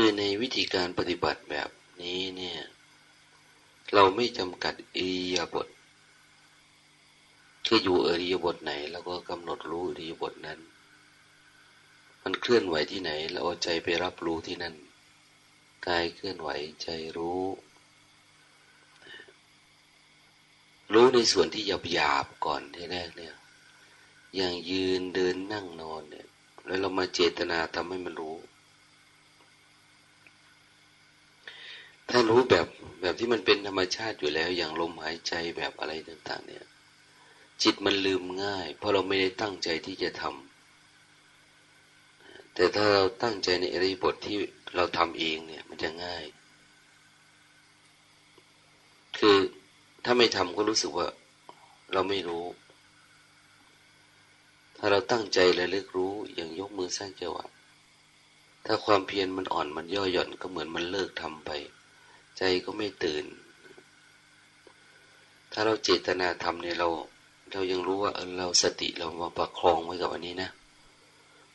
คือในวิธีการปฏิบัติแบบนี้เนี่ย เราไม่จำกัดอียาบทคืออยู่อริยบทไหนเราก็กำหนดรู้อริยบทนั้น มันเคลื่อนไหวที่ไหน เราเอาใจไปรับรู้ที่นั่นกายเคลื่อนไหวใจรู้ รู้ในส่วนที่หยาบหยาบก่อนที่แรกเนี่ย อย่างยืนเดินนั่งนอนเนี่ย แล้วเรามาเจตนาทำให้มันรู้ ถ้ารู้แบบแบบที่มันเป็นธรรมชาติอยู่แล้ว อย่างลมหายใจแบบอะไรต่าง ๆ เนี่ย จิตมันลืมง่าย เพราะเราไม่ได้ตั้งใจที่จะทำแต่ถ้าเราตั้งใจในอริบทที่เราทำเองเนี่ย มันจะง่าย คือถ้าไม่ทำก็รู้สึกว่า เราไม่รู้ ถ้าเราตั้งใจและเลิกรู้อย่างยกมือสร้างจังหวะถ้าความเพียรมันอ่อนมันย่อหย่อนก็เหมือนมันเลิกทำไป ใจก็ไม่ตื่น ถ้าเราเจตนาทำเนี่ยเรา เรายังรู้ว่าเราสติเรามาประคองไว้กับอันนี้นะ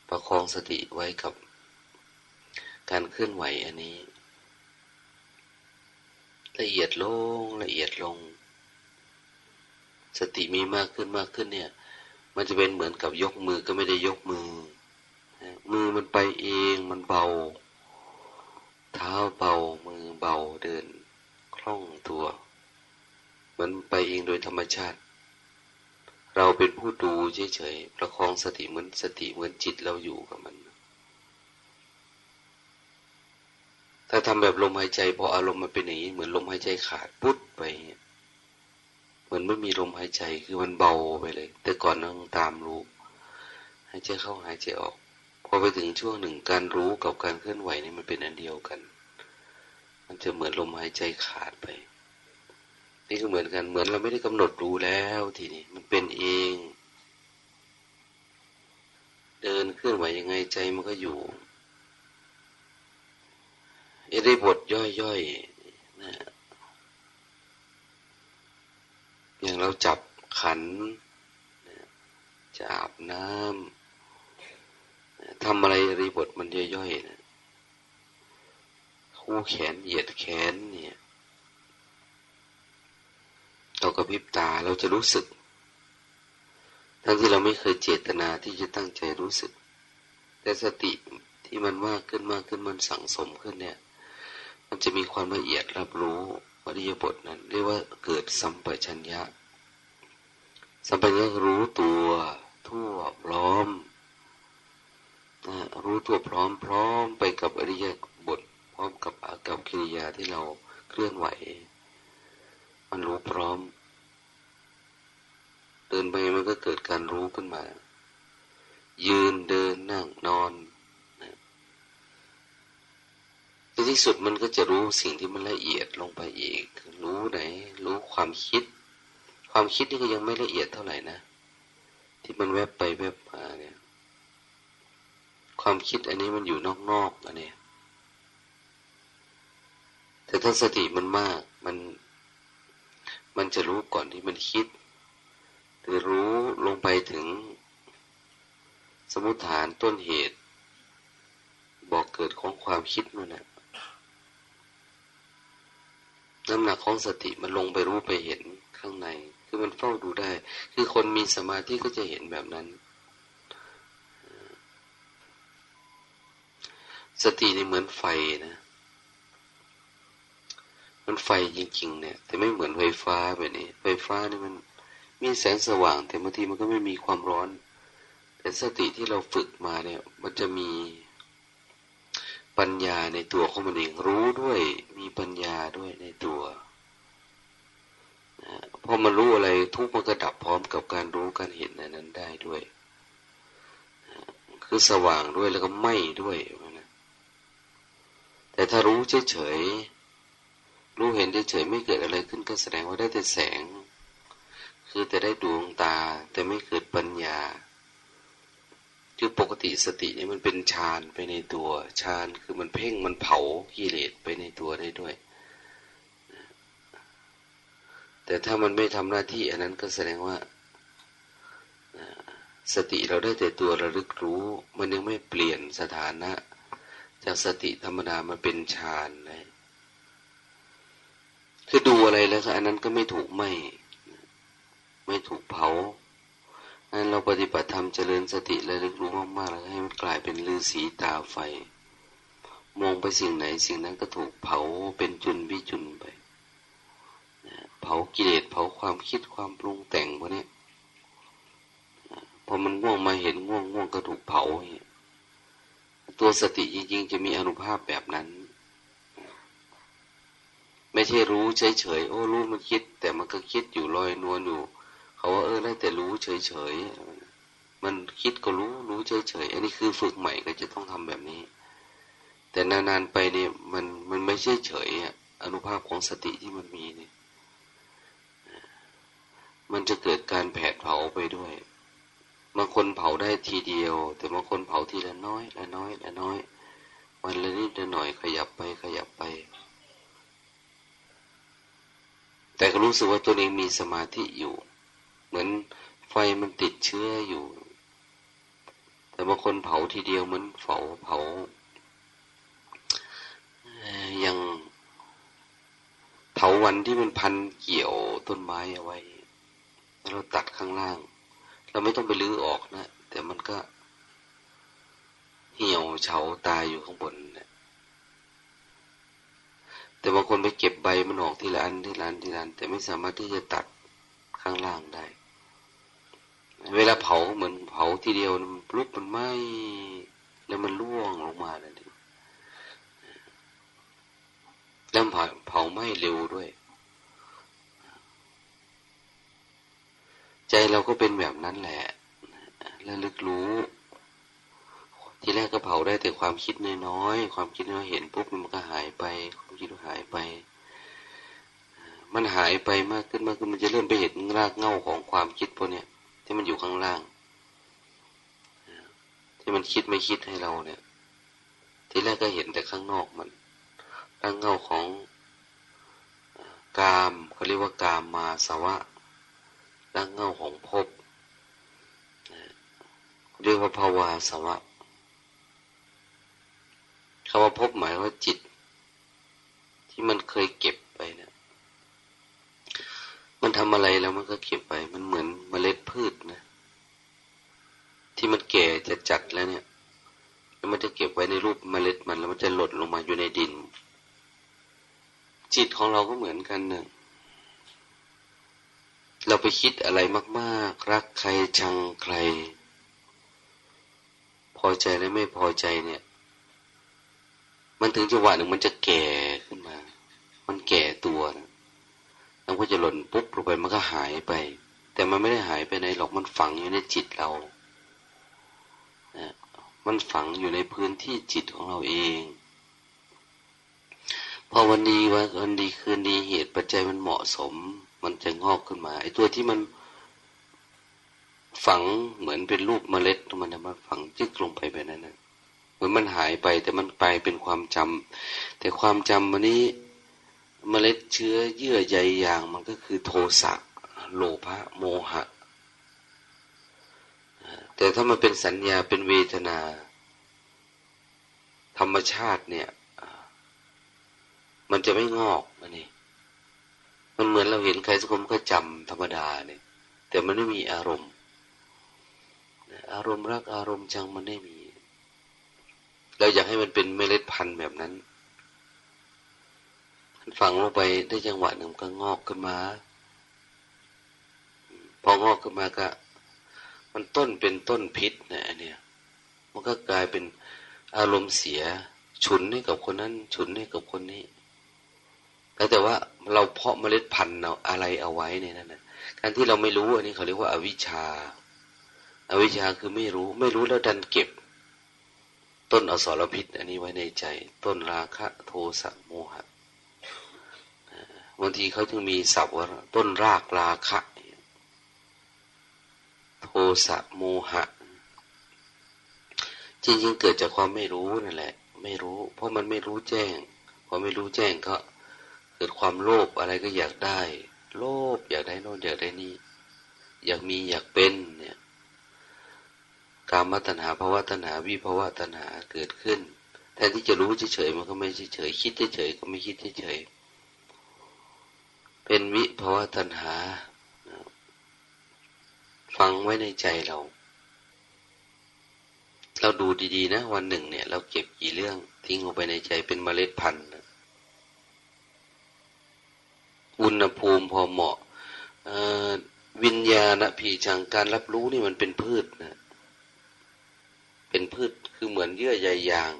ประคองสติไว้กับ การเคลื่อนไหวอันนี้ ละเอียดลงละเอียดลง สติมีมากขึ้นมากขึ้นเนี่ย มันจะเป็นเหมือนกับยกมือก็ไม่ได้ยกมือ มือมันไปเองมันเบา เท้าเบามือเบาเดินคล่องตัว มันไปเองโดยธรรมชาติ เราเป็นผู้ดูเฉยๆประคองสติเหมือนสติเหมือนจิตเราอยู่กับมัน ถ้าทำแบบลมหายใจพออารมณ์มันเป็นอย่างนี้เหมือนลมหายใจขาดปุ๊บไปเหมือนไม่มีลมหายใจคือมันเบาไปเลย แต่ก่อนต้องตามรู้หายใจเข้าหายใจออก อไปถึงช่วงหนึ่งการรู้กับการเคลื่อนไหวนี่มันเป็นอันเดียวกัน มันจะเหมือนลมหายใจขาดไป นี่ก็เหมือนกันเหมือนเราไม่ได้กำหนดรู้แล้วทีนี้มันเป็นเอง เดินเคลื่อนไหวยังไงใจมันก็อยู่ไอ้ได้บทย่อยๆนะอย่างเราจับขันจะอาบน้ำ ทำอะไรรีบทมันย่อยๆนะคู่แขนเหยียดแขนเนี่ยเรากระพริบตาเราจะรู้สึก ทั้งที่เราไม่เคยเจตนาที่จะตั้งใจรู้สึก แต่สติที่มันมากขึ้นมากขึ้นมันสั่งสมขึ้นเนี่ย มันจะมีความละเอียดรับรู้วริยบทนั้น เรียกว่าเกิดสัมปชัญญะ สัมปชัญญะรู้ตัวทั่วพร้อม รู้ตัวพร้อมพร้อมไปกับอริยบทพร้อมกับอากับกิริยาที่เราเคลื่อนไหว มันรู้พร้อม เดินไปมันก็เกิดการรู้ขึ้นมา ยืนเดินนั่งนอนในที่สุดมันก็จะรู้สิ่งที่มันละเอียดลงไปอีก รู้ไหน รู้ความคิด ความคิดนี่ก็ยังไม่ละเอียดเท่าไหร่นะ ที่มันแวบไปแวบมาเนี่ย ความคิดอันนี้มันอยู่นอกๆอันนี้แต่ถ้าสติมันมาก มัน มันจะรู้ก่อนที่มันคิด หรือรู้ลงไปถึง สมุทฐานต้นเหตุ บอกเกิดของความคิดมันนะน้ำหนักของสติมันลงไปรู้ไปเห็นข้างใน คือมันเฝ้าดูได้ คือคนมีสมาธิก็จะเห็นแบบนั้น สตินี่เหมือนไฟนะมันไฟจริง ๆ เนี่ย แต่ไม่เหมือนไฟฟ้าแบบนี้ ไฟฟ้านี่มันมีแสงสว่าง แต่บางทีมันก็ไม่มีความร้อน แต่สติที่เราฝึกมาเนี่ย มันจะมีปัญญาในตัวของมันเองรู้ด้วย มีปัญญาด้วยในตัวพอมันรู้อะไรทุกมันก็ดับพร้อมกับการรู้การเห็นนั้นได้ด้วย คือสว่างด้วยแล้วก็ไหม้ด้วยน แต่ถ้ารู้เฉยๆ รู้เห็นเฉยๆไม่เกิดอะไรขึ้นก็แสดงว่าได้แต่แสง คือแต่ได้ดวงตาแต่ไม่เกิดปัญญา คือปกติสตินี่มันเป็นฌานไปในตัว ฌานคือมันเพ่งมันเผากิเลสไปในตัวได้ด้วย แต่ถ้ามันไม่ทำหน้าที่อันนั้นก็แสดงว่าสติเราได้แต่ตัวระลึกรู้ มันยังไม่เปลี่ยนสถานะ จากสติธรรมดามาเป็นฌานนะคือดูอะไรแล้วอันนั้นก็ไม่ถูกไหมไม่ถูกเผานั้นเราปฏิบัติธรรมเจริญสติและลึกรู้มากๆแล้วให้มันกลายเป็นลือสีตาไฟ มองไปสิ่งไหนสิ่งนั้นก็ถูกเผาเป็นจุนวิจุนไปเผากิเลสเผาความคิดความปรุงแต่งพวกนี้พอมันง่วงมาเห็นง่วงง่วงก็ถูกเผา ตัวสติจริงๆ จะมีอนุภาพแบบนั้น ไม่ใช่รู้เฉยๆโอ้รู้มันคิด แต่มันก็คิดอยู่ลอยนวลอยู่ เขาว่าเออได้แต่รู้เฉยๆมันคิดก็รู้รู้เฉยๆอันนี้คือฝึกใหม่ก็จะต้องทำแบบนี้ แต่นานๆไปเนี่ยมันมันไม่ใช่เฉยอนุภาพของสติที่มันมีเนี่ยมันจะเกิดการแผดเผาไปด้วย บางคนเผาได้ทีเดียว แต่บางคนเผาทีละน้อยละน้อยละน้อย วันละนิดละหน่อยขยับไปขยับไป แต่ก็รู้สึกว่าตัวเองมีสมาธิอยู่ เหมือนไฟมันติดเชื้ออยู่ แต่บางคนเผาทีเดียวเหมือนเผาเผายังเผาวันที่มันพันเกี่ยวต้นไม้เอาไว้แล้วเราตัดข้างล่าง เราไม่ต้องไปลื้อออกนะ แต่มันก็ เหี่ยวเฉาตายอยู่ข้างบนเนะแต่บางคนไปเก็บใบมันออกทีละอันทีละอันทีละอันแต่ไม่สามารถที่จะตัดข้างล่างได้ เวลาเผาเหมือนเผาทีเดียวมันลุกมันไหม้แล้วมันร่วงลงมาเลยแล้วเผาเผาไหม้เร็วด้วย ใจเราก็เป็นแบบนั้นแหละแล้วลึกรู้ ทีแรกก็เผาได้แต่ความคิดน้อยๆ ความคิดน้อยเห็นปุ๊บมันก็หายไป ความคิดหายไป มันหายไปมากขึ้นมากขึ้นมันจะเริ่มไปเห็นรากเง้าของความคิดพวกนี้ที่มันอยู่ข้างล่าง ที่มันคิดไม่คิดให้เราเนี่ย ทีแรกก็เห็นแต่ข้างนอกมันรากเง้าของกามเขาเรียกว่ากามมาสวะ รากเง่าของภพเรียกว่าภาวาสวะคำว่าภพหมายว่าจิต ที่มันเคยเก็บไปเนะมันทำอะไรแล้วมันก็เก็บไป มันเหมือนเมล็ดพืชนะ ที่มันแก่จะจัดแล้วเนี่ย แล้วมันจะเก็บไว้ในรูปเมล็ดมัน แล้วมันจะหล่นลงมาอยู่ในดิน จิตของเราก็เหมือนกันเนะ เราไปคิดอะไรมากๆ รักใครชังใคร พอใจและไม่พอใจเนี่ย มันถึงจังหวะหนึ่งมันจะแก่ขึ้นมา มันแก่ตัวนะแล้วก็จะหล่นปุ๊บลงไปมันก็หายไป แต่มันไม่ได้หายไปไหนหรอกมันฝังอยู่ในจิตเรานะมันฝังอยู่ในพื้นที่จิตของเราเอง พอวันดีวันดีคืนดีเหตุปัจจัยมันเหมาะสม มันจะงอกขึ้นมา ไอ้ตัวที่มันฝังเหมือนเป็นลูกเมล็ดมันมันฝังจึกลงไปแบบนั้นนะเหมือนมันหายไป แต่มันไปเป็นความจำแต่ความจำวันนี้เมล็ดเชื้อเยื่อใยอย่าง มันก็คือโทสะโลภะโมหะ แต่ถ้ามันเป็นสัญญาเป็นเวทนา ธรรมชาติเนี่ย มันจะไม่งอกมันนี่ มันเหมือนเราเห็นใครสักคนก็จำธรรมดาเนี่ย แต่มันไม่มีอารมณ์ อารมณ์รักอารมณ์ชังมันไม่มี เราอยากให้มันเป็นเมล็ดพันธุ์แบบนั้นฝังลงไปได้จังหวะหนึ่งก็งอกขึ้นมา พองอกขึ้นมาก็ มันต้นเป็นต้นพิษนะอันเนี้ยมันก็กลายเป็นอารมณ์เสีย ฉุนให้กับคนนั้น ฉุนให้กับคนนี้ แล้วแต่ว่าเราเพาะเมล็ดพันธุ์เราอะไรเอาไว้เนี่ยนั่นนะการที่เราไม่รู้อันนี้เขาเรียกว่าอาวิชชาอาวิชชาคือไม่รู้ ไม่รู้แล้วดันเก็บ ต้นอสรพิษ อันนี้ไว้ในใจ ต้นราคะ โทสะโมหะบางทีเขาจึงมีศัพท์ว่าต้นรากราคะ โทสะโมหะ จริงๆเกิดจากความไม่รู้นั่นแหละ ไม่รู้ เพราะมันไม่รู้แจ้งพอไม่รู้แจ้งก็ เกิดความโลภอะไรก็อยากได้ โลภอยากได้โน่นอยากได้นี่ อยากมีอยากเป็นเนี่ยกามตัณหาภาวะตัณหาวิภาวะตัณหาเกิดขึ้นแทนที่จะรู้เฉยๆมันก็ไม่เฉยๆคิดเฉยๆก็ไม่คิดเฉยๆเป็นวิภาวะตัณหาฟังไว้ในใจเรา เราดูดีๆนะ วันหนึ่งเนี่ย เราเก็บกี่เรื่องทิ้งลงไปในใจเป็นเมล็ดพันธุ์ อุณหภูมิพอเหมาะวิญญาณผีจังการรับรู้นี่มันเป็นพืชนะ เป็นพืชคือเหมือนเยื่อใยยาง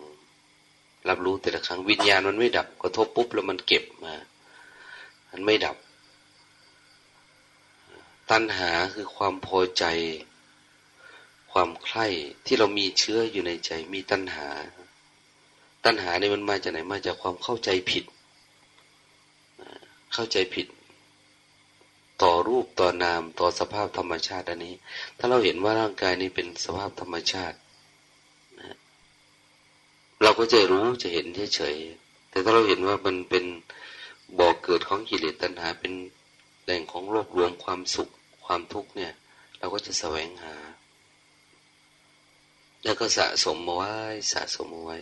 รับรู้แต่ละครั้งวิญญาณมันไม่ดับกระทบปุ๊บแล้วมันเก็บมา มันไม่ดับ ตัณหาคือความพอใจ ความใคร่ที่เรามีเชื้ออยู่ในใจ มีตัณหา ตัณหาเนี่ยมันมาจากไหนมาจากความเข้าใจผิด เข้าใจผิด ต่อรูปต่อนามต่อสภาพธรรมชาติอันนี้ ถ้าเราเห็นว่าร่างกายนี้เป็นสภาพธรรมชาตินะเราก็จะรู้จะเห็นเฉยๆแต่ถ้าเราเห็นว่ามันเป็นบ่อกเกิดของกิเลสตัณหา เป็นแหล่งของรวบรวมความสุขความทุกข์เนี่ย เราก็จะแสวงหา แล้วก็สะสมมาไว้สะสมมาไว้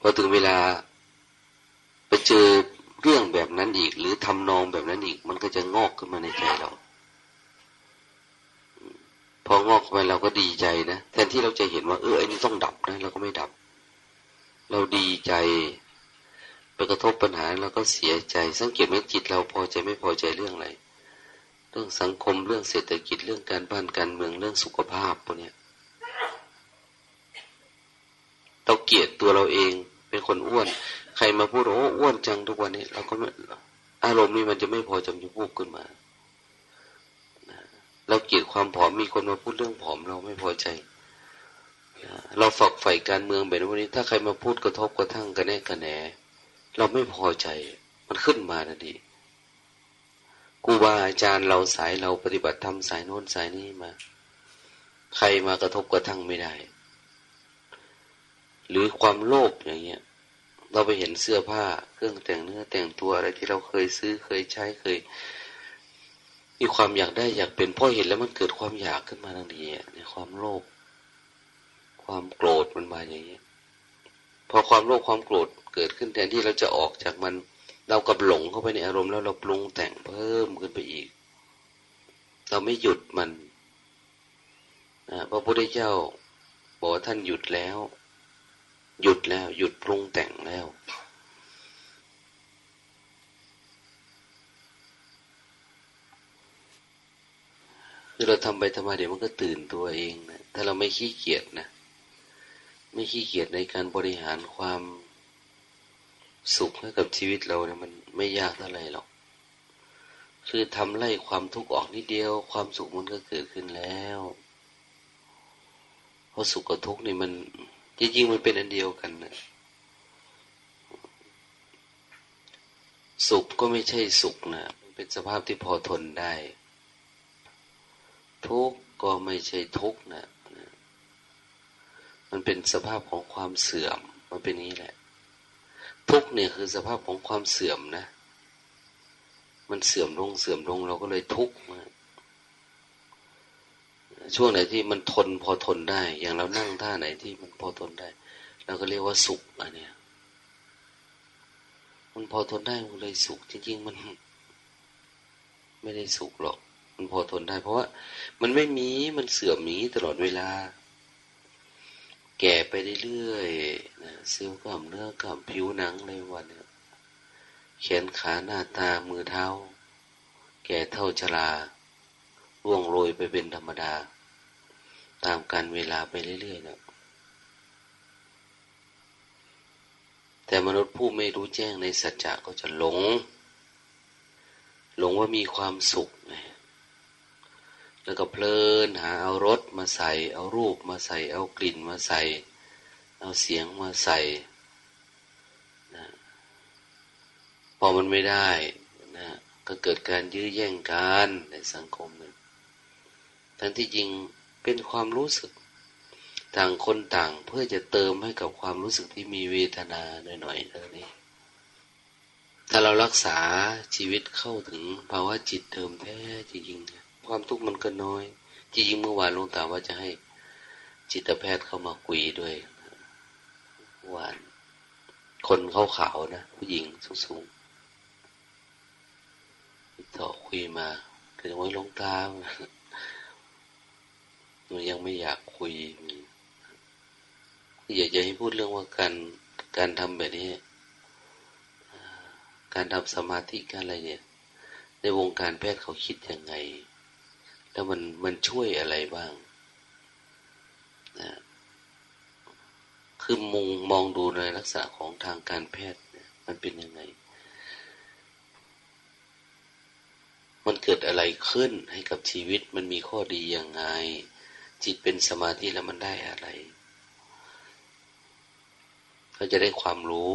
พอถึงเวลา ไปเจอเรื่องแบบนั้นอีก หรือทำนองแบบนั้นอีก มันก็จะงอกขึ้นมาในใจเรา พองอกไปเราก็ดีใจนะแทนที่เราจะเห็นว่าเออไอ้นี่ต้องดับนะเราก็ไม่ดับ เราดีใจไปกระทบปัญหาเราก็เสียใจ สังเกตไหมจิตเราพอใจไม่พอใจเรื่องอะไรเรื่องสังคมเรื่องเศรษฐกิจเรื่องการบ้านการเมืองเรื่องสุขภาพพวกนี้เราเกลียดตัวเราเอง เป็นคนอ้วน ใครมาพูดโอ้อ้วนจังทุกวันนี้ เราก็ไม่อารมณ์นี้มันจะไม่พอจำจะพูดขึ้นมาเราเกลียดความผอมมีคนมาพูดเรื่องผอมเราไม่พอใจ เราฝักใฝ่การเมืองแบบนี้ ถ้าใครมาพูดกระทบกระทั่งกันแน่กันแหนเราไม่พอใจ มันขึ้นมาทันทีกูบาอาจารย์เราสายเราปฏิบัติธรรมสายโน้นสายนี้มา ใครมากระทบกระทั่งไม่ได้ หรือความโลภอย่างเงี้ย เราไปเห็นเสื้อผ้า เครื่องแต่งเนื้อแต่งตัวอะไรที่เราเคยซื้อเคยใช้เคย มีความอยากได้อยากเป็นพอเห็นแล้วมันเกิดความอยากขึ้นมาทันทีในความโลภความโกรธมันมาอย่างนี้พอความโลภความโกรธเกิดขึ้นแทนที่เราจะออกจากมันเรากับหลงเข้าไปในอารมณ์แล้วเราปรุงแต่งเพิ่มขึ้นไปอีก เราไม่หยุดมันพระพุทธเจ้าบอกว่าท่านหยุดแล้ว หยุดแล้ว หยุดปรุงแต่งแล้ว คือเราทำไปทำมาเดี๋ยวมันก็ตื่นตัวเองนะถ้าเราไม่ขี้เกียจนะไม่ขี้เกียจในการบริหารความสุขให้กับชีวิตเราเนี่ยมันไม่ยากเท่าไหร่หรอก คือทำไล่ความทุกข์ออกนิดเดียว ความสุขมันก็เกิดขึ้นแล้ว เพราะสุขกับทุกข์นี่มัน จริงๆมันเป็นอันเดียวกันนะสุขก็ไม่ใช่สุขนะมันเป็นสภาพที่พอทนได้ ทุกข์ก็ไม่ใช่ทุกข์นะมันเป็นสภาพของความเสื่อม มันเป็นนี้แหละ ทุกข์เนี่ยคือสภาพของความเสื่อมนะ มันเสื่อมลงเสื่อมลงเราก็เลยทุกข์ ช่วงไหนที่มันทนพอทนได้ อย่างเรานั่งท่าไหนที่มันพอทนได้เราก็เรียกว่าสุขอันเนี้ยมันพอทนได้มันเลยสุขจริงๆมัน ไม่ได้สุขหรอก มันพอทนได้ เพราะว่ามันไม่มีมันเสื่อมมีตลอดเวลา แก่ไปเรื่อยๆนะเซลล์กล้ามเนื้อกล้ามผิวหนังอะไรวันเนี่ยแขนขาหน้าตามือเท้า แก่เท่าชราล่วงโรยไปเป็นธรรมดา ตามการเวลาไปเรื่อยๆนะแต่มนุษย์ผู้ไม่รู้แจ้งในสัจจะก็จะหลง หลงว่ามีความสุข แล้วก็เพลินหาเอารถมาใส่ เอารูปมาใส่ เอากลิ่นมาใส่ เอาเสียงมาใส่นะพอมันไม่ได้นะก็เกิดการยื้อแย่งกันในสังคมนึงทั้งที่จริง เป็นความรู้สึก ต่างคนต่างเพื่อจะเติมให้กับความรู้สึกที่มีเวทนาหน่อยๆเท่านี้ ถ้าเรารักษาชีวิตเข้าถึงภาวะจิตเติมแท้จริงๆความทุกข์มันก็น้อย จริงๆเมื่อวานลุงตาว่าจะให้จิตแพทย์เข้ามาคุยด้วยวาน คนเขาขาวนะ ผู้หญิงสูงๆต่อคุยมาถึงว่าลงตา หนูยังไม่อยากคุยอยากจะให้พูดเรื่องว่าการการทำแบบนี้ การทำสมาธิการอะไรเนี่ย ในวงการแพทย์เขาคิดยังไง แล้วมันมันช่วยอะไรบ้างนะคือมุงมองดูในลักษณะของทางการแพทย์มันเป็นยังไง มันเกิดอะไรขึ้นให้กับชีวิตมันมีข้อดียังไง จิตเป็นสมาธิแล้วมันได้อะไร ก็จะได้ความรู้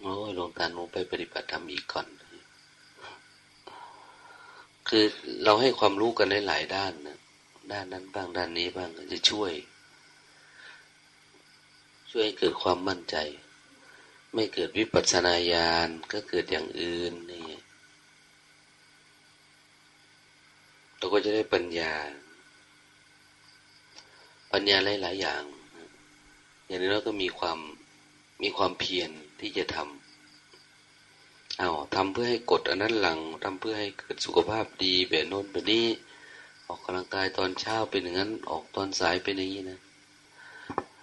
โอ้ยหลวงตาหนูไปปฏิบัติธรรมอีกก่อน คือเราให้ความรู้กันในหลายด้านนะด้านนั้นบ้างด้านนี้บ้างก็จะช่วย ช่วยเกิดความมั่นใจ ไม่เกิดวิปัสสนาญาณก็เกิดอย่างอื่นนี่ เราก็จะได้ปัญญา ปัญญาหลาย ๆ อย่าง อย่างนี้เราก็มีความมีความเพียรที่จะทำเอาทำเพื่อให้กดอันนั้นหลังทำเพื่อให้เกิดสุขภาพดีแบบโน้นแบบนี้ ออกกำลังกายตอนเช้าเป็นอย่างนั้น ออกตอนสายเป็นอย่างนี้นะ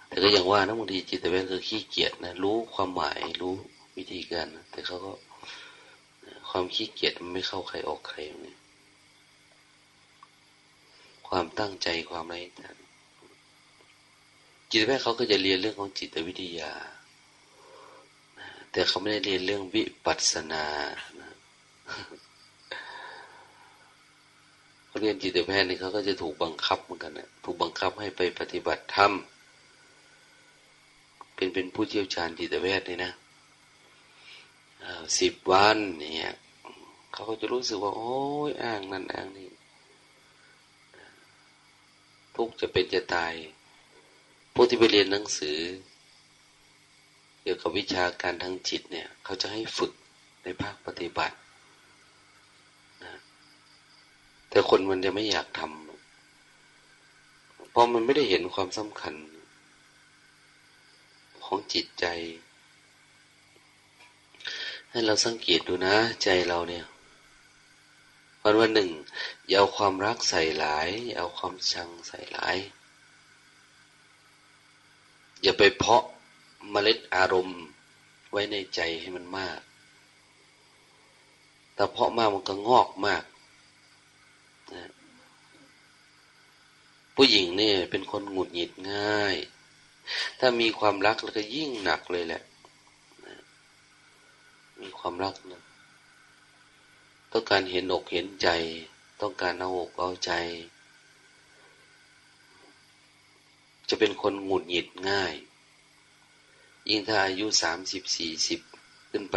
แต่ก็อย่างว่านะบางทีจิตเวชคือขี้เกียจนะรู้ความหมายรู้วิธีการนะแต่เขาก็ความขี้เกียจมันไม่เข้าใครออกใครเนี่ย ความตั้งใจความอะไรต่างจิตแพทย์เขาก็จะเรียนเรื่องของจิตวิทยา แต่เขาไม่ได้เรียนเรื่องวิปัสสนาเขาเรียนจิตแพทย์นี่เขาก็จะถูกบังคับเหมือนกันนะถูกบังคับให้ไปปฏิบัติธรรม เป็นเป็นผู้เชี่ยวชาญจิตแพทย์นี่นะสิบวันเนี่ยเขาก็จะรู้สึกว่า โอ้ยอ้างนั่นอ้างนี่ ทุกจะเป็นจะตายพวกที่ไปเรียนหนังสือ เกี่ยวกับวิชาการทางจิตเนี่ย เขาจะให้ฝึกในภาคปฏิบัตินะแต่คนมันจะไม่อยากทำเพราะมันไม่ได้เห็นความสำคัญ ของจิตใจ ให้เราสังเกตดูนะ ใจเราเนี่ย วันวันหนึ่งอย่าเอาความรักใส่หลาย อย่าเอาความชังใส่หลาย อย่าไปเพาะเมล็ดอารมณ์ไว้ในใจให้มันมาก แต่เพาะมากมันก็งอกมากนะผู้หญิงเนี่ยเป็นคนหงุดหงิดง่าย ถ้ามีความรักแล้วก็ยิ่งหนักเลยแหละนะมีความรักนะ ต้องการเห็นอกเห็นใจ ต้องการเอาอกเอาใจ จะเป็นคนหงุดหงิดง่าย ยิ่งถ้าอายุสามสิบสี่สิบขึ้นไป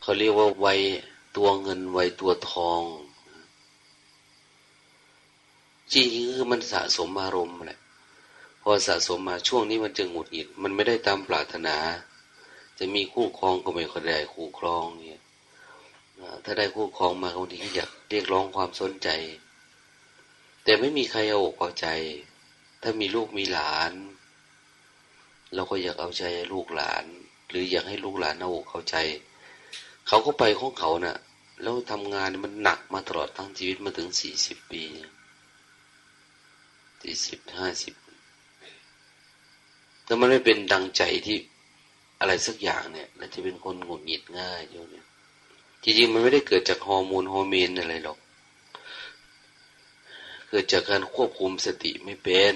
เขาเรียกว่าวัยตัวเงินวัยตัวทองจริงคือมันสะสมอารมณ์แหละพอสะสมมาช่วงนี้มันจะหงุดหงิด มันไม่ได้ตามปรารถนา จะมีคู่ครองก็ไม่ค่อยได้คู่ครองเนี่ย ถ้าได้คู่ครองมาบางทีก็อยากเรียกร้องความสนใจ แต่ไม่มีใครเอาอกเอาใจ ถ้ามีลูกมีหลาน เราก็อยากเอาใจลูกหลาน หรืออยากให้ลูกหลานเอาอกเอาใจ เขาก็ไปของเขานะ่ะ แล้วทำงานมันหนักมาตลอดทั้งชีวิตมาถึงสี่สิบปีสี่สิบห้าสิบแต่มันไม่เป็นดังใจที่อะไรสักอย่างเนี่ยเราจะเป็นคนหงุดหงิดง่ายอยู่เนี่ย จริงๆมันไม่ได้เกิดจากฮอร์โมนฮอร์เมนอะไรหรอก เกิดจากการควบคุมสติไม่เป็น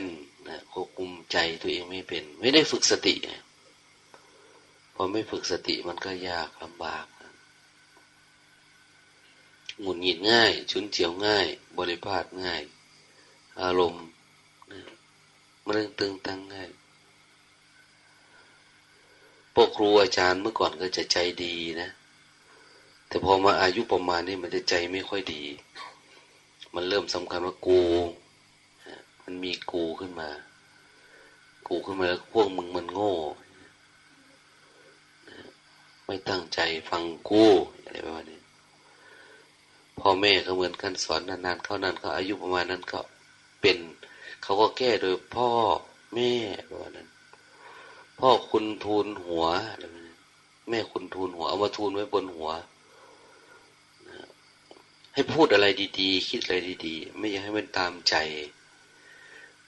นะควบคุมใจตัวเองไม่เป็น ไม่ได้ฝึกสติพอไม่ฝึกสติมันก็ยากลำบากหงุดหงิดง่าย ฉุนเฉียวง่าย บริภาษง่าย อารมณ์มันตึงตังง่ายพวกครูอาจารย์เมื่อก่อนก็จะใจดีนะ แต่พอมาอายุประมาณนี้มันจะใจไม่ค่อยดี มันเริ่มสำคัญว่ากูมันมีกูขึ้นมา กูขึ้นมาแล้วพวกมึงมันโง่ ไม่ตั้งใจฟังกูอะไรประมาณนี้พ่อแม่ก็เหมือนกันสอนนานๆเข้านานเขาอายุประมาณนั้นก็เป็น เขาก็แก้โดยพ่อแม่ว่าณนั้น พ่อคุณทูลหัวอะไรแม่คุณทูลหัวเอามาทูลไว้บนหัว ให้พูดอะไรดี ๆ คิดอะไรดีๆ ไม่อยากให้มันตามใจ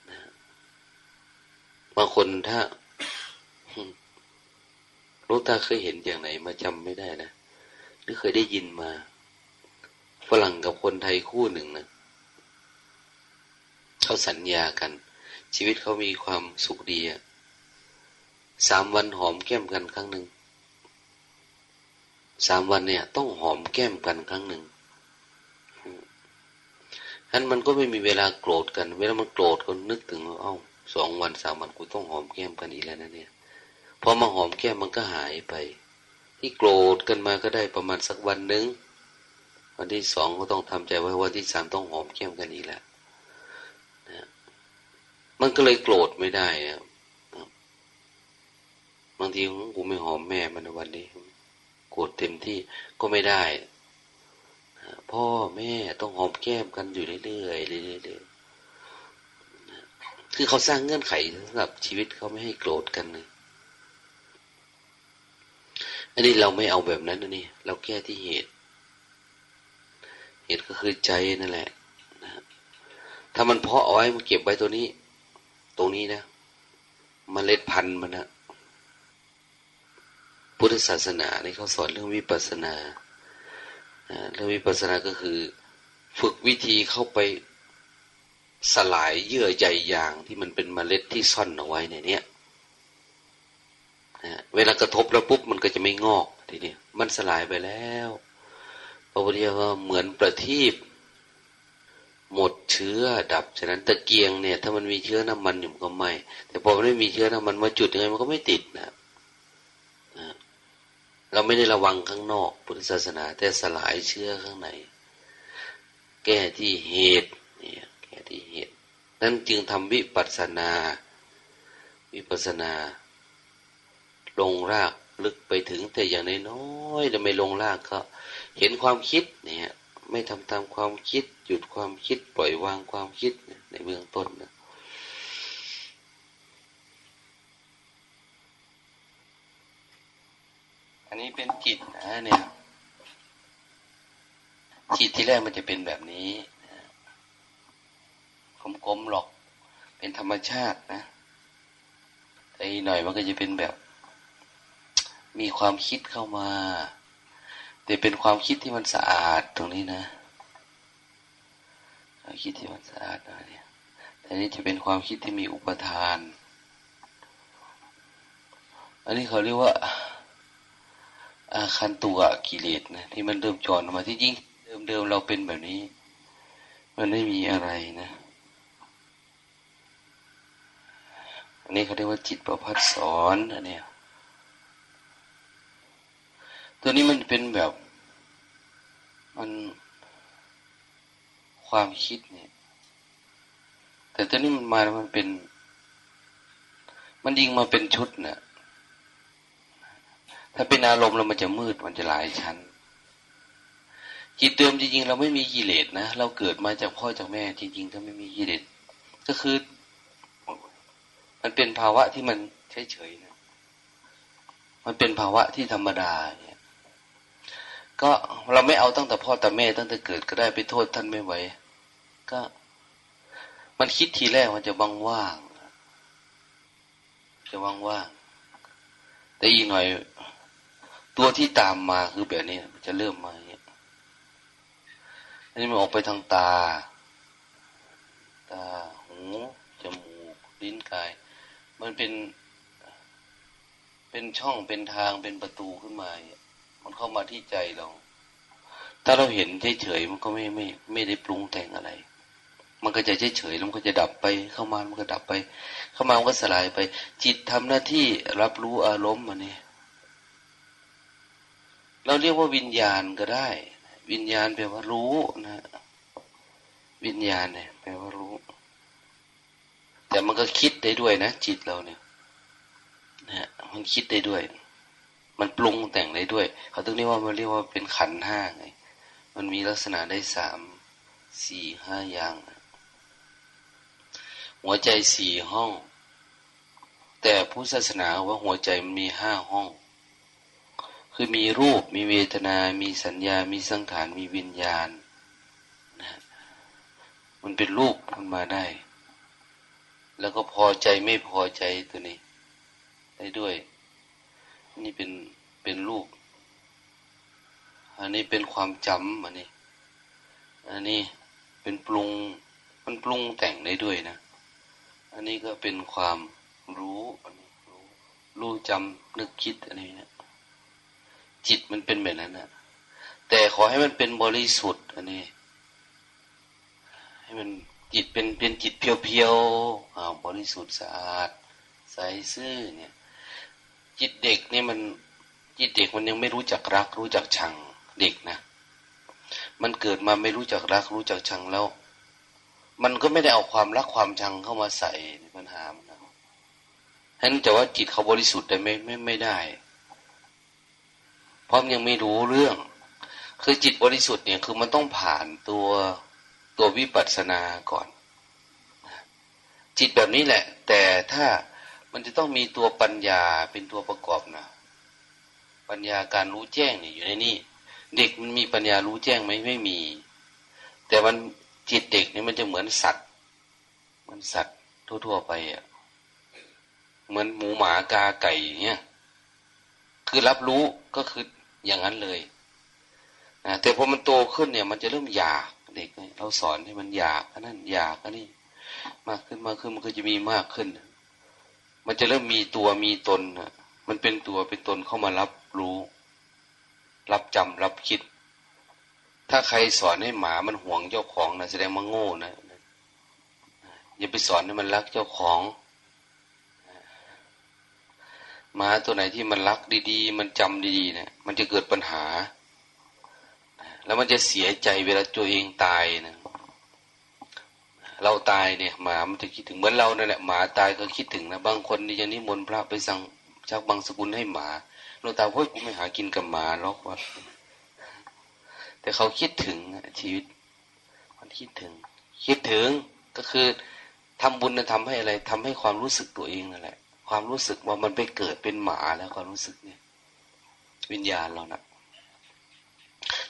นะบางคนถ้ารู้ตาเคยเห็นอย่างไหน มาจำไม่ได้นะหรือเคยได้ยินมา ฝรั่งกับคนไทยคู่หนึ่งนะเขาสัญญากัน ชีวิตเขามีความสุขดีอะสามวันหอมแก้มกันครั้งหนึ่งสามวันเนี่ย ต้องหอมแก้มกันครั้งหนึ่ง ฉะนั้นมันก็ไม่มีเวลาโกรธกัน เวลามันโกรธก็นึกถึงว่าเอ้าสองวันสามวันกูต้องหอมแก้มกันอีกแล้วนะเนี่ยพอมาหอมแก้มมันก็หายไป ที่โกรธกันมาก็ได้ประมาณสักวันหนึ่งวันที่สองก็ต้องทำใจไว้วันที่สามต้องหอมแก้มกันอีกแล้วนะมันก็เลยโกรธไม่ได้อะบางทีกูไม่หอมแม่มันวันนี้โกรธเต็มที่ก็ไม่ได้ พ่อแม่ต้องหอมแก้มกันอยู่เรื่อยๆเรื่อยๆคือเขาสร้างเงื่อนไขสำหรับชีวิตเขาไม่ให้โกรธกันเลยอันนี้เราไม่เอาแบบนั้นนะนี่ เราแก้ที่เหตุ เหตุก็คือใจนั่นแหละนะถ้ามันเพาะเอาไว้มันเก็บไว้ตัวนี้ ตรงนี้นะมเมล็ดพันธุ์มันนะพุทธศาสนาในเขาสอนเรื่องวิปัสสนา เรื่องวิปัสสนาก็คือ ฝึกวิธีเข้าไปสลายเยื่อใยอย่างที่มันเป็นเมล็ดที่ซ่อนเอาไว้ในนี้เวลากระทบแล้วปุ๊บมันก็จะไม่งอกทีนี้มันสลายไปแล้วพระพุทธเจ้าเหมือนประทีปหมดเชื้อดับ ฉะนั้นตะเกียงเนี่ย ถ้ามันมีเชื้อน้ำมันอยู่ก็ไม่ แต่พอมันไม่มีเชื้อน้ำมันมาจุดยังไงมันก็ไม่ติดนะ เราไม่ได้ระวังข้างนอก พุทธศาสนา แต่สลายเชื้อข้างใน แก้ที่เหตุเนี่ยแก้ที่เหตุ นั้นจึงทำวิปัสสนา วิปัสสนา ลงรากลึกไปถึงแต่อย่างน้อยๆแต่ไม่ลงรากก็เห็นความคิดเนี่ย ไม่ทำตามความคิด หยุดความคิดปล่อยวางความคิดในเบื้องต้นนะ อันนี้เป็นจิตนะเนี่ยจิตที่แรกมันจะเป็นแบบนี้กลมๆหรอก เป็นธรรมชาตินะแต่อีหน่อยมันก็จะเป็นแบบ มีความคิดเข้ามา แต่เป็นความคิดที่มันสะอาดตรงนี้นะความคิดที่มันสะอาดนะเนี่ยแต่นี้จะเป็นความคิดที่มีอุปทาน อันนี้เขาเรียกว่า อาคันตัวกิเลสนะที่มันเริ่มจอนมาที่จริงเดิมๆเราเป็นแบบนี้ มันไม่มีอะไรนะ อันนี้เขาเรียกว่าจิตประพัดสอนอันนี้ตัวนี้มันเป็นแบบ มันความคิดเนี่ย แต่ตัวนี้มันมาแล้วมันเป็น มันยิงมาเป็นชุดเนะ่ย ถ้าเป็นอารมณ์เรามันจะมืดมันจะหลายชั้น จิตเดิมจริงๆ เราไม่มีกิเลสนะ เราเกิดมาจากพ่อจากแม่จริง ๆ ถ้าไม่มีกิเลสก็คือ มันเป็นภาวะที่มันเฉยๆนะ มันเป็นภาวะที่ธรรมดาเนี่ย ก็เราไม่เอาตั้งแต่พ่อแต่แม่ตั้งแต่เกิดก็ได้ไปโทษท่านไม่ไหวก็ มันคิดทีแรกมันจะว่างๆจะว่างๆแต่อีกหน่อย ตัวที่ตามมาคือแบบนี้จะเริ่มมาอย่างนี้อันนี้มันออกไปทางตา ตา หู จมูก ลิ้น กาย มันเป็น เป็นช่อง เป็นทาง เป็นประตูขึ้นมา มันเข้ามาที่ใจเรา ถ้าเราเห็นเฉยๆ มันก็ไม่ไม่ ไม่ได้ปรุงแต่งอะไร มันก็จะเฉยๆ แล้วมันก็จะดับไป เข้ามา มันก็ดับไป เข้ามา มันก็สลายไป จิตทำหน้าที่รับรู้อารมณ์มันนี่ เราเรียกว่าวิญญาณก็ได้ วิญญาณแปลว่ารู้นะวิญญาณเนี่ยแปลว่ารู้ แต่มันก็คิดได้ด้วยนะ จิตเราเนี่ยนะมันคิดได้ด้วย มันปรุงแต่งได้ด้วย เขาต้องเรียกว่ามันเรียกว่าเป็นขันห้าไงมันมีลักษณะได้สามสี่ห้าอย่าง หัวใจสี่ห้อง แต่พุทธศาสนาว่าหัวใจมันมีห้าห้อง คือมีรูปมีเวทนา มีสัญญา มีสังขาร มีวิญญาณนะมันเป็นรูปมันมาได้ แล้วก็พอใจไม่พอใจตัวนี้ ได้ด้วย นี่เป็นเป็นรูป อันนี้เป็นความจำอันนี้ อันนี้เป็นปรุง มันปรุงแต่งได้ด้วยนะ อันนี้ก็เป็นความรู้อันนี้รู้รู้จำนึกคิดอันนี้นะ จิตมันเป็นแบบนั้นนะแต่ขอให้มันเป็นบริสุทธิ์อันนี้ ให้มันจิตเป็นเป็นจิตเพียวๆอ่าบริสุทธิ์สะอาด ใสซื่อเนี่ย จิตเด็กนี่มันจิตเด็กมันยังไม่รู้จักรัก รู้จักชังเด็กนะ มันเกิดมาไม่รู้จักรัก รู้จักชังแล้ว มันก็ไม่ได้เอาความรักความชังเข้ามาใส่ในปัญหามันนะฉะนั้นจะว่าจิตเขาบริสุทธิ์ได้ไม่ไม่ไม่ได้ ราะยังไม่รู้เรื่อง คือจิตบริสุทธิ์เนี่ยคือมันต้องผ่านตัวตัววิปัสสนาก่อน จิตแบบนี้แหละ แต่ถ้ามันจะต้องมีตัวปัญญาเป็นตัวประกอบนะปัญญาการรู้แจ้งเนี่ยอยู่ในนี่เด็กมันมีปัญญารู้แจ้งไหมไม่มี แต่มันจิตเด็กนี่มันจะเหมือนสัตว์มันสัตว์ทั่วๆไปอะเหมือนหมูหมากาไก่เนี่ยคือรับรู้ก็คือ อย่างนั้นเลยนะแต่พอมันโตขึ้นเนี่ย มันจะเริ่มอยากเด็กเราสอนให้มันอยากอันนั้นอยากอันนี้ มากขึ้นมากขึ้นมันก็จะมีมากขึ้น มันจะเริ่มมีตัวมีตนมันเป็นตัวเป็นตนเข้ามารับรู้ รับจำรับคิด ถ้าใครสอนให้หมามันห่วงเจ้าของนะแสดงว่าโง่นะอย่าไปสอนให้มันรักเจ้าของ หมาตัวไหนที่มันรักดีๆ มันจำดีๆเนะี่ยมันจะเกิดปัญหา แล้วมันจะเสียใจเวลาตัวเองตายนะเราตายเนี่ยหมามันจะคิดถึงเหมือนเราเนี่ยแหละหมาตายก็คิดถึงนะบางคนนี่จะนิมนต์พระไปสั่งชักบางสกุลให้หมาหลวงตาเฮ้ยกูไม่หากินกับหมาหรอกว่าแต่เขาคิดถึงชีวิต มันคิดถึง คิดถึงก็คือทำบุญนะทำให้อะไรทำให้ความรู้สึกตัวเองนั่นแหละ ความรู้สึกว่ามันไปเกิดเป็นหมาแล้วความรู้สึกเนี่ย วิญญาณเรานะ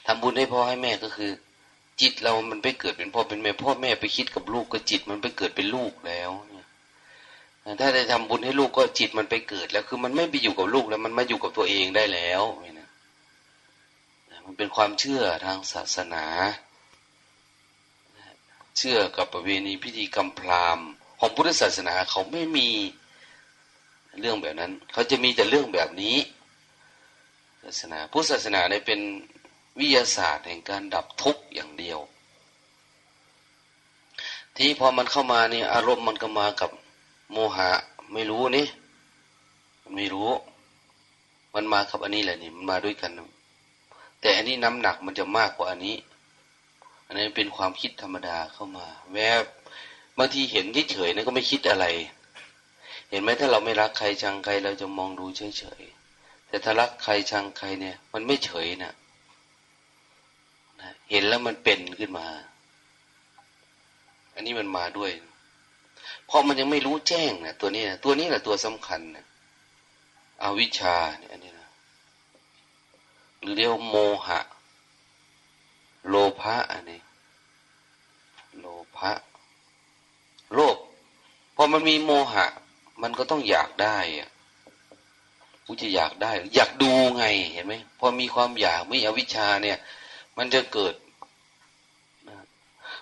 ทำบุญให้พ่อให้แม่ก็คือ จิตเรามันไปเกิดเป็นพ่อเป็นแม่พ่อแม่ไปคิดกับลูกก็จิตมันไปเกิดเป็นลูกแล้วถ้าได้ทำบุญให้ลูกก็จิตมันไปเกิดแล้ว คือมันไม่ไปอยู่กับลูกแล้ว มันมาอยู่กับตัวเองได้แล้วนะมันเป็นความเชื่อทางศาสนา เชื่อกับประเวณีพิธีกรรมพราหมณ์ของพุทธศาสนาเขาไม่มี เรื่องแบบนั้น เขาจะมีแต่เรื่องแบบนี้ศาสนาพุทธศาสนาเนี่ยเป็นวิทยาศาสตร์แห่งการดับทุกข์อย่างเดียว ที่พอมันเข้ามาเนี่ยอารมณ์มันก็มากับโมหะไม่รู้นี่ไม่รู้ มันมากับอันนี้แหละนี่มันมาด้วยกัน แต่อันนี้น้ำหนักมันจะมากกว่าอันนี้ อันนี้เป็นความคิดธรรมดาเข้ามาแม้บางทีเห็นเฉยๆนั่นก็ไม่คิดอะไร เห็นไหมถ้าเราไม่รักใครชังใครเราจะมองดูเฉยๆแต่ถ้ารักใครชังใครเนี่ย มันไม่เฉยนะเห็นแล้วมันเป็นขึ้นมา อันนี้มันมาด้วย เพราะมันยังไม่รู้แจ้งนะตัวนี้นะตัวนี้แหละตัวสำคัญนะอวิชชาเนี่ยอันนี้นะหรือเรียกว่าโมหะ โลภะอันนี้ โลภะโลภพอมันมีโมหะ มันก็ต้องอยากได้อะกูจะอยากได้ อยากดูไงเห็นไหมพอมีความอยากไม่อวิชชาเนี่ย มันจะเกิด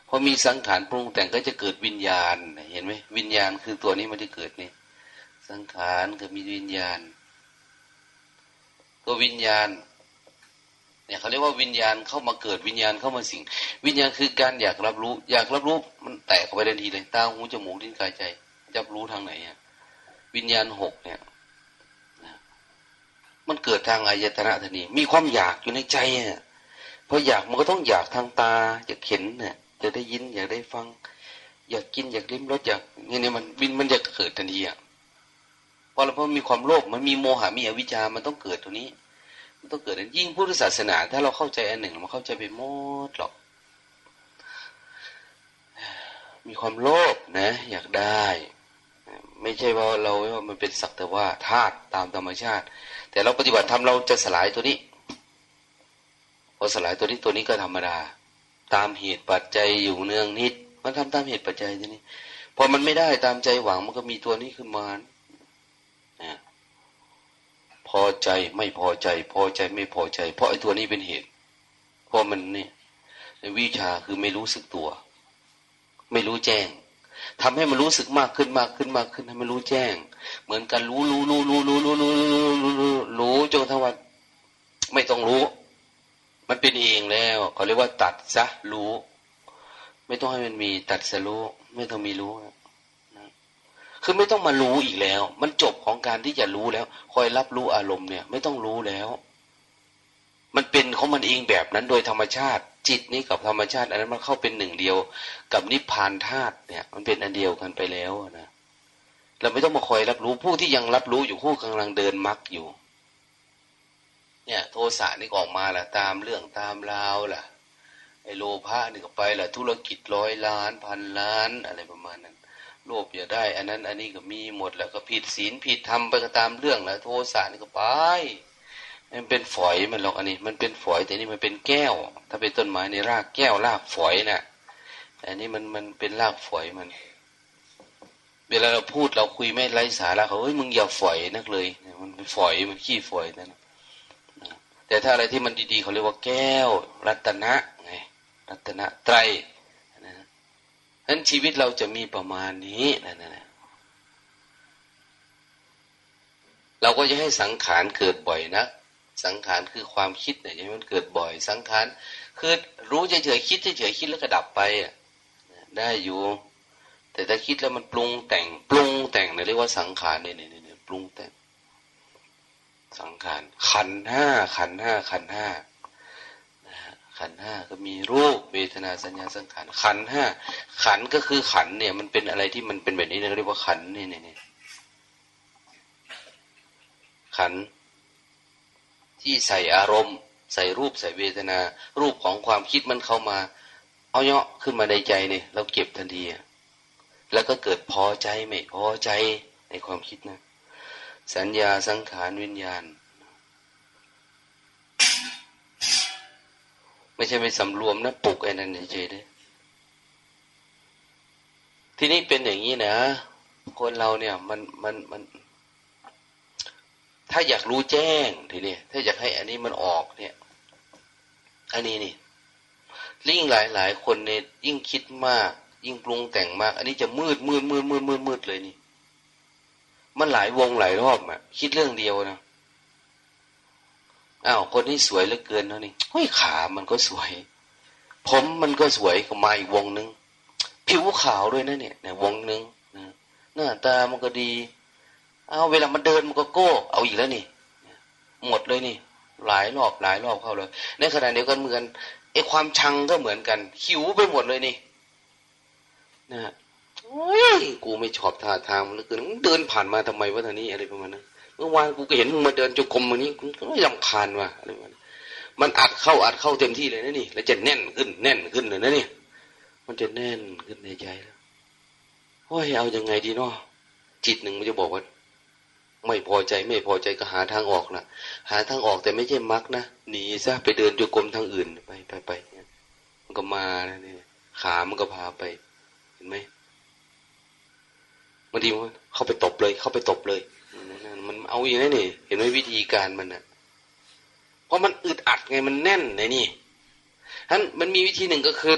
พอมีสังขารปรุงแต่งก็จะเกิดวิญญาณ เห็นไหมวิญญาณคือตัวนี้มันจะเกิดนี่สังขารก็มีวิญญาณ ตัววิญญาณ เนี่ยเขาเรียกว่าวิญญาณเข้ามาเกิดวิญญาณเข้ามาสิ่งวิญญาณคือการอยากรับรู้ อยากรับรู้มันแตกออกไปทันทีเลยตาหูจมูกลิ้นกายใจจะรู้ทางไหนอะ วิญญาณหกเนี่ยมันเกิดทางอายตนะทันทีมีความอยากอยู่ในใจอะพออยากมันก็ต้องอยากทางตา อยากเห็นเนี่ยจะได้ยิน อยากได้ฟัง อยากกินอยากลิ้มรสอยากนี่เนี่ยมันบินมันจะเกิดทันทีอะพอเราพอมีความโลภมันมีโมหะมีอวิชามันต้องเกิดตัวนี้ มันต้องเกิดยิ่งพุทธศาสนา ถ้าเราเข้าใจอันหนึ่งมันเข้าใจไปหมดหรอกมีความโลภนะ อยากได้ ไม่ใช่ว่าเราว่ามันเป็นสักแต่ว่าธาตุตามธรรมชาติ แต่เราปฏิบัติทำเราจะสลายตัวนี้พอสลายตัวนี้ตัวนี้ก็ธรรมดา ตามเหตุปัจจัยอยู่เนืองนิด มันทำตามเหตุปัจจัยทีนี้พอมันไม่ได้ตามใจหวังมันก็มีตัวนี้ขึ้นมานะพอใจไม่พอใจ พอใจไม่พอใจ เพราะไอ้ตัวนี้เป็นเหตุ เพราะมันเนี่ยวิชาคือไม่รู้สึกตัว ไม่รู้แจ้ง ทำให้มันรู้สึกมากขึ้นมากขึ้นมากขึ้นให้มันรู้แจ้ง เหมือนกันรู้รู้รู้รู้รู้รู้รู้รู้รู้รู้รู้จนทั้งวันไม่ต้องรู้ มันเป็นเองแล้วเขาเรียกว่าตัดซะรู้ ไม่ต้องให้มันมีตัดสรู้ไม่ต้องมีรู้คือไม่ต้องมารู้อีกแล้ว มันจบของการที่จะรู้แล้ว คอยรับรู้อารมณ์เนี่ย ไม่ต้องรู้แล้ว มันเป็นของมันเองแบบนั้นโดยธรรมชาติ จิตนี้กับธรรมชาติ อันนั้นมันเข้าเป็นหนึ่งเดียว กับนิพพานธาตุเนี่ย มันเป็นอันเดียวกันไปแล้วนะเราไม่ต้องมาคอยรับรู้ผู้ที่ยังรับรู้อยู่ผู้กำลังเดินมรรคอยู่ เนี่ย โทสะนี่ออกมาละตามเรื่องตามราวล่ะไอโลภะนี่ก็ไปละธุรกิจร้อยล้านพันล้านอะไรประมาณนั้นโลภอย่าได้ อันนั้น อันนี้ก็มีหมดแล้วก็ผิดศีลผิดธรรมไปก็ตามเรื่องแล้วโทสะนี่ก็ไป มันเป็นฝอยมันหรอกอันนี้ มันเป็นฝอยแต่นี่มันเป็นแก้ว ถ้าเป็นต้นไม้ในรากแก้วรากฝอยนะ่ะอันนี้มันมันเป็นรากฝอยมัน เวลาเราพูดเราคุยไม่ไร้สาระเขาเฮ้ยมึงอย่าฝอยนักเลย มันเป็นฝอยมันขี้ฝอยนั่นแต่ถ้าอะไรที่มันดีๆเขาเรียกว่าแก้ว รัตนะไงรัตนะไตรนั้นชีวิตเราจะมีประมาณนี้นั่นนะเราก็จะให้สังขารเกิดบ่อยนะ สังขารคือความคิดเนี่ยมันเกิดบ่อยสังขารคือรู้เฉยๆคิดเฉยๆคิดแล้วก็ดับไปอะได้อยู่ แต่ถ้าคิดแล้วมันปรุงแต่งปรุงแต่งเนี่ยเรียกว่าสังขารเนี่ยเนี่ยปรุงแต่ง สังขารขันห้าขันห้าขันห้าขันห้าก็มีรูปเวทนาสัญญาสังขารขันห้าขันก็คือขันเนี่ยมันเป็นอะไรที่มันเป็นแบบนี้เรียกว่าขันนี่นี่ขัน ที่ใส่อารมณ์ ใส่รูปใส่เวทนา รูปของความคิดมันเข้ามา เอาเนาะขึ้นมาในใจเนี่ยเราเก็บทันทีแล้วก็เกิดพอใจไม่พอใจในความคิดนะ สัญญาสังขารวิญญาณ ไม่ใช่ไปสำรวมนะปลุกไอ้นั่นเฉยๆทีนี้เป็นอย่างนี้นะคนเราเนี่ยมันมันมัน ถ้าอยากรู้แจ้งทีนี้ถ้าอยากให้อันนี้มันออกเนี่ย อันนี้นี่ยิ่งหลายหลายคนเนี่ยยิ่งคิดมาก ยิ่งปรุงแต่งมาก อันนี้จะมืดมืดมืดมืดมืดมืดเลยนี่ มันหลายวงหลายรอบอะคิดเรื่องเดียวนะอ้าวคนนี้สวยเหลือเกินเนาะนี่ห้ยขามันก็สวย ผมมันก็สวยก็มาอีกวงนึง ผิวขาวด้วยนะเนี่ยในวงนึงนะหน้าตามันก็ดี เอาเวลามันเดินมันก็โก้ เอาอีกแล้วนี่ หมดเลยนี่ หลายรอบหลายรอบเข้าเลย ในขณะเดียวกันเหมือนไอ้ความชังก็เหมือนกัน หิวไปหมดเลยนี่ นะโอ้ยกูไม่ชอบท่าทางมันเลยคือเดินผ่านมาทำไมวะท่านี้อะไรประมาณนั้นเมื่อวานกูก็เห็นมึงมาเดินจุกรมวันนี้กูก็ยำคาญว่ะอะไรประมาณมันอัดเข้าอัดเข้าเต็มที่เลยนะนี่ แล้วจะแน่นขึ้นแน่นขึ้นเลยนะนี่ มันจะแน่นขึ้นในใจแล้วโอ้ยเอายังไงดีเนาะจิตหนึ่งมันจะบอกว่า ไม่พอใจไม่พอใจก็หาทางออกนะหาทางออกแต่ไม่ใช่มักนะหนีซะไปเดินจุกรมทางอื่นไปไปไปมันก็มาเนี่ยขามันก็พาไป เห็นไหมบางทีมันเข้าไปตบเลย เข้าไปตบเลยมันเอาอย่างนี้นี่เห็นไหมวิธีการมันนะเพราะมันอึดอัดไงมันแน่นในนี่ท่านมันมีวิธีหนึ่งก็คือ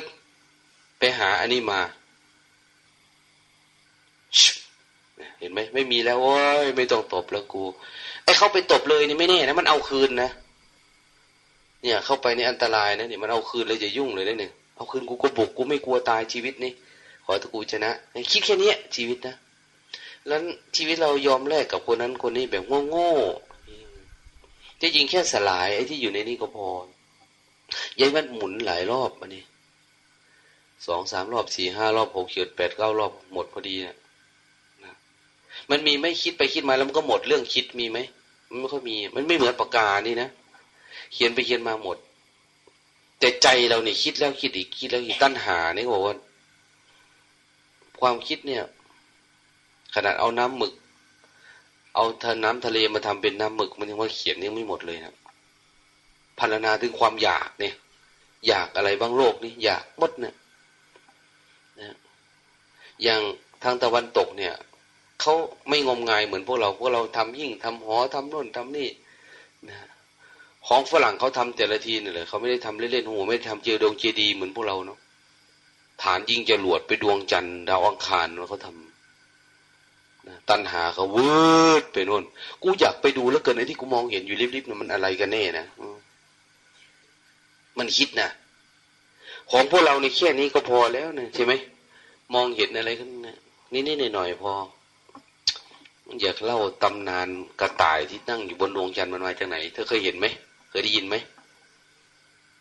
ไปหาอันนี้มาเห็นไหมไม่มีแล้วโอ้ยไม่ต้องตบแล้วกูไอ้เขาไปตบเลยนี่ไม่แน่นะมันเอาคืนนะเนี่ย เข้าไปนี่อันตรายนะเนี่ยมันเอาคืนเลยจะยุ่งเลยนะเนี่ยเอาคืนกูก็บุกกูไม่กลัวตายชีวิตนี่ขอตะกูชนะคิดแค่นี้ชีวิตนะแล้วชีวิตเรายอมแลกกับคนนั้นคนนี้แบบโง่ๆที่จริงแค่สลายไอ้ที่อยู่ในนี้ก็พอยัยมันหมุนหลายรอบอันนี้สองสามรอบสี่ห้ารอบหกเขียดแปดเก้ารอบหมดพอดีเนะ มันมีไม่คิดไปคิดมาแล้วมันก็หมดเรื่องคิดมีไหมมันไม่ค่อยมี มันไม่เหมือนปากกานี่นะเขียนไปเขียนมาหมด แต่ใจเราเนี่ยคิดแล้วคิดอีกคิดแล้วอีกตั้นหานี่บอกว่าความคิดเนี่ย ขนาดเอาน้ำหมึก เอาทน้ำทะเลมาทำเป็นน้ำหมึก มันยังว่าเขียนยังไม่หมดเลยนะพัฒนาถึงความอยากเนี่ย อยากอะไรบ้างโลกนี่อยากมดเนี่ยนะอย่างทางตะวันตกเนี่ย เขาไม่งมงายเหมือนพวกเราพวกเราทำยิ่งทำหอทำโน่นทำนี่นะของฝรั่งเขาทำแต่ละทีเนี่ยเลยเขาไม่ได้ทำเล่นๆหัวไม่ได้ทำเจดงเจดีเหมือนพวกเราเนาะฐานยิงจะหลวดไปดวงจันทร์ดาวอังคารเขาทำนะตัณหาเขาเวิร์ดไปนู่นกูอยากไปดูแล้วเกินไอ้ที่กูมองเห็นอยู่ลิบๆเนี่ยมันอะไรกันแน่นะมันคิดนะของพวกเราในแค่นี้ก็พอแล้วนะใช่ไหมมองเห็นอะไรกันนะนี่ๆหน่อยๆพอ อยากเล่าตำนานกระต่ายที่นั่งอยู่บนดวงจันทร์มันมาจากไหน เธอเคยเห็นไหม เคยได้ยินไหม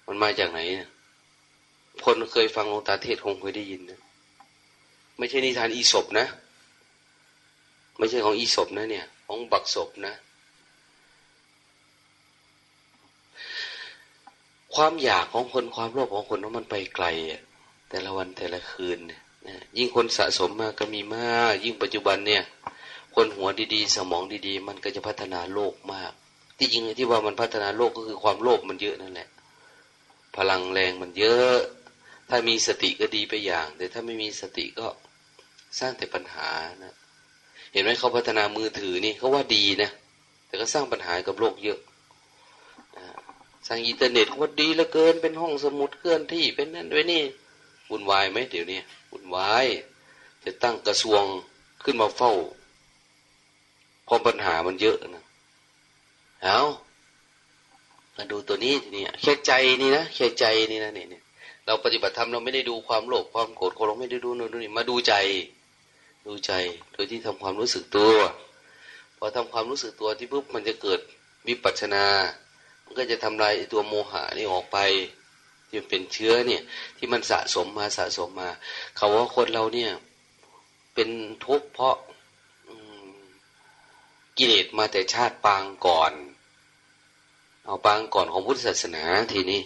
มันมาจากไหนคนเคยฟังหลวงตาเทศคงเคยได้ยินนะ ไม่ใช่นิทานอีศบนะ ไม่ใช่ของอีศบนะ เนี่ย ของบักศพนะ ความอยากของคนความโลภของคนว่ามันไปไกลแต่ละวันแต่ละคืนเนี่ยยิ่งคนสะสมมากก็มีมาก ยิ่งปัจจุบันเนี่ย คนหัวดีๆ สมองดีๆ มันก็จะพัฒนาโลกมาก ที่จริงที่ว่ามันพัฒนาโลกก็คือความโลภมันเยอะนั่นแหละ พลังแรงมันเยอะ ถ้ามีสติก็ดีไปอย่าง แต่ถ้าไม่มีสติก็สร้างแต่ปัญหานะ เห็นไหมเขาพัฒนามือถือนี่เขาว่าดีนะ แต่ก็สร้างปัญหากับโลกเยอะสร้างอินเทอร์เน็ตว่าดีเหลือเกิน เป็นห้องสมุดเคลื่อนที่เป็นนั่นด้วยนี่วุ่นวายไหมเดี๋ยวนี้วุ่นวาย จะตั้งกระทรวงขึ้นมาเฝ้า ราะปัญหามันเยอะนะเอามาดูตัวนี้ทีนี้แค่ใจนี่นะแค่ใจนี่นะเนี่ย เราปฏิบัติธรรมเราไม่ได้ดูความโลภความโกรธเราไม่ได้ดูนู่นนี่มาดูใจ ดูใจ โดยที่ทำความรู้สึกตัว พอทำความรู้สึกตัวที่ปุ๊บมันจะเกิดวิปัสนา มันก็จะทำลายตัวโมหะนี่ออกไป ที่เป็นเชื้อเนี่ย ที่มันสะสมมาสะสมมา เขาว่าคนเราเนี่ย เป็นทุกข์เพราะ กิเลสมาแต่ชาติปางก่อน เอาปางก่อนของพุทธศาสนาทีนี้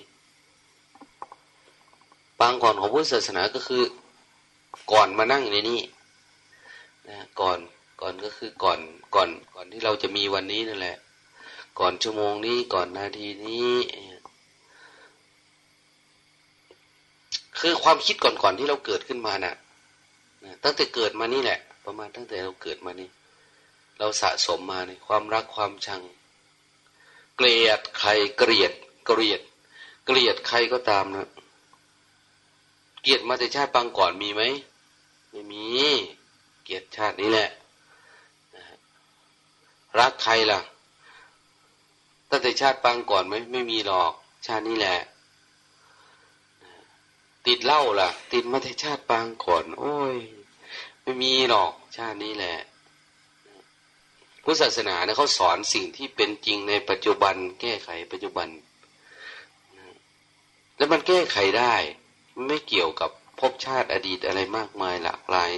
ปางก่อนของพุทธศาสนาก็คือ ก่อนมานั่งในนี้นะก่อนก่อนก็คือก่อนก่อนก่อนที่เราจะมีวันนี้นั่นแหละ ก่อนชั่วโมงนี้ก่อนนาทีนี้ คือความคิดก่อนๆที่เราเกิดขึ้นมานะ่ะตั้งแต่เกิดมานี่แหละ ประมาณตั้งแต่เราเกิดมานี่ เราสะสมมาในความรักความชัง เกลียดใครเกลียดเกลียด เกลียดใครก็ตามนะ เกลียดมาแต่ชาติปางก่อนมีไหมไม่มี เกลียดชาตินี้แหละรักใครล่ะตั้งแต่ชาติปางก่อนไหมไม่มีหรอก ชาตินี้แหละติดเหล้าล่ะ ติดมาแต่ชาติปางก่อน โอ้ย ไม่มีหรอก ชาตินี้แหละ พุทธศาสนาเนี่ยเขาสอนสิ่งที่เป็นจริงในปัจจุบัน แก้ไขปัจจุบัน แล้วมันแก้ไขได้ ไม่เกี่ยวกับภพชาติอดีตอะไรมากมายหลากหลาย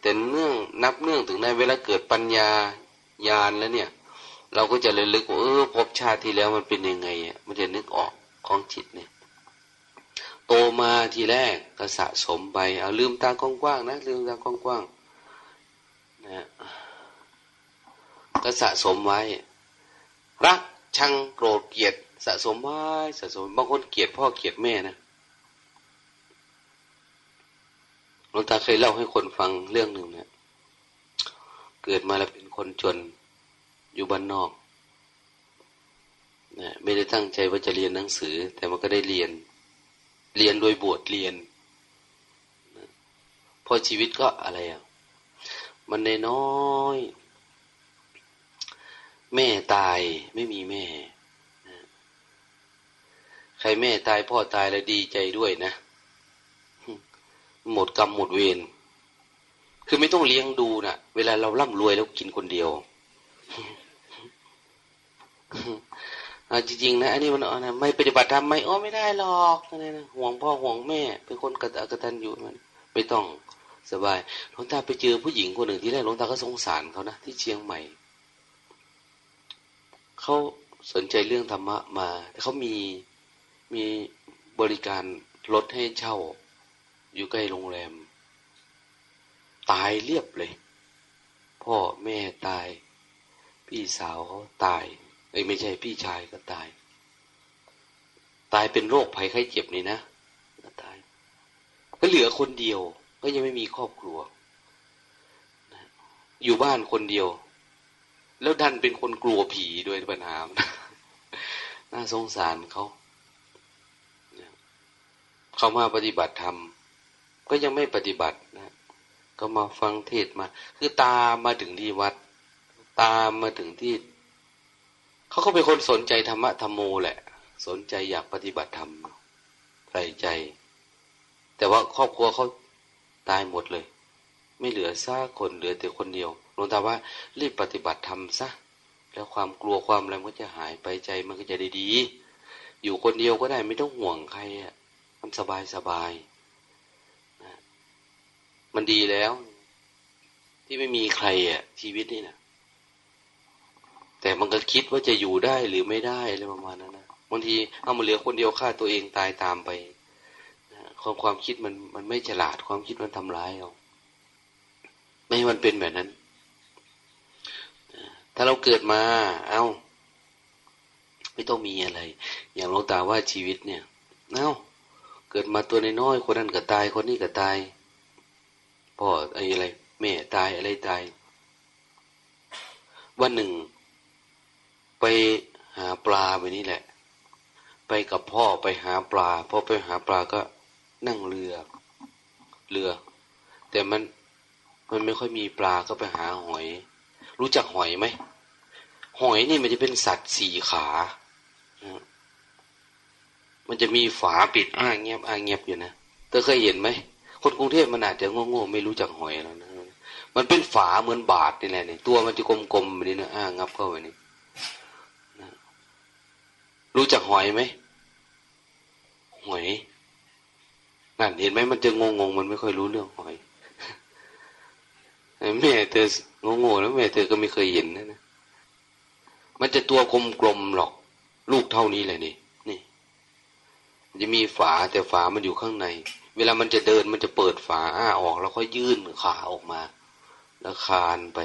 แต่เนื่องนับเนื่องถึงในเวลาเกิดปัญญาญาณแล้วเนี่ย เราก็จะเลยลึกว่าเออภพชาติที่แล้วมันเป็นยังไงอะมันจะนึกออกของจิตเนี่ย โตมาทีแรกก็สะสมไปเอาลืมตากว้างๆนะลืมตากว้างๆนะ ก็สะสมไว้ รักชังโกรธเกลียด สะสมไว้สะสมบางคนเกลียดพ่อเกลียดแม่นะหลวงตาเคยเล่าให้คนฟังเรื่องหนึ่งเนะเกิดมาแล้วเป็นคนจนอยู่บ้านนอกนะไม่ได้ตั้งใจว่าจะเรียนหนังสือ แต่มันก็ได้เรียน เรียนโดยบวชเรียนนะพอชีวิตก็อะไรอะ มันในน้อย แม่ตายไม่มีแม่ ใครแม่ตายพ่อตายแล้วดีใจด้วยนะ หมดกรรมหมดเวรคือไม่ต้องเลี้ยงดูนะเวลาเราร่ำรวยแล้วกินคนเดียวจริงๆนะอันนี้มันนะไม่ปฏิบัติธรรมไม่อ๋อไม่ได้หรอกนะห่วงพ่อห่วงแม่ เป็นคนกระตกระตันอยู่มันไม่ต้องสบายหลวงตาไปเจอผู้หญิงคนหนึ่งที่แรกหลวงตาก็สงสารเขานะที่เชียงใหม่ เขาสนใจเรื่องธรรมะมาเขามีมีบริการรถให้เช่า อยู่ใกล้โรงแรม ตายเรียบเลย พ่อแม่ตาย พี่สาวเขาตายเอ้ไม่ใช่พี่ชายก็ตาย ตายเป็นโรคภัยไข้เจ็บนี่นะตาย ก็เหลือคนเดียว ก็ยังไม่มีครอบครัว อยู่บ้านคนเดียว แล้วดันเป็นคนกลัวผีด้วยปัญหาน่าสงสารเขาเขามาปฏิบัติธรรมก็ยังไม่ปฏิบัตินะก็มาฟังเทศมา คือตามมาถึงที่วัด ตามมาถึงที่เขาก็เป็นคนสนใจธรรมะธรรมโมแหละ สนใจอยากปฏิบัติธรรมใส่ใจ แต่ว่าครอบครัวเขาตายหมดเลย ไม่เหลือซากคนเหลือแต่คนเดียวหลว งตาว่า รีบปฏิบัติธรรมซะ แล้วความกลัวความอะไรมันก็จะหายไปใจมันก็จะด้ดี อยู่คนเดียวก็ได้ไม่ต้องห่วงใครอะมันสบายสบายนะมันดีแล้ว ที่ไม่มีใครอะ ชีวิตนี่นะแต่มันก็คิดว่าจะอยู่ได้หรือไม่ได้อะไรประมาณนั้นนะบางทีเอามาเหลือคนเดียวฆ่าตัวเองตายตามไปความความคิดมันมันไม่ฉลาดความคิดมันทำร้ายเราไม่ให้มันเป็นแบบนั้น ถ้าเราเกิดมา เอา้า ไม่ต้องมีอะไร อย่างหลวงตาว่าชีวิตเนี่ย เอา้า เกิดมาตัวน้อยคนนั้นก็ตาย คนนี้ก็ตายพ่ออะไรแม่ตายอะไรตาย วันหนึ่ง ไปหาปลาไปนี่แหละ ไปกับพ่อไปหาปลาพ่อไปหาปลาก็นั่งเรือ เรือ แต่มันมันไม่ค่อยมีปลาก็ไปหาหอย รู้จักหอยไหมหอยนี่มันจะเป็นสัตว์สี่ขา มันจะมีฝาปิดอ้างเงียบอ้างเงียบอยู่นะเธอเคยเห็นไหม คนกรุงเทพมันอาจจะโง่ๆไม่รู้จักหอยแล้วนะ มันเป็นฝาเหมือนบาทนี่แหละนี่ตัวมันจะกลมๆแบบนี้นะอ้างงับเข้าไปนี่รู้จักหอยไหมหอยนั่นเห็นไหมมันจะงงๆมันไม่ค่อยรู้เรื่องหอย แม่เธอโง่ๆแล้วแม่เธอก็ไม่เคยเห็นนะนะมันจะตัวกลมๆหรอก ลูกเท่านี้เลยนี่นี่จะมีฝาแต่ฝามันอยู่ข้างใน เวลามันจะเดินมันจะเปิดฝาอ้าออก แล้วก็ยื่นขาออกมา แล้วคานไป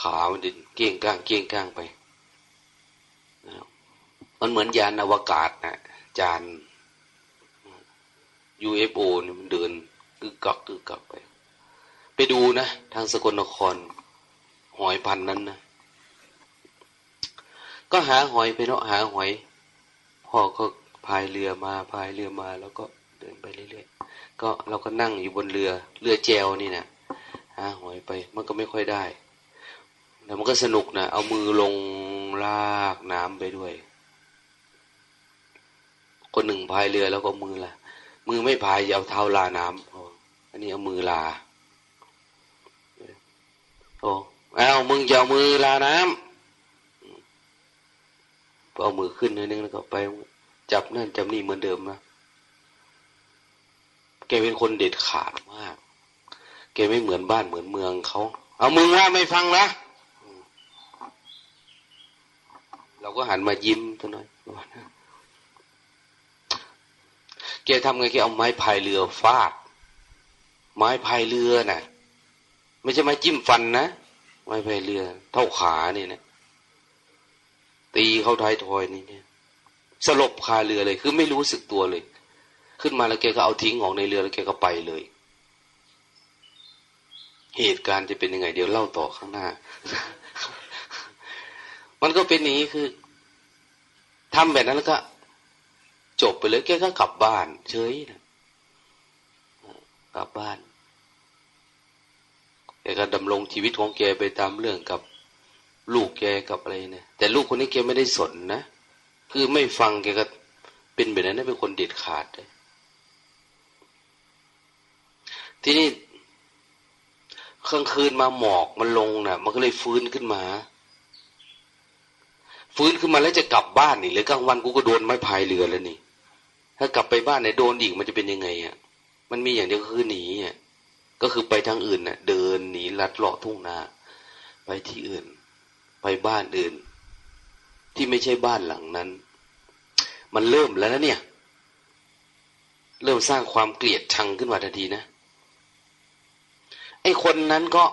ขามันดินเกี้ยงก้างเกี้ยงก้างไปมันเหมือนยานอวกาศนะจาน UFO นี่มันเดินกึกกักกึกกักไป ไปดูนะ ทางสกลนคร หอยพันนั้นนะก็หาหอยไปเนาะหาหอยพ่อก็พายเรือมาพายเรือมา แล้วก็เดินไปเรื่อยๆก็เราก็นั่งอยู่บนเรือเรือแจวนี่นะหาหอยไปมันก็ไม่ค่อยได้แต่มันก็สนุกนะเอามือลงลากน้ำไปด้วย คนหนึ่งพายเรือแล้วก็มือละมือไม่พายเอาเท้าลาน้ำอันนี้เอามือลา โอ้เอามึงจะเอามือลาน้ำเอามือขึ้นนิดนึงแล้วก็ไป จับนั่นจับนี่เหมือนเดิมนะแกเป็นคนเด็ดขาดมาก แกไม่เหมือนบ้านเหมือนเมืองเขา เอามึงว่าไม่ฟังนะเราก็หันมายิ้มตัวน้อยแกทำไงแกเอาไม้พายเรือฟาด ไม้พายเรือน่ะ ไม่ใช่ไม้จิ้มฟันนะไม้พายเรือ เท่าขาเนี่ยนะตีเข้าท้ายทอยนี่เนี่ย สลบคาเรือเลย คือไม่รู้สึกตัวเลย ขึ้นมาแล้วแกก็เอาทิ้งของในเรือแล้วแกก็ไปเลย เหตุการณ์จะเป็นยังไง เดี๋ยวเล่าต่อข้างหน้า มันก็เป็นอย่างนี้คือทำแบบนั้นแล้วก็ จบไปเลยแกก็กลับบ้าน เฉยนะกลับบ้าน กก็ดำรงชีวิตของแกไปตามเรื่องกับลูกแกกับอะไรเนี่ย แต่ลูกคนนี้แกไม่ได้สนนะ คือไม่ฟังแกก็เป็นแบบนั้นเป็นคนเด็ดขาดเลยทีนี่กลางคืนมาหมอกมันลงนะ่ะ มันก็เลยฟื้นขึ้นมา ฟื้นขึ้นมาแล้วจะกลับบ้านนี่หรือกลางวันกูก็โดนไม้พายเรือแล้วนี่ ถ้ากลับไปบ้านไหนโดนอีกมันจะเป็นยังไงอะ มันมีอย่างเดียวคือหนีอะ ก็คือไปทางอื่นน่ะ เดินหนีลัดเลาะทุ่งนา ไปที่อื่น ไปบ้านอื่น ที่ไม่ใช่บ้านหลังนั้น มันเริ่มแล้วนะเนี่ย เริ่มสร้างความเกลียดชังขึ้นมาทันทีนะไอ้คนนั้นก็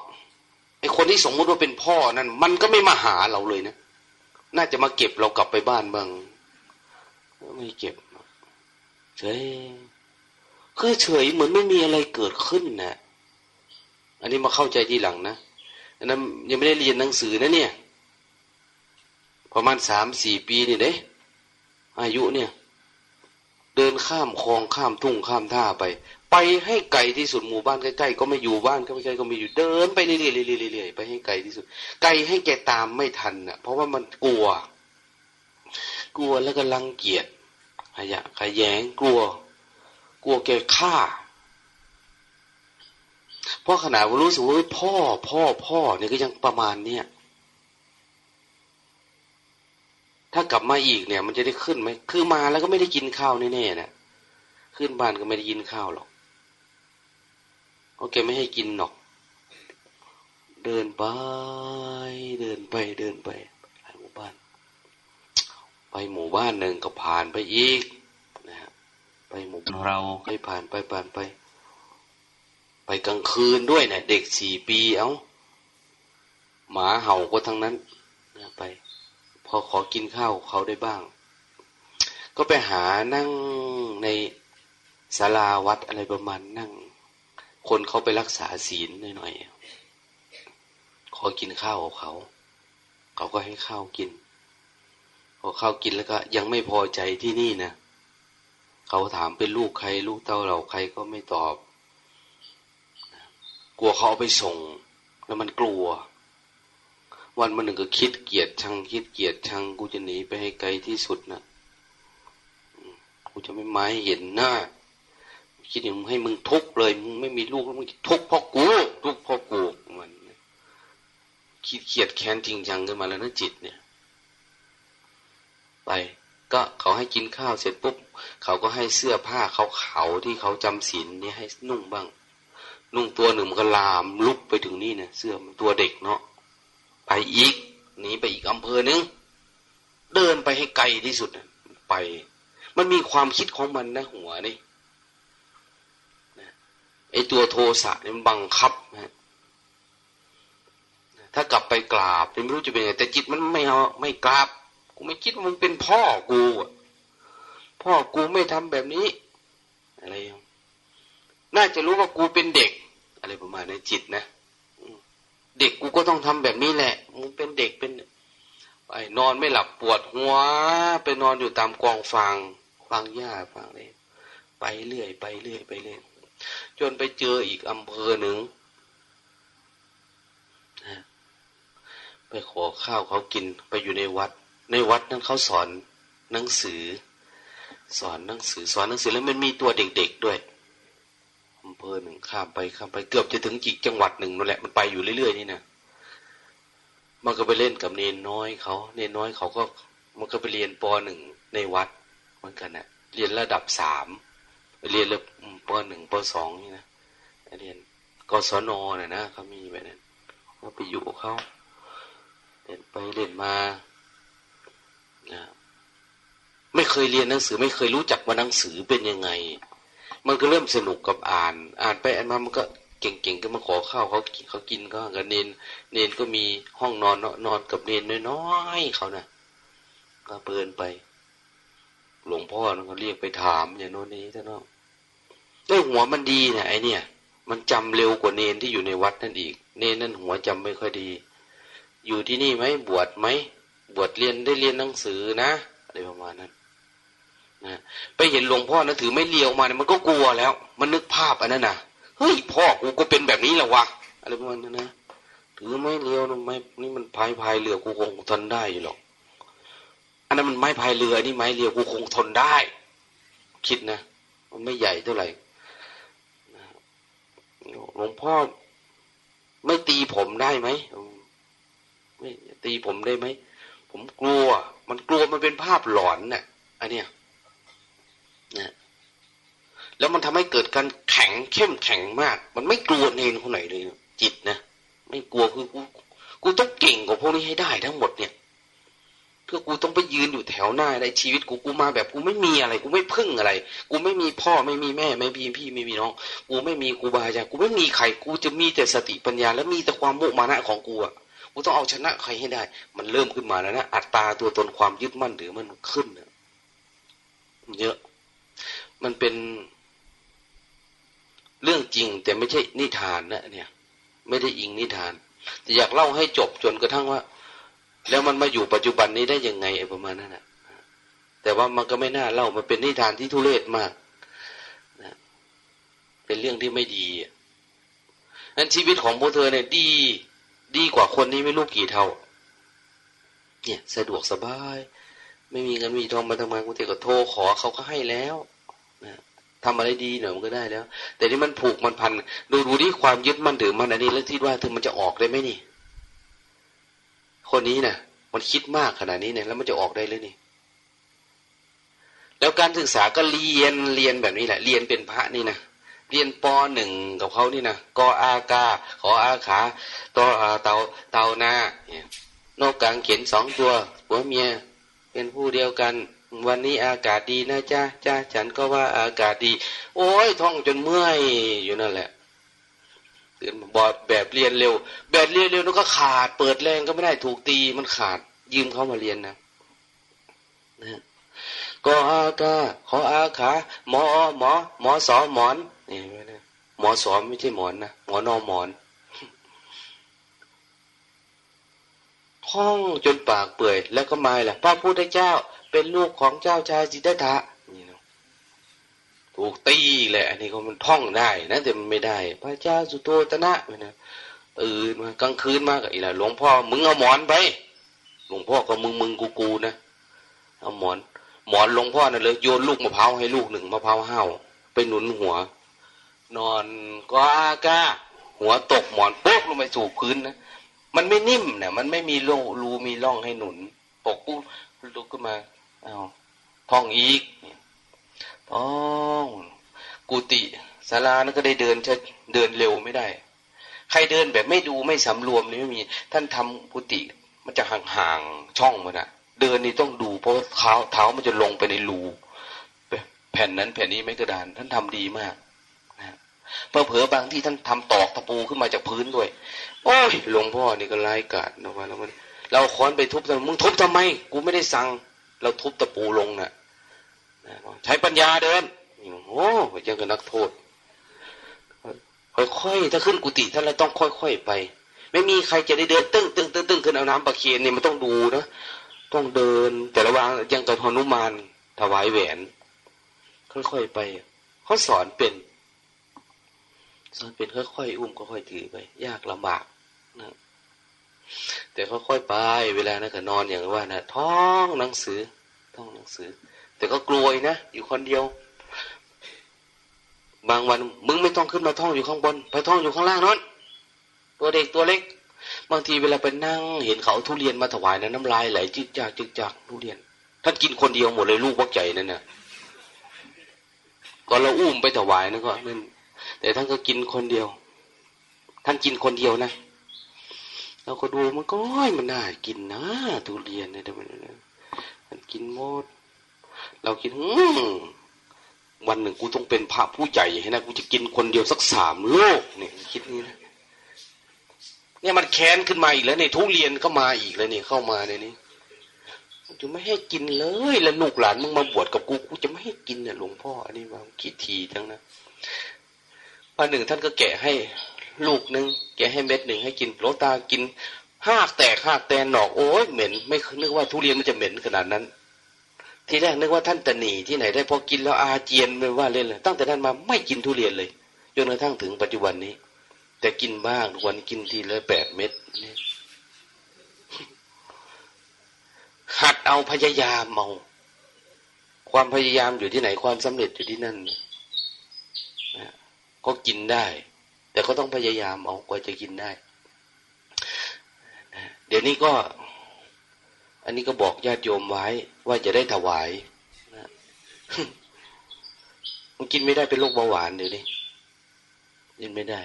ไอ้คนที่สมมุติว่าเป็นพ่อนั้น มันก็ไม่มาหาเราเลยนะน่าจะมาเก็บเรากลับไปบ้านบ้างไม่เก็บเฉยคือเฉยเหมือนไม่มีอะไรเกิดขึ้นนะ อันนี้มาเข้าใจทีหลังนะอันนั้นยังไม่ได้เรียนหนังสือนะเนี่ย ประมาณสามสี่ปีนี่เด้อายุเนี่ย เดินข้ามคลองข้ามทุ่งข้ามท่าไป ไปให้ไกลที่สุดหมู่บ้านใกล้ๆก็ไม่อยู่บ้านก็ไม่ใกล้ก็ไม่อยู่เดินไปเรื่อยๆๆๆไปให้ไกลที่สุด ไกลให้แกตามไม่ทันอะ เพราะว่ามันกลัว กลัวแล้วก็รังเกียจขยะขยงกลัว กลัวแกฆ่า เพราะขนาดว่ารู้สึกว่าพ่อ พ่อพ่อเนี่ยก็ยังประมาณเนี้ยถ้ากลับมาอีกเนี่ย มันจะได้ขึ้นไหมคือมาแล้วก็ไม่ได้กินข้าวแน่ๆนะขึ้นบ้านก็ไม่ได้กินข้าวหรอกโอเคไม่ให้กินหรอก เดินไป เดินไป เดินไปไปหมู่บ้าน ไปหมู่บ้านหนึ่งก็ผ่านไปอีกนะฮะไปหมู่เราไปผ่านไปผ่านไป ไปกลางคืนด้วยเนะี่ยเด็กสี่ปีเอา้า หมาเห่าก็ทั้งนั้นนะไป พอขอกินข้าวเขาได้บ้าง ก็ไปหานั่งในศาลาวัดอะไรประมาณนั่ง คนเขาไปรักษาศีลหน่อยๆขอกินข้าวของเขา เขาก็ให้ข้าวกินพอข้าวกินแล้วก็ ยังไม่พอใจที่นี่นะเขาถามเป็นลูกใคร ลูกเต้าเราใครก็ไม่ตอบ ลัวเขาเอาไปส่ง แล้วมันกลัว วันมันหนึ่งก็คิดเกียดชังคิดเกียดชังกูจะหนีไปให้ไกลที่สุดนะกูจะไม่ไม้เห็นหน้าคิดอย่างให้มึงทุกเลยมึงไม่มีลูกแล้วมึงทุกเพราะกูทุกเพราะกูมันคิดเกียดแค้นจริงจังขึ้นมาแล้วนะจิตเนี่ย ไป ก็เขาให้กินข้าวเสร็จปุ๊บเขาก็ให้เสื้อผ้าเขาเขาที่เขาจำศีลนี่ให้นุ่งบ้าง นุ่งตัวหนึ่งมันก็ลามลุกไปถึงนี่เนี่ยเสื้อมันตัวเด็กเนาะไปอีกหนีไปอีกอำเภอหนึ่งเดินไปให้ไกลที่สุดไป มันมีความคิดของมันนะหัวนี่ไอตัวโทสะเนี่ยมันบังคับนะถ้ากลับไปกราบไม่รู้จะเป็นไงแต่จิตมันไม่เอาไม่กราบกูไม่คิดว่ามึงเป็นพ่อกูพ่อกูไม่ทำแบบนี้ อะไร น่าจะรู้ว่ากูเป็นเด็ก อะไรประมาณในจิตนะเด็กกูก็ต้องทำแบบนี้แหละมึงเป็นเด็กเป็นไปนอนไม่หลับปวดหัว ไปนอนอยู่ตามกองฟางฟางหญ้าฟางเลยไปเรื่อยไปเรื่อยไปเรื่อยจนไปเจออีกอำเภอหนึ่งไปขอข้าวเขากินไปอยู่ในวัด ในวัดนั้นเขาสอนหนังสือ สอนหนังสือสอนหนังสือแล้วมันมีตัวเด็กๆด้วย อำเภอหนึ่งข้ามไปข้ามไปเกือบจะถึงจีกจังหวัดหนึ่งนั่นแหละมันไปอยู่เรื่อยๆนี่นะมันก็ไปเล่นกับเนนน้อยเขาเนนน้อยเขาก็มันก็ไปเรียนปหนึ่งในวัดเหมือนกันนะ่ะเรียนระดับสามเรียนระปหนึ่งปสองนี่นะเรียนกศนน่ะนะเขามีแบบนั้นก็ไปอยู่เขาเล่นไปเล่นมาไม่เคยเรียนหนังสือ ไม่เคยรู้จักว่าหนังสือเป็นยังไง มันก็เริ่มสนุกกับอ่าน อ่านไปอ่านมามันก็เก่งๆก็มาขอข้าวเขาเขากินก็กับเนนเนนก็มีห้องนอนนอนกับเนนน้อยๆเขานะ่ะ ก็เปินไป หลวงพ่อเขาเรียกไปถามอย่างโน้นนี้ท่านเนาะได้หัวมันดีเนี่ยไอเนี่ย มันจำเร็วกว่าเนนที่อยู่ในวัดนั่นอีก เนนนั่นหัวจำไม่ค่อยดี อยู่ที่นี่ไหมบวชไหมบวชเรียนได้เรียนหนังสือนะอะไรประมาณนั้น นะไปเห็นหลวงพ่อนะถือไม่เลี้ยวมาเนี่ยมันก็กลัวแล้ว มันนึกภาพอันนั้นนะเฮ้ยพ่อกูก็เป็นแบบนี้แหละวะอะไรประมาณนั้นนะถือไม่เลี้ยวนะไม่นี่มันพายพายเรือกูคงทนได้อยู่หรอกอันนั้นมันไม้พายเรือนี่ไม้เรือกูคงทนได้ คิดนะมันไม่ใหญ่เท่าไหร่หลวงพ่อไม่ตีผมได้ไหมไม่ตีผมได้ไหมผมกลัว มันกลัวมันเป็นภาพหลอนเนะ่ยอันเนี้ย นะแล้วมันทำให้เกิดการแข็งเข้มแข็งมาก มันไม่กลัวเนนคนไหนเลยจิตนะไม่กลัวคือกูกูต้องเก่งกว่าพวกนี้ให้ได้ทั้งหมดเนี่ยเพื่อกูต้องไปยืนอยู่แถวหน้าในชีวิตกูกูมาแบบกูไม่มีอะไร กูไม่พึ่งอะไร กูไม่มีพ่อไม่มีแม่ไม่มีพี่ไม่มีน้อง กูไม่มีกูบาอาจารย์กูไม่มีใครกูจะมีแต่สติปัญญา แล้วมีแต่ความมุมานะของกูอะกูต้องเอาชนะใครให้ได้ มันเริ่มขึ้นมาแล้วนะอัตตาตัวตนความยึดมั่นหรือมันขึ้นเยอะ มันเป็นเรื่องจริง แต่ไม่ใช่นิทานนะเนี่ย ไม่ได้อิงนิทาน แต่อยากเล่าให้จบจนกระทั่งว่า แล้วมันมาอยู่ปัจจุบันนี้ได้ยังไงไอ้ประมาณนั้นนะแต่ว่ามันก็ไม่น่าเล่ามันเป็นนิทานที่ทุเรศมากนะเป็นเรื่องที่ไม่ดีนั้นชีวิตของพวกเธอเนี่ยดี ดีกว่าคนนี้ไม่รู้กี่เท่า เนี่ย สะดวกสบาย ไม่มีเงินมีทองมาทำงานกูเทก็โทรขอเขาก็ให้แล้ว ทำอะไรดีหน่อยมันก็ได้แล้ว แต่ที่มันผูกมันพัน ดูดูที่ความยึดมั่นถือมันอันนี้แล้วคิดว่าเธอมันจะออกได้ไหมนี่ คนนี้นะ่ะ มันคิดมากขนาดนี้เนี่ยแล้วมันจะออกได้เลยนี่ แล้วการศึกษาก็เรียนเรียนแบบนี้แหละ เรียนเป็นพระนี่นะเรียนปหนึ่งกับเขานี่นะกออากา ขออาขาตออาเตาเตาหน้านกกลางเขียนสองตัวผัวเมียเป็นผู้เดียวกัน วันนี้อากาศดีนะจ้าจ้าฉันก็ว่าอากาศดี โอ้ยท่องจนเมื่อยอยู่นั่นแหละบอดแบบเรียนเร็ว แบบเรียนเร็วนั่นก็ขาด เปิดแรงก็ไม่ได้ถูกตีมันขาด ยืมเขามาเรียนนะนะก็อากาขออาขาหมอหมอ หมอสอหมอนนี่ไม่ได้หมอสอไม่ใช่หมอนนะหมอนอหมอนห้องจนปากเปื่อย แล้วก็มาแหละพระพุทธเจ้า เป็นลูกของเจ้าชายสิทธัตะนี่นะถูกตีแหละอันนี้ก็มันท่องได้นะแต่มันไม่ได้ พระเจ้าสุโธตนะนะตื่นมากลางคืนมากอีละหลวงพ่อมึงเอาหมอนไปหลวงพ่อก็มึงมึงกูกูนะเอาหมอนหมอนหลวงพ่อนั่นเลยโยนลูกมะพร้าวให้ลูกหนึ่งมะพร้าวห้าวไปหนุนหัว นอนก็อากาหัวตกหมอนโป๊กลงไปสู่พื้นนะมันไม่นิ่มเนี่ยมันไม่มีรูรูมีร่องให้หนุนปกปุ๊บลุกขึ้นมา เอาท่องอีกท่องกุฏิศาลานั่นก็ได้เดินจะเดินเร็วไม่ได้ ใครเดินแบบไม่ดูไม่สำรวมนี่ไม่มี ท่านทำกุฏิมันจะห่างๆช่องมันอะเดินนี่ต้องดู เพราะเท้าเท้ามันจะลงไปในรูแผ่นนั้นแผ่นนี้ไม่กระดาน ท่านทำดีมากเพอเผลอบางที่ท่านทำตอกตะปูขึ้นมาจากพื้นด้วย โอ้ยหลวงพ่อนี่ก็ไล่กาดนะว่าแล้วมันเราค้อนไปทุบทำมึงทุบทำไม กูไม่ได้สั่ง เราทุบตะปูลงนะ่ะใช้ปัญญาเดินโอ้ยังกับนักโทษ ค่อยๆ ถ้าขึ้นกุฏิท่านเราต้องค่อยๆไป ไม่มีใครจะได้เดินตึ้งตึ้งตึ้งตึ้งขึ้นเอาน้ำประเคียนเนี่ยมันต้องดูนะต้องเดิน แต่ระวังยังกับฮนุมานถวายแหวน ค่อยๆไปเขาสอนเป็น สอนเป็นค่อยๆอุ้มค่อยๆถือไป ยากลำบากนะ แต่ค่อยๆไป เวลานะก็นอนอย่างว่านะท่องหนังสือท่องหนังสือ แต่ก็กลัวนะ อยู่คนเดียว บางวันมึงไม่ต้องขึ้นมาท่องอยู่ข้างบนไปท่องอยู่ข้างล่างนั้นตัวเด็กตัวเล็ก บางทีเวลาไปนั่ง เห็นเขาทุเรียนมาถวายนะน้ำลายไหลจึกจักจึกจักทุเรียนท่านกินคนเดียวหมดเลยลูกวักใหญ่นั่นนะ่ะก็เราอุ้มไปถวายนะก็นั่นแต่ท่านก็กินคนเดียว ท่านกินคนเดียวนะ เราก็ดูมันก็มันน่ากินนะทุเรียนเนี่ยมันมันกินหมด เรากินวันหนึ่งกูต้องเป็นพระผู้ใหญ่ให้นะกูจะกินคนเดียวสักสามโลกเนี่ยคิดนี้นะเนี่ยมันแค้นขึ้นมาอีกแล้วเนี่ยทุเรียนก็มาอีกแล้วเนี่ยเข้ามาในนี้จะไม่ให้กินเลยแล้วลูกหลานมึงมาบวชกับกูกูจะไม่ให้กินเนี่ยหลวงพ่ออันนี้มาขีดทีทั้งนะวันหนึ่งท่านก็แกะให้ ลูกหนึ่งแกให้เม็ดหนึ่งให้กินโลตากินหากแตกหากแตนหนอกโอ้ยเหม็น ไม่นึกว่าทุเรียนมันจะเหม็นขนาดนั้น ทีแรกนึกว่าท่านตนีที่ไหนได้พอกินแล้วอาเจียนไม่ว่าเล่นเลยตั้งแต่นั้นมาไม่กินทุเรียนเลยจนกระทั่งถึงปัจจุบันนี้ แต่กินบ้างวันกินทีละแปดเม็ดนี่หัดเอาพยายามเมา ความพยายามอยู่ที่ไหนความสำเร็จอยู่ที่นั่นก็กินได้ แต่ก็ต้องพยายามเอากว่าจะกินได้ เดี๋ยวนี้ก็ อันนี้ก็บอกญาติโยมไว้ ว่าจะได้ถวายมันกินไม่ได้เป็นโรคเบาหวานเดี๋ยวนี้กินไม่ได้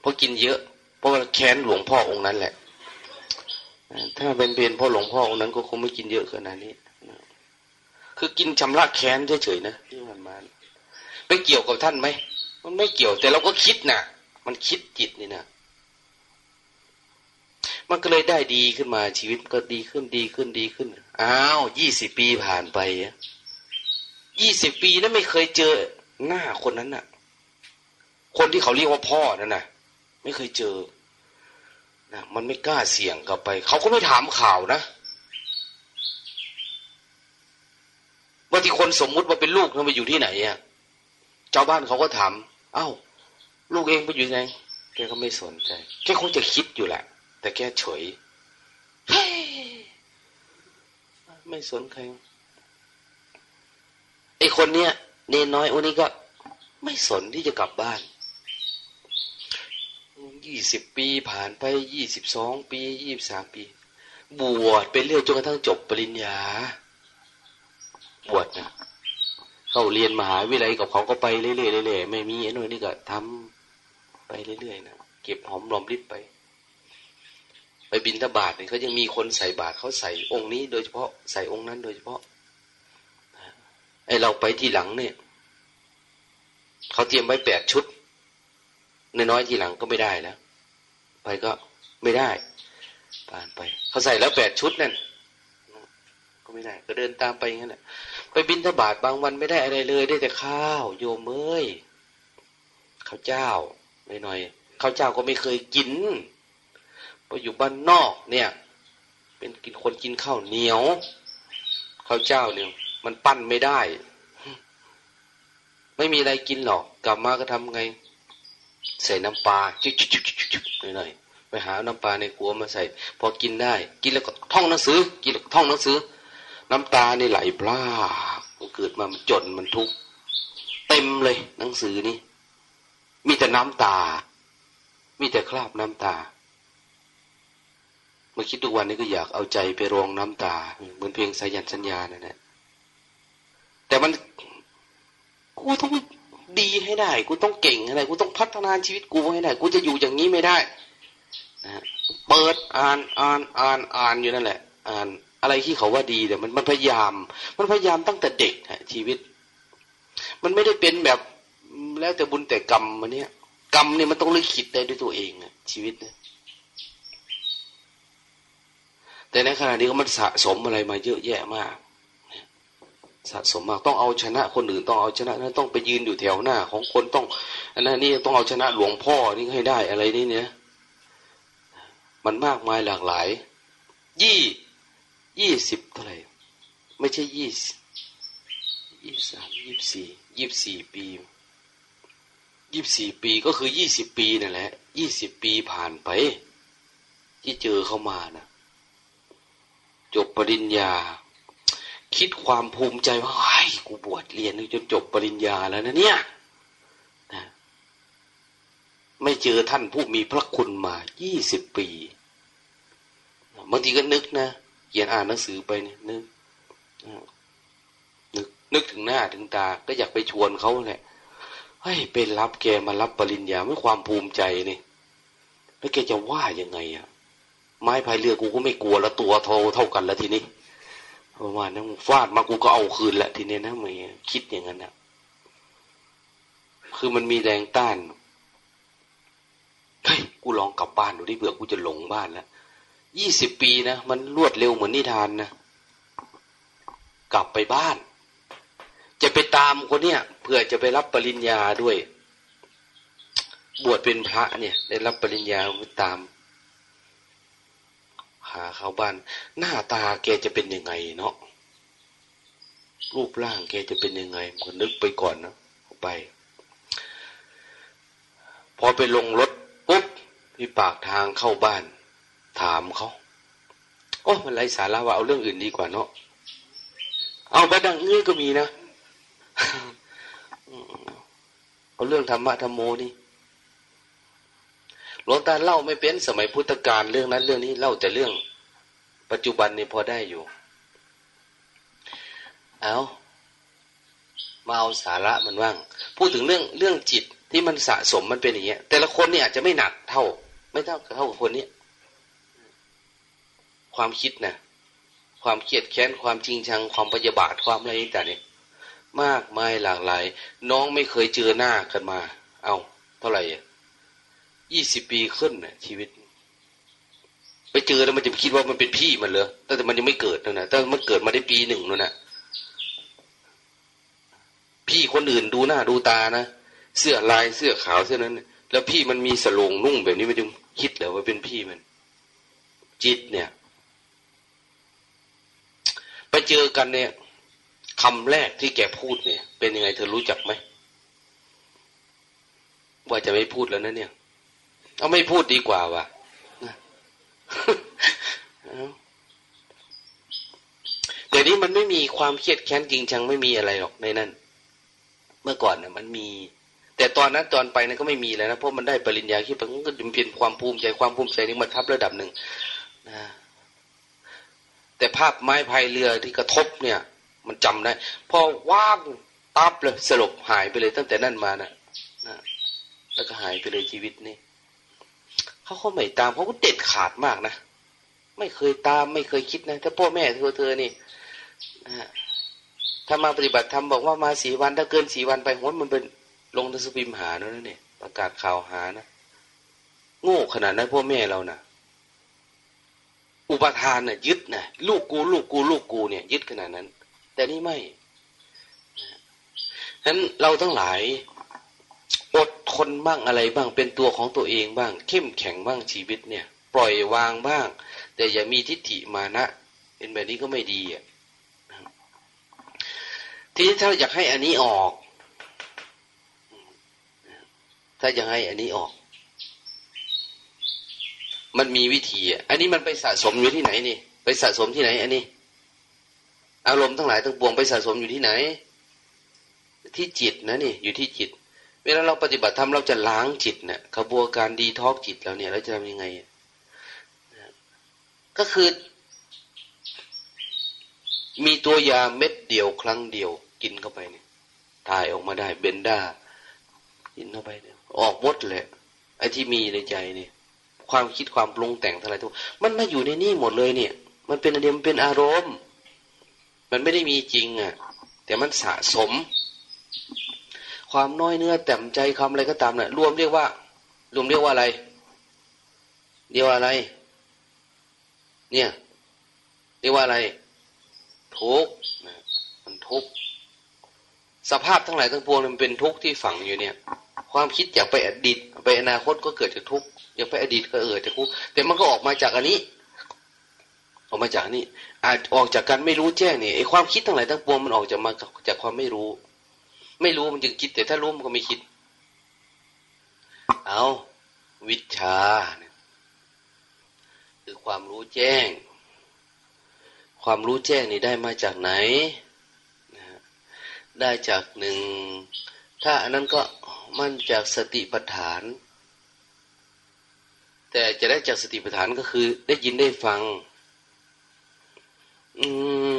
เพราะกินเยอะ เพราะว่าแค้นหลวงพ่อองค์นั้นแหละ ถ้าเป็นเพนพ่อหลวงพ่อองค์นั้นก็คงไม่กินเยอะขนาดนี้คือกินชำระแค้นเฉยๆนะที่มันมาไปเกี่ยวกับท่านไหมมันไม่เกี่ยวแต่เราก็คิดนะ มันคิดจิตนี่นะมันก็เลยได้ดีขึ้นมาชีวิตก็ดีขึ้นดีขึ้นดีขึ้นอ้าวยี่สิบปีผ่านไปยี่สิบปีนั้นไม่เคยเจอหน้าคนนั้นน่ะ คนที่เขาเรียกว่าพ่อนั่นน่ะ ไม่เคยเจอนะมันไม่กล้าเสี่ยงกลับไป เขาก็ไม่ถามข่าวนะว่าที่คนสมมุติว่าเป็นลูกเขาไปอยู่ที่ไหนอะเจ้าบ้านเขาก็ถาม เอ้า ลูกเองไปอยู่ไหนแกก็ไม่สนใจแกคงจะคิดอยู่แหละ แต่แกเฉยไม่สนใครไอคนเนี้ยเนน้อยวันนี้ก็ ไม่สนที่จะกลับบ้านยี่สิบปีผ่านไปยี่สิบสองปียี่บสามปี บวชไปเรื่อยจนกระทั่งจบปริญญา บวชนะเข้าเรียนมหาวิทยาลัยกับเขาก็ไปเรื่อยๆๆไม่มีไอ้นู่นนี่ก็ทำ ไปเรื่อยๆนะเก็บหอมรอมริบไป ไปบินทบาทเนี่ยเขายังมีคนใส่บาตรเขาใส่องค์นี้ โดยเฉพาะใส่องค์นั้นโดยเฉพาะไอเราไปที่หลังเนี่ยเขาเตรียมไว้แปดชุดน้อยๆทีหลังก็ไม่ได้แล้วไปก็ไม่ได้ผ่านไป เขาใส่แล้วแปดชุดนั่นก็ไม่ได้ ก็เดินตามไปอย่างนั้นแหละไปบินทบาทบางวันไม่ได้อะไรเลย ได้แต่ข้าว โยมเอ้ยข้าวเจ้า หน่อยข้าวเจ้าก็ไม่เคยกินพออยู่บ้านนอกเนี่ย เป็นกินคนกินข้าวเหนียวข้าวเจ้าเนี่ย มันปั้นไม่ได้ ไม่มีอะไรกินหรอก กลับมาก็ทำไง ใส่น้ำปลาจุ๊บจุ๊บจุ๊บจุ๊บหน่อยไปหาน้ำปลาในครัวมาใส่ พอกินได้ กินแล้วก็ท่องหนังสือ กินแล้วท่องหนังสือ น้ำตาในไหลพลาเกิดมามันจนมันทุกข์เต็มเลยหนังสือนี่ มีแต่น้ำตา มีแต่คราบน้ำตาเมื่อคิดทุกวันนี้ก็อยากเอาใจไปรองน้ำตา เหมือนเพลงสายันสัญญานั่นแหละแต่มันกูต้องดีให้ได้ กูต้องเก่งให้ได้กูต้องพัฒนาชีวิตกูให้ได้กูจะอยู่อย่างนี้ไม่ได้นะเปิดอ่านอ่านอ่านอ่านอยู่นั่นแหละ อ่านอะไรที่เขาว่าดีแต่มันมันพยายาม มันพยายามตั้งแต่เด็กฮะชีวิต มันไม่ได้เป็นแบบ แล้วแต่บุญแต่กรรมมันเนี้ยกรรมเนี่ยมันต้องเลือกคิดได้ด้วยตัวเองอะชีวิตเนี่ยแต่ในขณะนี้ก็มันสะสมอะไรมาเยอะแยะมาก สะสมมากต้องเอาชนะคนอื่นต้องเอาชนะนั้นต้องไปยืนอยู่แถวหน้า ของคนต้องอันนั้นนี่ต้องเอาชนะหลวงพ่อนี่ให้ได้อะไรนี่เนี่ย มันมากมายหลากหลาย ยี่ยี่สิบเท่าไหร่ไม่ใช่ยี่ยี่สามยี่สี่ยี่สี่ปี ยี่สี่ปีก็คือยี่สิบปีนั่นแหละยี่สิบปีผ่านไป ที่เจอเข้ามานะจบปริญญา คิดความภูมิใจว่าไอ้กูบวชเรียนจนจบปริญญาแล้วนะเนี่ยนะไม่เจอท่านผู้มีพระคุณมายี่สิบปีบางทีก็นึกนะเขียนอ่านหนังสือไปเนี่ยนึกนึกนึกถึงหน้าถึงตา ก็อยากไปชวนเขาแหละ เฮ้ยเป็นรับแกมารับปริญญาไม่ความภูมิใจนี่แล้วแกจะว่ายังไงอะ ไม้พายเรือกูก็ไม่กลัวแล้วตัวเท่าเท่ากันแล้วทีนี้ประมาณนั้นฟาดมากูก็เอาคืนแหละทีนี้นะไม่คิดอย่างนั้นนะคือมันมีแรงต้านเฮ้ยกูลองกลับบ้านดูดิเบื่อกูจะหลงบ้านแล้วยี่สิบปีนะมันรวดเร็วเหมือนนิทานนะกลับไปบ้าน จะไปตามคนเนี้ยเพื่อจะไปรับปริญญาด้วย บวชเป็นพระเนี่ย ได้รับปริญญาไปตาม หาเข้าบ้าน หน้าตาแกจะเป็นยังไงเนาะรูปร่างแกจะเป็นยังไงมันนึกไปก่อนนะไป พอไปลงรถปุ๊บที่ปากทางเข้าบ้าน ถามเขาโอ้มันไรสาระว่าเอาเรื่องอื่นดีกว่าเนาะเอาไปดังนี้ก็มีนะ เอาเรื่องธรรมะธรรมโมนี่หลวงตาเล่าไม่เป็นสมัยพุทธกาลเรื่องนั้น เรื่องนี้เล่าแต่เรื่อง ปัจจุบันนี่พอได้อยู่ เอามาเอาสาระมันว่าง พูดถึงเรื่องเรื่องจิตที่มันสะสมมันเป็นอย่างเงี้ย แต่ละคนเนี่ยอาจจะไม่หนักเท่า ไม่เท่าเท่ากับคนนี้ความคิดนะความเครียดแค้นความจริงชังความปฏิบาทความอะไรต่างๆ มากมายหลากหลาย น้องไม่เคยเจอหน้ากันมา เอาเท่าไหร่ยี่สิบปีขึ้นนะชีวิต ไปเจอแล้วมันจะคิดว่ามันเป็นพี่มันเลยแต่มันยังไม่เกิดนั่นนะแต่มันเกิดมาได้ปีหนึ่งนั่นนะพี่คนอื่นดูหน้าดูตานะเสื้อลายเสื้อขาวเสื้อนั้น แล้วพี่มันมีสลงนุ่งแบบนี้มันจะคิดเหรอว่าเป็นพี่มัน จิตเนี่ย ไปเจอกันเนี่ย คำแรกที่แกพูดเนี่ย เป็นยังไงเธอรู้จักไหมว่าจะไม่พูดแล้วนะเนี่ย เอาไม่พูดดีกว่าว่ะแต่นี้มันไม่มีความเครียดแค้นจริงจังไม่มีอะไรหรอกในนั้น เมื่อก่อนนะมันมี แต่ตอนนั้นตอนไปนะก็ไม่มีแล้วนะเพราะมันได้ปริญญาที่มันก็จะเป็นความภูมิใจความภูมิใจนี่มันทับระดับหนึ่งนะแต่ภาพไม้พายเรือที่กระทบเนี่ย มันจำได้ พอว่างตับเลยสลบหายไปเลยตั้งแต่นั้นมานะนะแล้วก็หายไปเลยชีวิตนี่เขาเขาไม่ตามเขาก็เด็ดขาดมากนะไม่เคยตามไม่เคยคิดนะถ้าพ่อแม่เธอเธอนี่นะถ้ามาปฏิบัติธรรมบอกว่ามาสี่วัน ถ้าเกินสี่วันไปหนมันเป็นลงทศพิมหานั่นเนี่ย ประกาศข่าวหานะโง่ขนาดนั้นพ่อแม่เรานะ่ะ อุปทานน่ะยึดนะลูกกู ลูกกู ลูกกูเนี่ย ยึดขนาดนั้น แต่นี่ไม่ฉะนั้นเราทั้งหลายอดทนบ้างอะไรบ้างเป็นตัวของตัวเองบ้าง เข้มแข็งบ้างชีวิตเนี่ย ปล่อยวางบ้าง แต่อย่ามีทิฏฐิมานะ เป็นแบบนี้ก็ไม่ดีอะทีนี้ถ้าอยากให้อันนี้ออก ถ้าอยากให้อันนี้ออก มันมีวิธีอะอันนี้มันไปสะสมอยู่ที่ไหนนี่ ไปสะสมที่ไหน อันนี้ อารมณ์ทั้งหลายทั้งปวงไปสะสมอยู่ที่ไหน ที่จิตนะนี่อยู่ที่จิต เวลาเราปฏิบัติธรรมเราจะล้างจิตเนะ่ยขบวนการดีท็อกจิตแล้วเนี่ยเราจะทำยังไงก็คือ มีตัวยาเม็ดเดียวครั้งเดียว กินเข้าไปเนี่ยถ่ายออกมาได้เบนด้ากินเข้าไปเนี่ยออกหมดเลยไอ้ที่มีในใจเนี่ยความคิดความปรุงแต่งอะไรทุกมันมาอยู่ในนี่หมดเลยเนี่ย มันเป็นอารมณ์เป็นอารมณ์ มันไม่ได้มีจริงอะ แต่มันสะสม ความน้อยเนื้อแต่มใจคำอะไรก็ตามเนี่ยรวมเรียกว่ารวมเรียกว่าอะไร เรียกว่าอะไร เนี่ย เรียกว่าอะไร ทุกมันทุกสภาพทั้งหลายทั้งปวงมันเป็นทุกข์ที่ฝังอยู่เนี่ย ความคิดอยากไปอดีต ไปอนาคตก็เกิดจากทุกข์อยากไปอดีตก็เกิดจากทุกข์แต่มันก็ออกมาจากอันนี้ ออกมาจากนี้อาจออกจากการไม่รู้แจ้งเนี่ยไอ้ความคิดทั้งหลายทั้งปวงมันออกจากมาจากความไม่รู้ ไม่รู้มันจึงคิด แต่ถ้ารู้มันก็ไม่คิด เอาวิชาคือความรู้แจ้ง ความรู้แจ้งนี่ได้มาจากไหนได้จากหนึ่ง ถ้าอันนั้นก็มันจากสติปัฏฐาน แต่จะได้จากสติปัฏฐานก็คือได้ยินได้ฟัง อืม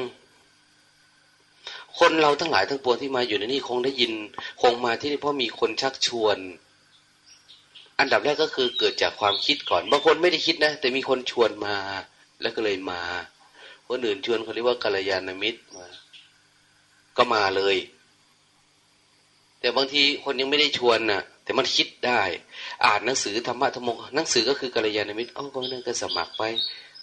คนเราทั้งหลายทั้งปวงที่มาอยู่ในนี่คงได้ยิน คงมาที่นี่เพราะมีคนชักชวน อันดับแรกก็คือเกิดจากความคิดก่อน บางคนไม่ได้คิดนะ แต่มีคนชวนมา แล้วก็เลยมาคนอื่นชวนเขาเรียกว่ากัลยาณมิตรมาก็มาเลย แต่บางทีคนยังไม่ได้ชวนนะ่ะ แต่มันคิดได้ อ่านหนังสือธรรมะธรรมงหนังสือก็คือกัลยาณมิตรเอ้าก็นั่นก็สมัครไป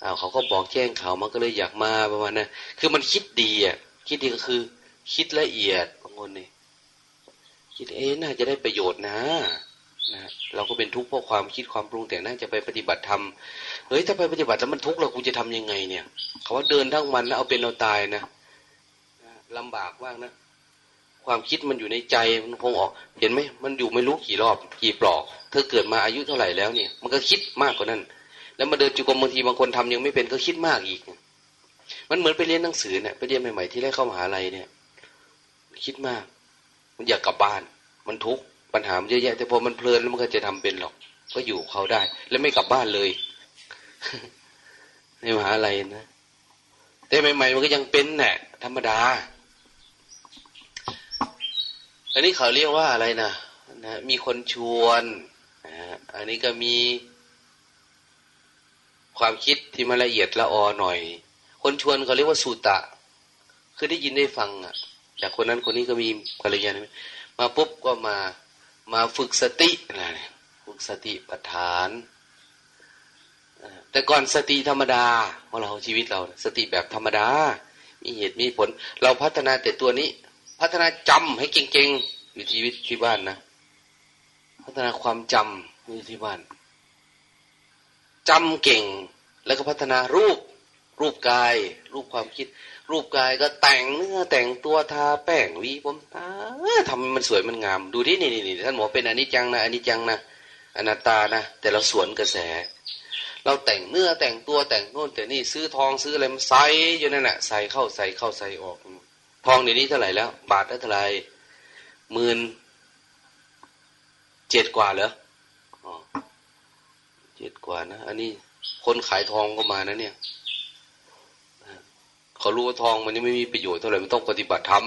อ้าวเขาก็บอกแจ้งข่าวมันก็เลยอยากมาประมาณนั้นคือมันคิดดีอะคิดดีก็คือ คิดละเอียดบางคนนี่คิดเอ๊น่าจะได้ประโยชน์นะนะเราก็เป็นทุกข์เพราะความคิดความปรุงแต่งน่าจะไปปฏิบัติธรรมเฮ้ยถ้าไปปฏิบัติแล้วมันทุกข์เรากูจะทำยังไงเนี่ยเขาว่าเดินทั้งวันแล้วเอาเป็นเอาตายนะลำบากมากนะ ความคิดมันอยู่ในใจมันคงออก เห็นไหมมันอยู่ไม่รู้กี่รอบ กี่ปลอก เธอเกิดมาอายุเท่าไหร่แล้วเนี่ย มันก็คิดมากกว่านั้น แล้วมาเดินจุกรมบางทีบางคนทำยังไม่เป็นก็คิดมากอีก มันเหมือนไปเรียนหนังสือเนี่ยไปเรียนใหม่ๆที่แรกเข้ามหาลัยเนี่ย คิดมาก มันอยากกลับบ้าน มันทุกข์ปัญหามันเยอะแยะ แต่พอมันเพลินแล้วมันก็จะทำเป็นหรอก ก็อยู่เขาได้ แล้วไม่กลับบ้านเลย ในมหาลัยนะแต่ใหม่ๆมันก็ยังเป็นแหละธรรมดา อันนี้เขาเรียกว่าอะไรนะนะมีคนชวนนะอันนี้ก็มีความคิดที่มันละเอียดละออหน่อย คนชวนเขาเรียกว่าสุตะ คือได้ยินได้ฟังอะจากคนนั้นคนนี้ก็มีกัลยาณมาปุ๊บก็มามาฝึกสติอะฝึกสติปัฏฐานแต่ก่อนสติธรรมดาของเราชีวิตเรา สติแบบธรรมดา มีเหตุมีผล เราพัฒนาแต่ตัวนี้ พัฒนาจำให้เก่งๆอยู่ชีวิตที่บ้านนะพัฒนาความจำอยู่ที่บ้านจำเก่ง แล้วก็พัฒนารูป รูปกาย รูปความคิด รูปกายก็แต่งเนื้อแต่งตัวทาแป้งวีผมตาทำมันสวยมันงาม ดูที่นี่นี่ท่านหมอเป็นอนิจจังนะอนิจจังนะอนัตตานะแต่เราสวนกระแส เราแต่งเนื้อแต่งตัวแต่งโน่นแต่นี่ซื้อทองซื้ออะไรมาใส่อยู่นั่นแหละใส่เข้าใส่เข้าใส่ออก ทองเดี๋ยวนี้เท่าไหร่แล้ว บาทเท่าไหร่หมื่นเจ็ดกว่าเหรอเจ็ดกว่านะ อันนี้คนขายทองก็มานะเนี่ยเขารู้ว่าทองมันยังไม่มีประโยชน์เท่าไหร่มันต้องปฏิบัติธรรม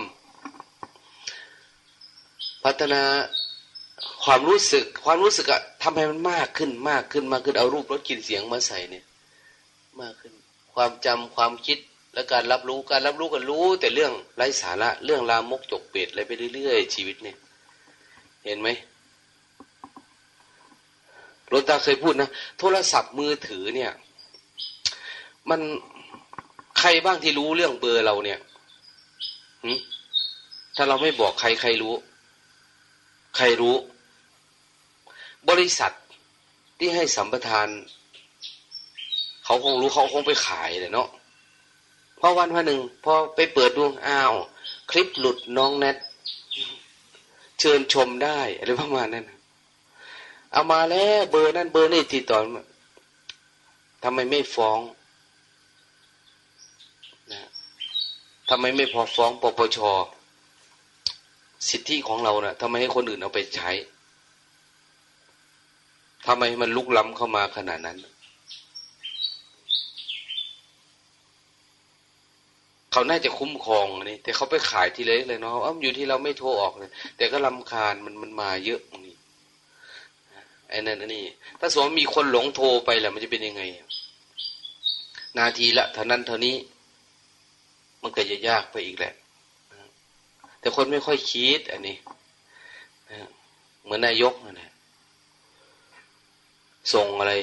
พัฒนาความรู้สึก ความรู้สึกอะทำให้มันมากขึ้นมากขึ้นมากขึ้นเอารูปรสกลิ่นเสียงมาใส่เนี่ย มากขึ้น ความจำความคิด และการรับรู้การรับรู้กันรู้ แต่เรื่องไร้สาระเรื่องลามกจกเปรตอะไรไปเรื่อยๆชีวิตเนี่ย เห็นไหมหลวงตาเคยพูดนะโทรศัพท์มือถือเนี่ย มันใครบ้างที่รู้เรื่องเบอร์เราเนี่ยถ้าเราไม่บอกใครใครรู้ ใครรู้ บริษัทที่ให้สัมปทาน เขาคงรู้เขาคงไปขายเลยเนาะ อวันวันหนึ่งพอไปเปิดดูอ้าว คลิปหลุดน้องแนทเชิญชมได้อะไรประมาณนั้นเอามาแล้วเบอร์นั่นเบอร์นี่ติดต่อทำไมไม่ฟ้องนะทำไมไม่พอฟ้องปปชสิทธิของเรานะ่ะทำไมให้คนอื่นเอาไปใช้ทำไมมันลุกล้ำเข้ามาขนาดนั้น เขาน่าจะคุ้มครองนี่แต่เขาไปขายทีเล็กเลยเนาะอ้าอยู่ที่เราไม่โทรออกเลยแต่ก็ลำคาญมันมันมาเยอะนี่ไอ้นั่นนี่ ถ้าสมมติมีคนหลงโทรไปแล้วมันจะเป็นยังไง นาทีละเท่านั้นเท่านี้ มันก็จะยากไปอีกแหละแต่คนไม่ค่อยคิด อันนี้เหมือนนายกนะส่งอะไร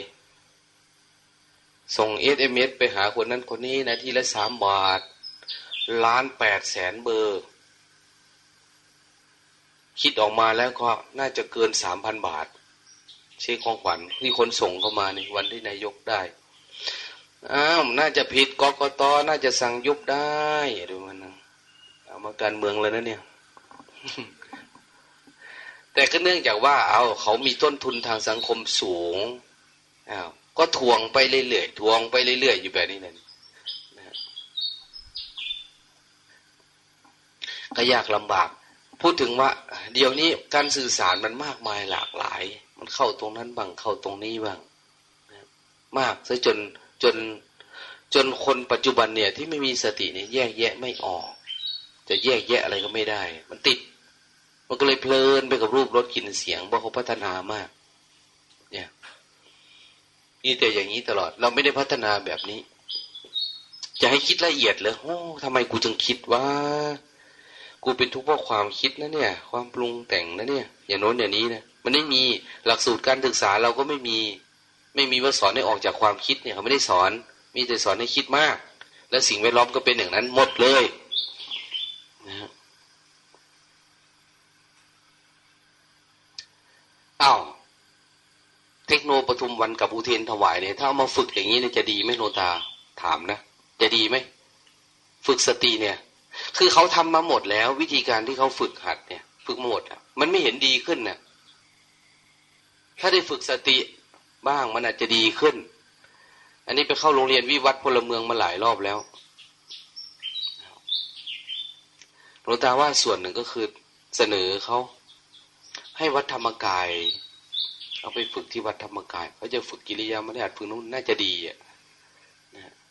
ส่ง SMS ไปหาคนนั้นคนนี้นาทีละสามบาท ล้านแปดแสนเบอร์ คิดออกมาแล้วก็น่าจะเกินสามพันบาทเช็คของขวัญที่คนส่งเข้ามาในวันที่นายกได้อ้าวน่าจะผิดกกตน่าจะสั่งยุบได้ดูมันนะเอามาการเมืองเลยนะเนี่ย แต่ก็เนื่องจากว่า เอาเขามีต้นทุนทางสังคมสูงอ้าวก็ทวงไปเรื่อยๆทวงไปเรื่อยๆอยู่แบบนี้เลยนะ ก็ยากลำบาก พูดถึงว่า เดี๋ยวนี้การสื่อสารมันมากมายหลากหลาย มันเข้าตรงนั้นบ้างเข้าตรงนี้บ้างมากซะจนจนจนคนปัจจุบันเนี่ยที่ไม่มีสติเนี่ยแยกแยะไม่ออก จะแยกแยะอะไรก็ไม่ได้ มันติด มันก็เลยเพลินไปกับรูปรสกลิ่นเสียงเพราะเขาพัฒนามาก เนี่ยนี่แต่อย่างนี้ตลอด เราไม่ได้พัฒนาแบบนี้ จะให้คิดละเอียดเลยโอ้ทำไมกูจึงคิดว่า กูเป็นทุกข์เพราะความคิดนะเนี่ย ความปรุงแต่งนะเนี่ย อย่างโน้นอย่างนี้นะมันไม่มีหลักสูตรการศึกษาเราก็ไม่มี ไม่มีว่าสอนให้ออกจากความคิดเนี่ยเขาไม่ได้สอน มีแต่สอนให้คิดมาก แล้วสิ่งแวดล้อมก็เป็นอย่างนั้นหมดเลยนะอ้าวเทคโนปทุมวันกับอุเทนถวายเนี่ยถ้าเอามาฝึกอย่างนี้เนี่ยจะดีไหมโนตาถามนะจะดีไหมฝึกสติเนี่ย คือเขาทำมาหมดแล้ว วิธีการที่เขาฝึกหัดเนี่ย ฝึกหมดอะ มันไม่เห็นดีขึ้นเนี่ยถ้าได้ฝึกสติบ้างมันอาจจะดีขึ้น อันนี้ไปเข้าโรงเรียนวิวัฒน์พลเมืองมาหลายรอบแล้วหลวงตาว่าส่วนหนึ่งก็คือเสนอเขาให้วัดธรรมกาย เอาไปฝึกที่วัดธรรมกายเขาจะฝึกกิริยามารยาทฝึกนู้นน่าจะดีอะ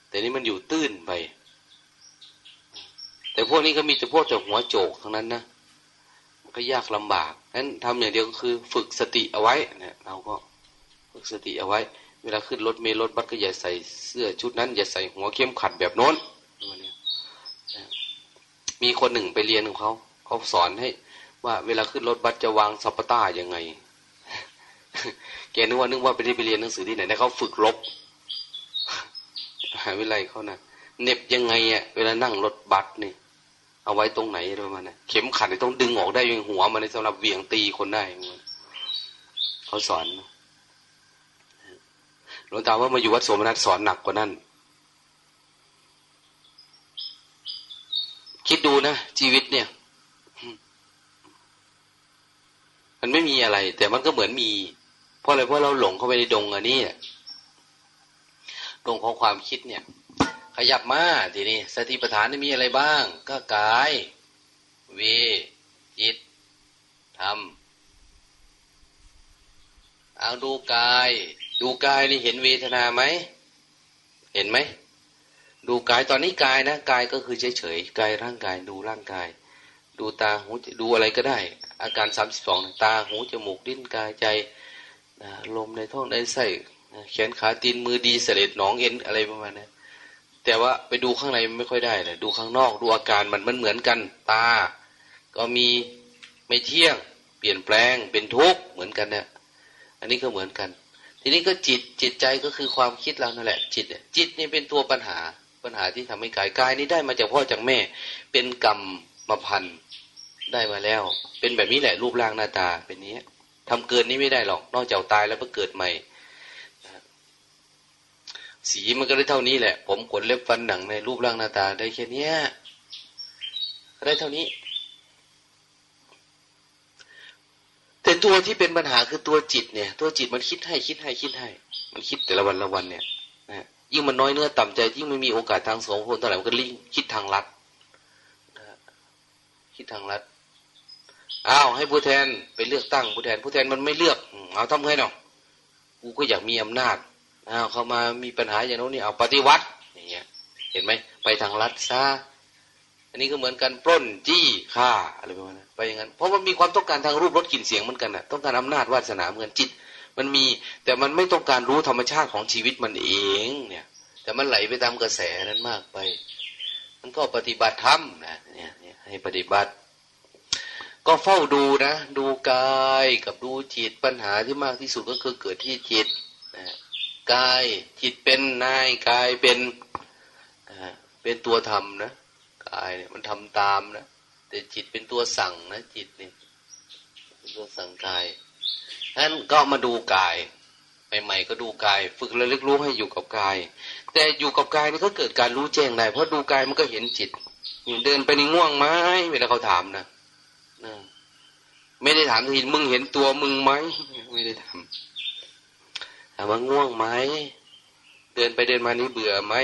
แต่นี้มันอยู่ตื้นไป แต่พวกนี้ก็มีแต่พวกแต่หัวโจกทั้งนั้นนะก็ยากลำบากนั้นทำอย่างเดียวก็คือ ฝึกสติเอาไว้เนี่ยเราก็ฝึกสติเอาไว้ เวลาขึ้นรถเมล์รถบัสก็อย่าใส่เสื้อชุดนั้น อย่าใส่หัวเข้มขัดแบบโน้นมีคนหนึ่งไปเรียนของเขาเขาสอนให้ ว่าเวลาขึ้นรถบัสจะวางสัปต้ายังไงแกนึกว่านึกว่าไปได้ไปเรียนหนังสือที่ไหนนะเขาฝึกลบหาวิไลเขานะเน็บยังไงอะเวลานั่งรถบัสนี่ เอาไว้ตรงไหนประมาณนะเข็มขัดต้องดึงออกได้ยังหัวมันในสำหรับเวียงตีคนได้เขาสอนหลวงตาว่ามาอยู่วัดโสมนัสสอนหนักกว่านั้นคิดดูนะชีวิตเนี่ย มันไม่มีอะไร แต่มันก็เหมือนมี เพราะอะไรเพราะเราหลงเข้าไปในดงอันนี้ดงของความคิดเนี่ย ขยับมาทีนี้สติปัฏฐานมีอะไรบ้าง ก็กายเวจิตธรรมเอาดูกาย ดูกายนี่เห็นเวทนาไหมเห็นไหมดูกายตอนนี้กายนะกายก็คือเฉยเฉยกายร่างกายดูร่างกาย ดูตาหูดูอะไรก็ได้ อาการสามสิบสองตาหูจมูกลิ้นกายใจลมในท้องในไส้แขนขาตีนมือดีเสลดหนองเอ็นอะไรประมาณนี้ แต่ว่าไปดูข้างในไม่ค่อยได้เลยดูข้างนอกดูอาการมันมันเหมือนกัน ตา ก็มีไม่เที่ยง เปลี่ยนแปลงเป็นทุกข์เหมือนกันเนี่ยอันนี้ก็เหมือนกัน ทีนี้ก็จิตจิตใจก็คือความคิดเรานั่นแหละ จิตจิตนี่เป็นตัวปัญหาปัญหาที่ทำให้กายกายนี้ได้มาจากพ่อจากแม่ เป็นกรรมมาพันได้มาแล้ว เป็นแบบนี้แหละรูปร่างหน้าตาเป็นนี้ทำเกินนี้ไม่ได้หรอก นอกจากตายแล้วก็เกิดใหม่ สีมันก็ได้เท่านี้แหละ ผมขนเล็บฟันหนังในรูปร่างหน้าตาได้แค่นี้ได้เท่านี้ แต่ตัวที่เป็นปัญหาคือตัวจิตเนี่ย ตัวจิตมันคิดให้คิดให้คิดให้ มันคิดแต่ละวันละวันเนี่ยนะยิ่งมันน้อยเนื้อต่ำใจยิ่งไม่มีโอกาสทางสองคนเท่าไหร่มันก็ลิ่งคิดทางลัดคิดทางลัดอ้าวให้ผู้แทนไปเลือกตั้งผู้แทนผู้แทนมันไม่เลือกเอาทำไงเนาะกูก็อยากมีอำนาจ อ้าวเขามามีปัญหาอย่างโน้นนี่เอาปฏิวัติอย่างเงี้ย เห็นไหมไปทางลัดซะอันนี้ก็เหมือนกันปล้นจี้ฆ่าอะไรประมาณนั้นไปอย่างนั้น เพราะมันมีความต้องการทางรูปรสกลิ่นเสียงเหมือนกันนะต้องการอำนาจวาสนาเหมือนจิต มันมีแต่มันไม่ต้องการรู้ธรรมชาติของชีวิตมันเองเนี่ย แต่มันไหลไปตามกระแสนั้นมากไป มันก็ปฏิบัติธรรมนะเนี่ยให้ปฏิบัติ ก็เฝ้าดูนะ ดูกายกับดูจิตปัญหาที่มากที่สุดก็คือเกิดที่จิตนะ กายจิตเป็นนายกายเป็นเป็นตัวธรรมนะกายเนี่ยมันทำตามนะแต่จิตเป็นตัวสั่งนะจิตเนี่ยเป็นตัวสั่งกายนั้นก็มาดูกายใหม่ๆก็ดูกาย ฝึกระลึกรู้ให้อยู่กับกาย แต่อยู่กับกายนี่ก็เกิดการรู้แจ้งได้เพราะดูกายมันก็เห็นจิตเดินไปในง่วงไหมเวลาเขาถามนะไม่ได้ถามทีมึงเห็นตัวมึงไหมไม่ได้ถามามว่าง่วงไหมเดินไปเดินมานี่เบื่อไหม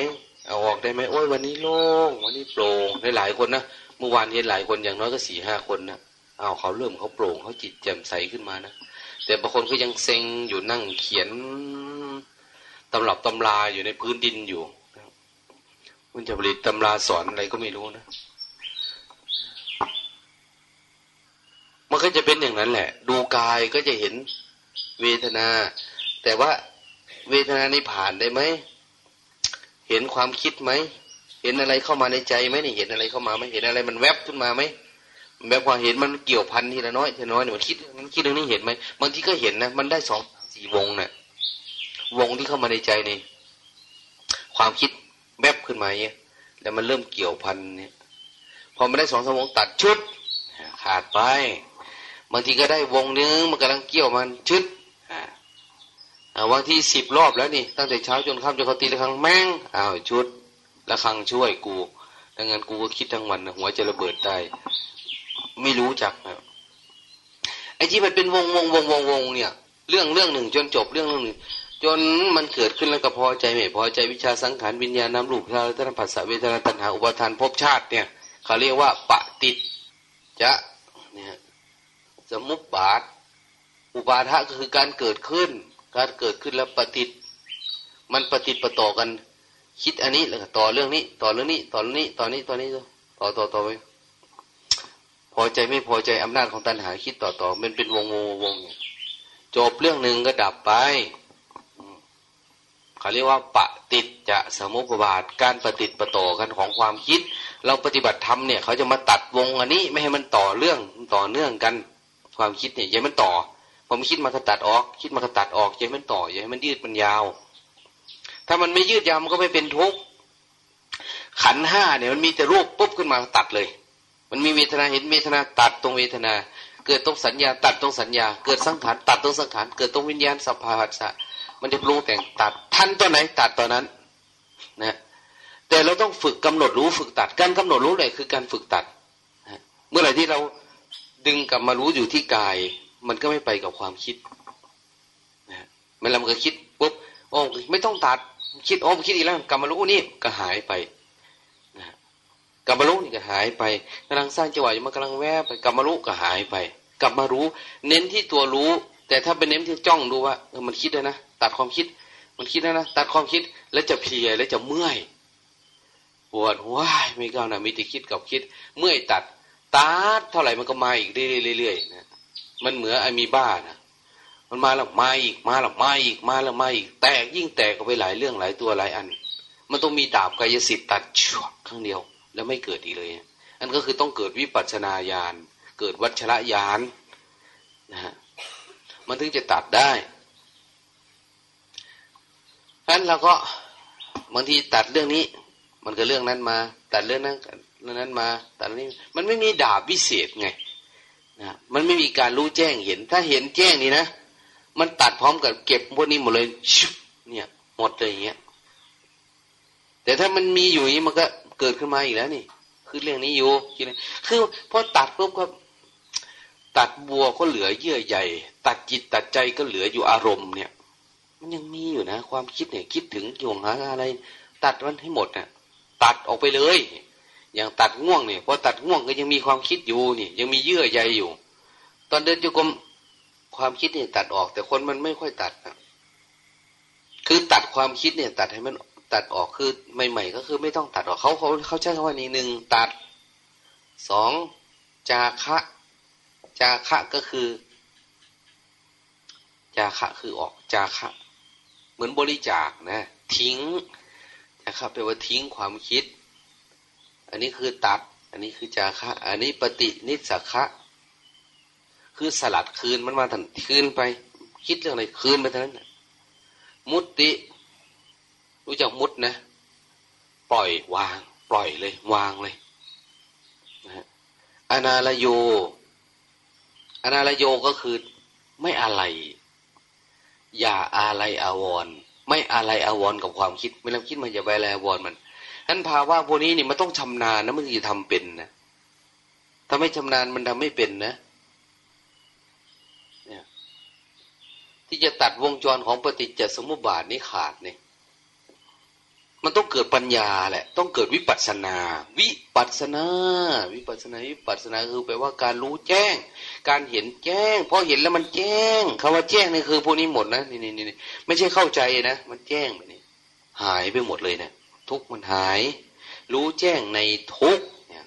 เอาออกได้ไหมโอ้ยวันนี้โล่งวันนี้โปร่งได้หลายคนนะเมื่อวานเห็นหลายคนอย่างน้อยก็สี่ห้าคนนะเอาเขาเริ่มเขาโปร่งเขาจิตแจ่มใสขึ้นมานะแต่บางคนก็ยังเซ็งอยู่นั่งเขียนตำรับตำราอยู่ในพื้นดินอยู่มันจะผลิตตำราสอนอะไรก็ไม่รู้นะมันก็จะเป็นอย่างนั้นแหละ ดูกายก็จะเห็นเวทนา แต่ว่าเวทนานี้ผ่านได้ไหม เห็นความคิดไหม เห็นอะไรเข้ามาในใจไหมนี่เห็นอะไรเข้ามาไหมเห็นอะไรมันแวบขึ้นมาไหมแบบว่าเห็นมันเกี่ยวพันทีละน้อยทีละน้อยเนี่ยมันคิดมันคิดเรื่องนี้เห็นไหมบางทีก็เห็นนะมันได้สองสี่วงเนะ่ะวงที่เข้ามาในใจนี่ความคิดแวบขึ้นมาเนี่ยแล้วมันเริ่มเกี่ยวพันเนี่ยพอมันได้สองสมองตัดชุด ขาดไปบางทีก็ได้วงนึงมันกำลังเกี่ยวมันชุด วันที่สิบรอบแล้วนี่ ตั้งแต่เช้าจนค่ำจนเขาตีละครั้งแม่งอ้าวชุดละครั้งช่วยกูดังนั้นกูก็คิดทั้งวันหัวจะระเบิดได้ไม่รู้จักนะไอ้ที่มันเป็นวงวงวงวงวงเนี่ย เรื่องเรื่องหนึ่งจนจบเรื่องเรื่องหนึ่งจนมันเกิดขึ้นแล้วก็พอใจไม่พอใจวิชาสังขารวิญญาณน้ำรูปพระธรรมผัสสะเวทนาตัณหาอุปทานภพชาติเนี่ยเขาเรียกว่าปฏิจจะเนี่ยสมุปบาท อุปาทะก็คือการเกิดขึ้น การเกิดขึ้นแล้วปฏิมันปฏิปต่อกัน คิดอันนี้แล้วต่อเรื่องนี้ ต่อเรื่องนี้ ต่อเรื่องนี้ ต่อนี้ต่อนี้ต่อต่อต่อไปพอใจไม่พอใจอำนาจของตัณหาคิดต่อต่อมันเป็นวงวงวงจบเรื่องหนึ่งก็ดับไปเขาเรียกว่าปฏิจจะสมุปบาท การปฏิติประต่อกันของความคิด เราปฏิบัติธรรมเนี่ย เขาจะมาตัดวงอันนี้ ไม่ให้มันต่อเรื่องต่อเนื่องกัน ความคิดเนี่ยอย่ามันต่อ ผมคิดมาก็ตัดออก คิดมาก็ตัดออกอย่าให้มันต่ออย่าให้มันยืดมันยาว ถ้ามันไม่ยืดยาวมันก็ไม่เป็นทุกข์ขันห้าเนี่ยมันมีแต่รูปปุ๊บขึ้นมาตัดเลย มันมีเวทนาเห็นเวทนาตัดตรงเวทนา เกิดตรงสัญญา ตัดตรงสัญญา เกิดสังขารตัดตรงสังขารเกิดตรงวิญญาณสัพพะสะมันจะปรุงแต่งตัดทันตัวไหนตัดตัวนั้นนะแต่เราต้องฝึกกำหนดรู้ฝึกตัด การกำหนดรู้เลยคือการฝึกตัด เมื่อไหร่ที่เราดึงกลับมารู้อยู่ที่กาย มันก็ไม่ไปกับความคิดนะเมื่อเราก็คิดปุ๊บโอ้ไม่ต้องตัดคิดโอ้คิดอีกแล้วกลับมารู้นี่ก็หายไปนะกลับมารู้นี่ก็หายไปกำลังสร้างจังหวะอยู่มันกำลังแวบไปกลับมารู้ก็หายไป กลับมารู้ เน้นที่ตัวรู้ แต่ถ้าเป็นเน้นที่จ้องดูว่าเออมันคิดเลยนะตัดความคิด มันคิดแล้วนะตัดความคิดแล้วจะเพลียแล้วจะเมื่อยปวดหัวไม่ก้าวหน้ามีแต่คิดกับคิด เมื่อยตัดตัดเท่าไหร่มันก็มาอีกเรื่อยๆนะ มันเหมือนไอ้มีบ้านะมันมาแล้วมาอีกมาแล้วมาอีกมาแล้วมาอีกแตกยิ่งแตกก็ไปหลายเรื่องหลายตัวหลายอัน มันต้องมีดาบกายสิทธิ์ตัดชั่วครั้งเดียว แล้วไม่เกิดอีกเลยอันก็คือต้องเกิดวิปัสสนาญาณเกิดวัชระญาณนะฮะมันถึงจะตัดได้ฉะนั้นเราก็บางทีตัดเรื่องนี้ มันก็เรื่องนั้นมา ตัดเรื่องนั้นเรื่องนั้นมา ตัดนี้ มันไม่มีดาบวิเศษไง นะมันไม่มีการรู้แจ้งเห็น ถ้าเห็นแจ้งนี่นะ มันตัดพร้อมกับเก็บพวกนี้หมดเลยเนี่ยหมดเลยอย่างเงี้ย แต่ถ้ามันมีอยู่นี้มันก็เกิดขึ้นมาอีกแล้วนี่ คือเรื่องนี้อยู่คือพอตัดปุ๊บก็ตัดบัวก็เหลือเยื่อใหญ่ ตัดจิตตัดใจก็เหลืออยู่อารมณ์เนี่ย มันยังมีอยู่นะ ความคิดเนี่ย คิดถึงห่วงหาอะไร ตัดมันให้หมดนะ่ะตัดออกไปเลย อย่างตัดง่วงเนี่ยพอตัดง่วงก็ยังมีความคิดอยู่นี่ ยังมีเยื่อใยอยู่ ตอนเดินจุกรมความคิดเนี่ยตัดออก แต่คนมันไม่ค่อยตัดนะคือตัดความคิดเนี่ย ตัดให้มันตัดออกคือใหม่ ๆ ก็คือไม่ต้องตัดออกเขาเขาเขาใช้คำว่านี้หนึ่งตัดสองจาคะ จาคะก็คือ จาคะคือออกจาคะ เหมือนบริจาคนะ ทิ้งนะครับแปลว่าทิ้งความคิด อันนี้คือตัด อันนี้คือจาคะ อันนี้ปฏินิสขะคือสลัดคืนมันมาทันคืนไป คิดเรื่องอะไรคืนไปเท่านั้น มุติ รู้จักมุดนะ ปล่อยวาง ปล่อยเลย วางเลยนะอนาลโย อนาลโยก็คือไม่อะไร อย่าอะไรอาวร ไม่อะไรอาวรกับความคิดไม่ต้องคิดมันอย่าไปอะไรอาวรมัน นั้นภาวะพวกนี้นี่มันต้องชำนาญนะมันจะทำเป็นนะถ้าไม่ชำนาญมันทำไม่เป็นนะที่จะตัดวงจรของปฏิจจสมุปบาทนี้ขาดเนี่ยมันต้องเกิดปัญญาแหละ ต้องเกิดวิปัสนา วิปัสนา วิปัสนา วิปัสนาคือแปลว่าการรู้แจ้ง การเห็นแจ้งพอเห็นแล้วมันแจ้งคาว่าแจ้งนี่คือพวกนี้หมดนะนี่นี่นี่ไม่ใช่เข้าใจนะมันแจ้งแบบนี้หายไปหมดเลยเนะี่ย ทุกมันหาย รู้แจ้งในทุกเนี่ย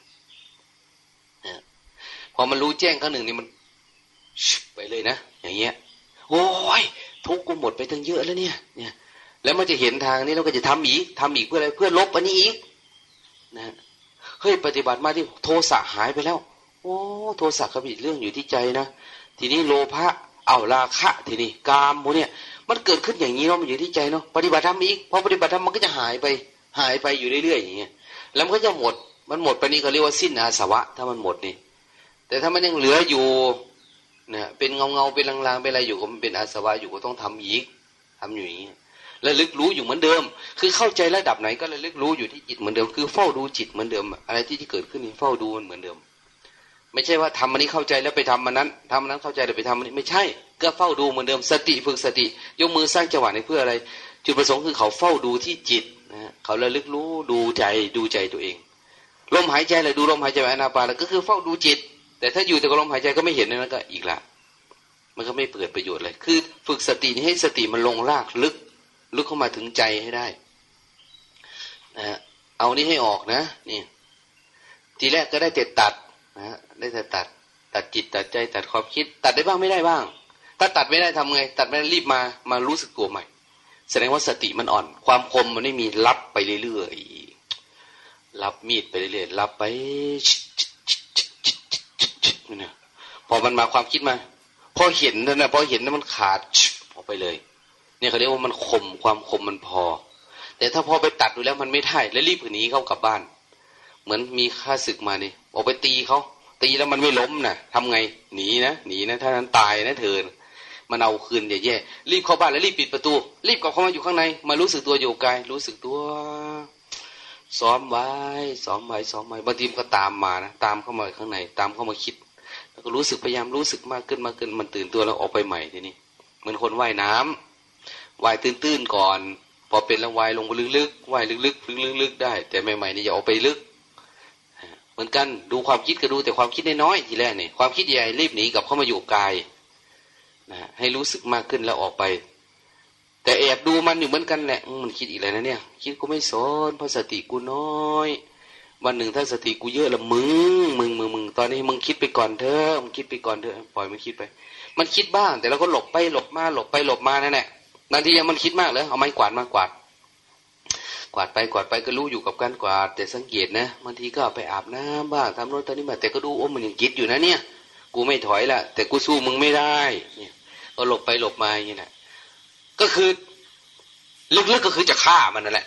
พอมันรู้แจ้งครั้งหนึ่งนี่มันไปเลยนะอย่างเงี้ย โอ้ยทุกกูหมดไปตั้งเยอะแล้วเนี่ย เนี่ย แล้วมันจะเห็นทางนี้เราก็จะทำอีกทำอีกเพื่ออะไรเพื่อลบอันนี้อีกนะเฮ้ยปฏิบัติมาที่โทสะหายไปแล้ว โอ้โทสะก็มีเรื่องอยู่ที่ใจนะทีนี้โลภะเอาราคะทีนี้กามพวกเนี้ยมันเกิดขึ้นอย่างนี้เนาะมันอยู่ที่ใจเนาะปฏิบัติทำอีกพอปฏิบัติทำมันก็จะหายไป หายไปอยู่เรื่อยๆอย่างเงี้ยแล้วมันก็จะหมด มันหมดไปนี่เขาเรียกว่าสิ้นอาสวะ ถ้ามันหมดนี่ แต่ถ้ามันยังเหลืออยู่เนี่ยเป็นเงาเงาเป็นลางๆเป็นอะไรอยู่ก็มันเป็นอาสวะอยู่ก็ต้องทำอีกทำอยู่อย่างนี้ยระลึกรู้อยู่เหมือนเดิม คือเข้าใจระดับไหนก็ระลึกรู้อยู่ที่จิตเหมือนเดิม คือเฝ้าดูจิตเหมือนเดิม อะไรที่ที่เกิดขึ้นนี่เฝ้าดูมันเหมือนเดิม ไม่ใช่ว่าทำอันนี้เข้าใจแล้วไปทำมันนั้นทำนั้นเข้าใจแล้วไปทำอันนี้ไม่ใช่ ก็เฝ้าดูเหมือนเดิม สติฝึกสติ ยกมือสร้างจังหวะในเพื่ออะไร จุดประสงค์คือเขาเฝ้าดูที่จิต นะเขาระลึกรู้ดูใจดูใจตัวเอง ลมหายใจเลยดูลมหายใจแบบอนาปานก็คือเฝ้าดูจิต แต่ถ้าอยู่แต่กับลมหายใจก็ไม่เห็นนั่นก็อีกละ มันก็ไม่เปิดประโยชน์เลย คือ ฝึกสตินี้ให้สติมันลงรากลึก ลึกเข้ามาถึงใจให้ได้นะเอานี้ให้ออกนะนี่ทีแรกก็ได้แต่ตัดนะได้แต่ตัด ตัดจิตตัดใจตัดความคิด ตัดได้บ้างไม่ได้บ้าง ถ้าตัดไม่ได้ทำไง ตัดไม่ได้รีบมามารู้สึกตัวใหม่ แสดงว่าสติมันอ่อน ความคมมันไม่มีรับไปเรื่อยๆรับมีดไปเรื่อยๆรับไปนพอมันมาความคิดมา พอเห็นนั่นนะพอเห็นนั้นมันขาดออกไปเลย เนี่ยเขาเรียกว่ามันคมความคมมันพอ แต่ถ้าพอไปตัดดูแล้วมันไม่ได้แล้วรีบหนีเข้ากลับบ้าน เหมือนมีค่าศึกมานี่ออกไปตีเขาตีแล้วมันไม่ล้มนะทำไงหนีนะหนีนะถ้านั้นตายนะเธอ มันเอาคืนแย่ๆรีบเข้าบ้านแล้วรีบปิดประตู รีบกลับเข้ามาอยู่ข้างใน มารู้สึกตัวอยู่กาย รู้สึกตัว ซ้อมไว้ซ้อมไว้ซ้อมไว้บางทีมันก็ตามมานะตามเข้ามาข้างใน ตามเข้ามาคิด แล้วก็รู้สึกพยายามรู้สึกมากขึ้นมากขึ้นมันตื่นตัวแล้วออกไปใหม่ทีนี้เหมือนคนว่ายน้ำว่ายตื้นๆก่อน พอเป็นแล้วว่ายลงไปลึกๆว่ายลึกๆลึกๆได้ แต่ใหม่ๆนี่อย่าออกไปลึกเหมือนกันดูความคิดก็ดูแต่ความคิดน้อยๆทีแรกเนี่ยความคิดใหญ่รีบหนีกลับเข้ามาอยู่กาย นะให้รู้สึกมากขึ้นแล้วออกไป แต่แอบดูมันอยู่เหมือนกันแหละมันคิดอีกแล้วนะเนี่ย คิดกูไม่สนเพราะสติกูน้อย วันหนึ่งถ้าสติกูเยอะละมึงมึงมึงมึงตอนนี้มึงคิดไปก่อนเถอะมึงคิดไปก่อนเถอะปล่อยมันคิดไป มันคิดบ้าง แต่เราก็หลบไปหลบมาหลบไปหลบมานั่นแหละบางทียังมันคิดมากเลยเอาไม้กวาดมากวาดกวาดไปกวาดไปก็รู้อยู่กับการกวาด แต่สังเกตนะบางทีก็ไปอาบน้ำบ้างทำโน้นตอนนี้มาแต่ก็ดูโอ้มันยังคิดอยู่นะเนี่ย กูไม่ถอยละแต่กูสู้มึงไม่ได้เนี่ย ก็หลบไปหลบมาอย่างนี้นะก็คือลึกๆก็คือจะฆ่ามันนั่นแหละ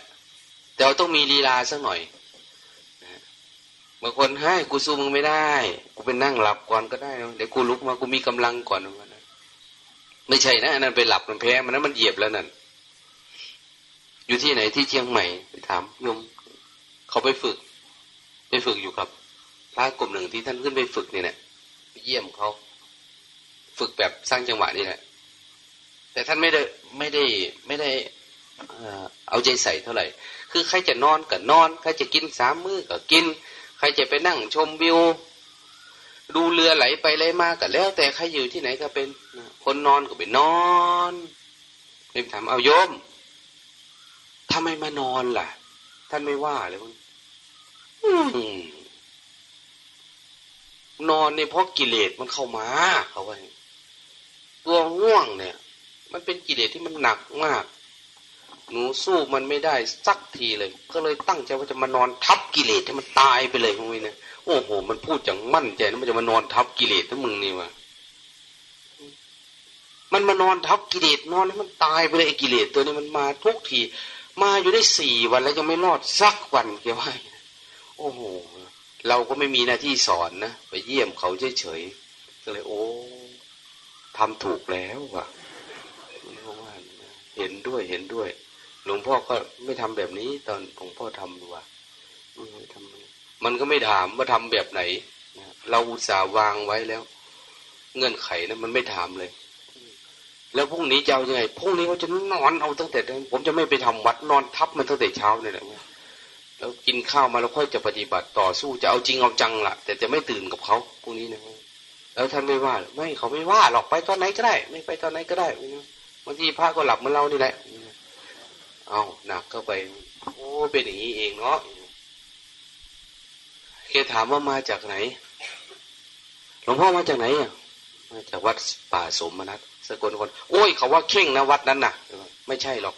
แต่เราต้องมีลีลาสักหน่อยบางคนให้กูสู้มึงไม่ได้ กูเป็นนั่งหลับก่อนก็ได้ เดี๋ยวกูลุกมากูมีกำลังก่อนไม่ใช่นะอันนั้นไปหลับมันแพ้มันนั้นมันเหยียบแล้วนั่นอยู่ที่ไหนที่เชียงใหม่ไปถามยมเขาไปฝึก ไปฝึกอยู่กับพระกลุ่มหนึ่งที่ท่านขึ้นไปฝึกเนี่ยไปเยี่ยมเขา ฝึกแบบสร้างจังหวะนี่แหละ แต่ท่านไม่ได้ไม่ได้ไม่ได้เอาใจใส่เท่าไหร่ คือใครจะนอนก็นอน ใครจะกินสามมื้อก็กิน ใครจะไปนั่งชมวิว ดูเรือไหลไปไหลมาก็แล้ว แต่ใครอยู่ที่ไหนก็เป็น คนนอนก็ไปนอนเนถามเอาโยมทำไมมานอนล่ะ ท่านไม่ว่าเลยมั้งนอนเนี่ยเพราะกิเลสมันเข้ามาเขาว่า ตัวง่วงเนี่ย มันเป็นกิเลสที่มันหนักมาก หนูสู้มันไม่ได้สักทีเลย ก็เลยตั้งใจว่าจะมานอนทับกิเลสให้มันตายไปเลยพวกนี้นะโอ้โห มันพูดอย่างมั่นใจนะมันจะมานอนทับกิเลสทั้งมึงนี่วะมันมานอนทับกิเลสนอนให้มันตายไปเลยไอ้กิเลสตัวนี้มันมาทุกที มาอยู่ได้สี่วันแล้วยังไม่รอดสักวันเกี่ยวไว้โอ้โห เราก็ไม่มีหน้าที่สอนนะ ไปเยี่ยมเขาเฉยๆก็เลย โอ้ ทำถูกแล้วว่ะเห็นด้วยเห็นด้วย หลวงพ่อก็ไม่ทำแบบนี้ ตอนหลวงพ่อทำดูว่ามันก็ไม่ถามว่าทำแบบไหนเราอุตส่าห์วางไว้แล้ว เงื่อนไขนะมันไม่ถามเลย แล้วพรุ่งนี้จะเอายังไงพรุ่งนี้เขาจะนอนเอาตั้งแต่ผมจะไม่ไปทำวัดนอนทับมันตั้งแต่เช้าเลยนะแล้วกินข้าวมาแล้วค่อยจะปฏิบัติต่อสู้จะเอาจริงเอาจังละ่ะ แต่จะไม่ตื่นกับเขาพรุ่งนี้นะ แล้วท่านไม่ว่าไม่เขาไม่ว่าหรอกไปตอนไหนก็ได้ ไม่ไปตอนไหนก็ได้บางทีพระก็หลับเหมือนเรานี่แหละเอาหนักเข้าไป โอ้เป็นอย่างนี้เองเนาะเคถามว่ามาจากไหนหลวงพ่อมาจากไหนอะมาจากวัดป่าสมนัตสกลคนโอ้ยเขาว่าเข่งนะวัดนั้นน่ะ ไม่ใช่หรอก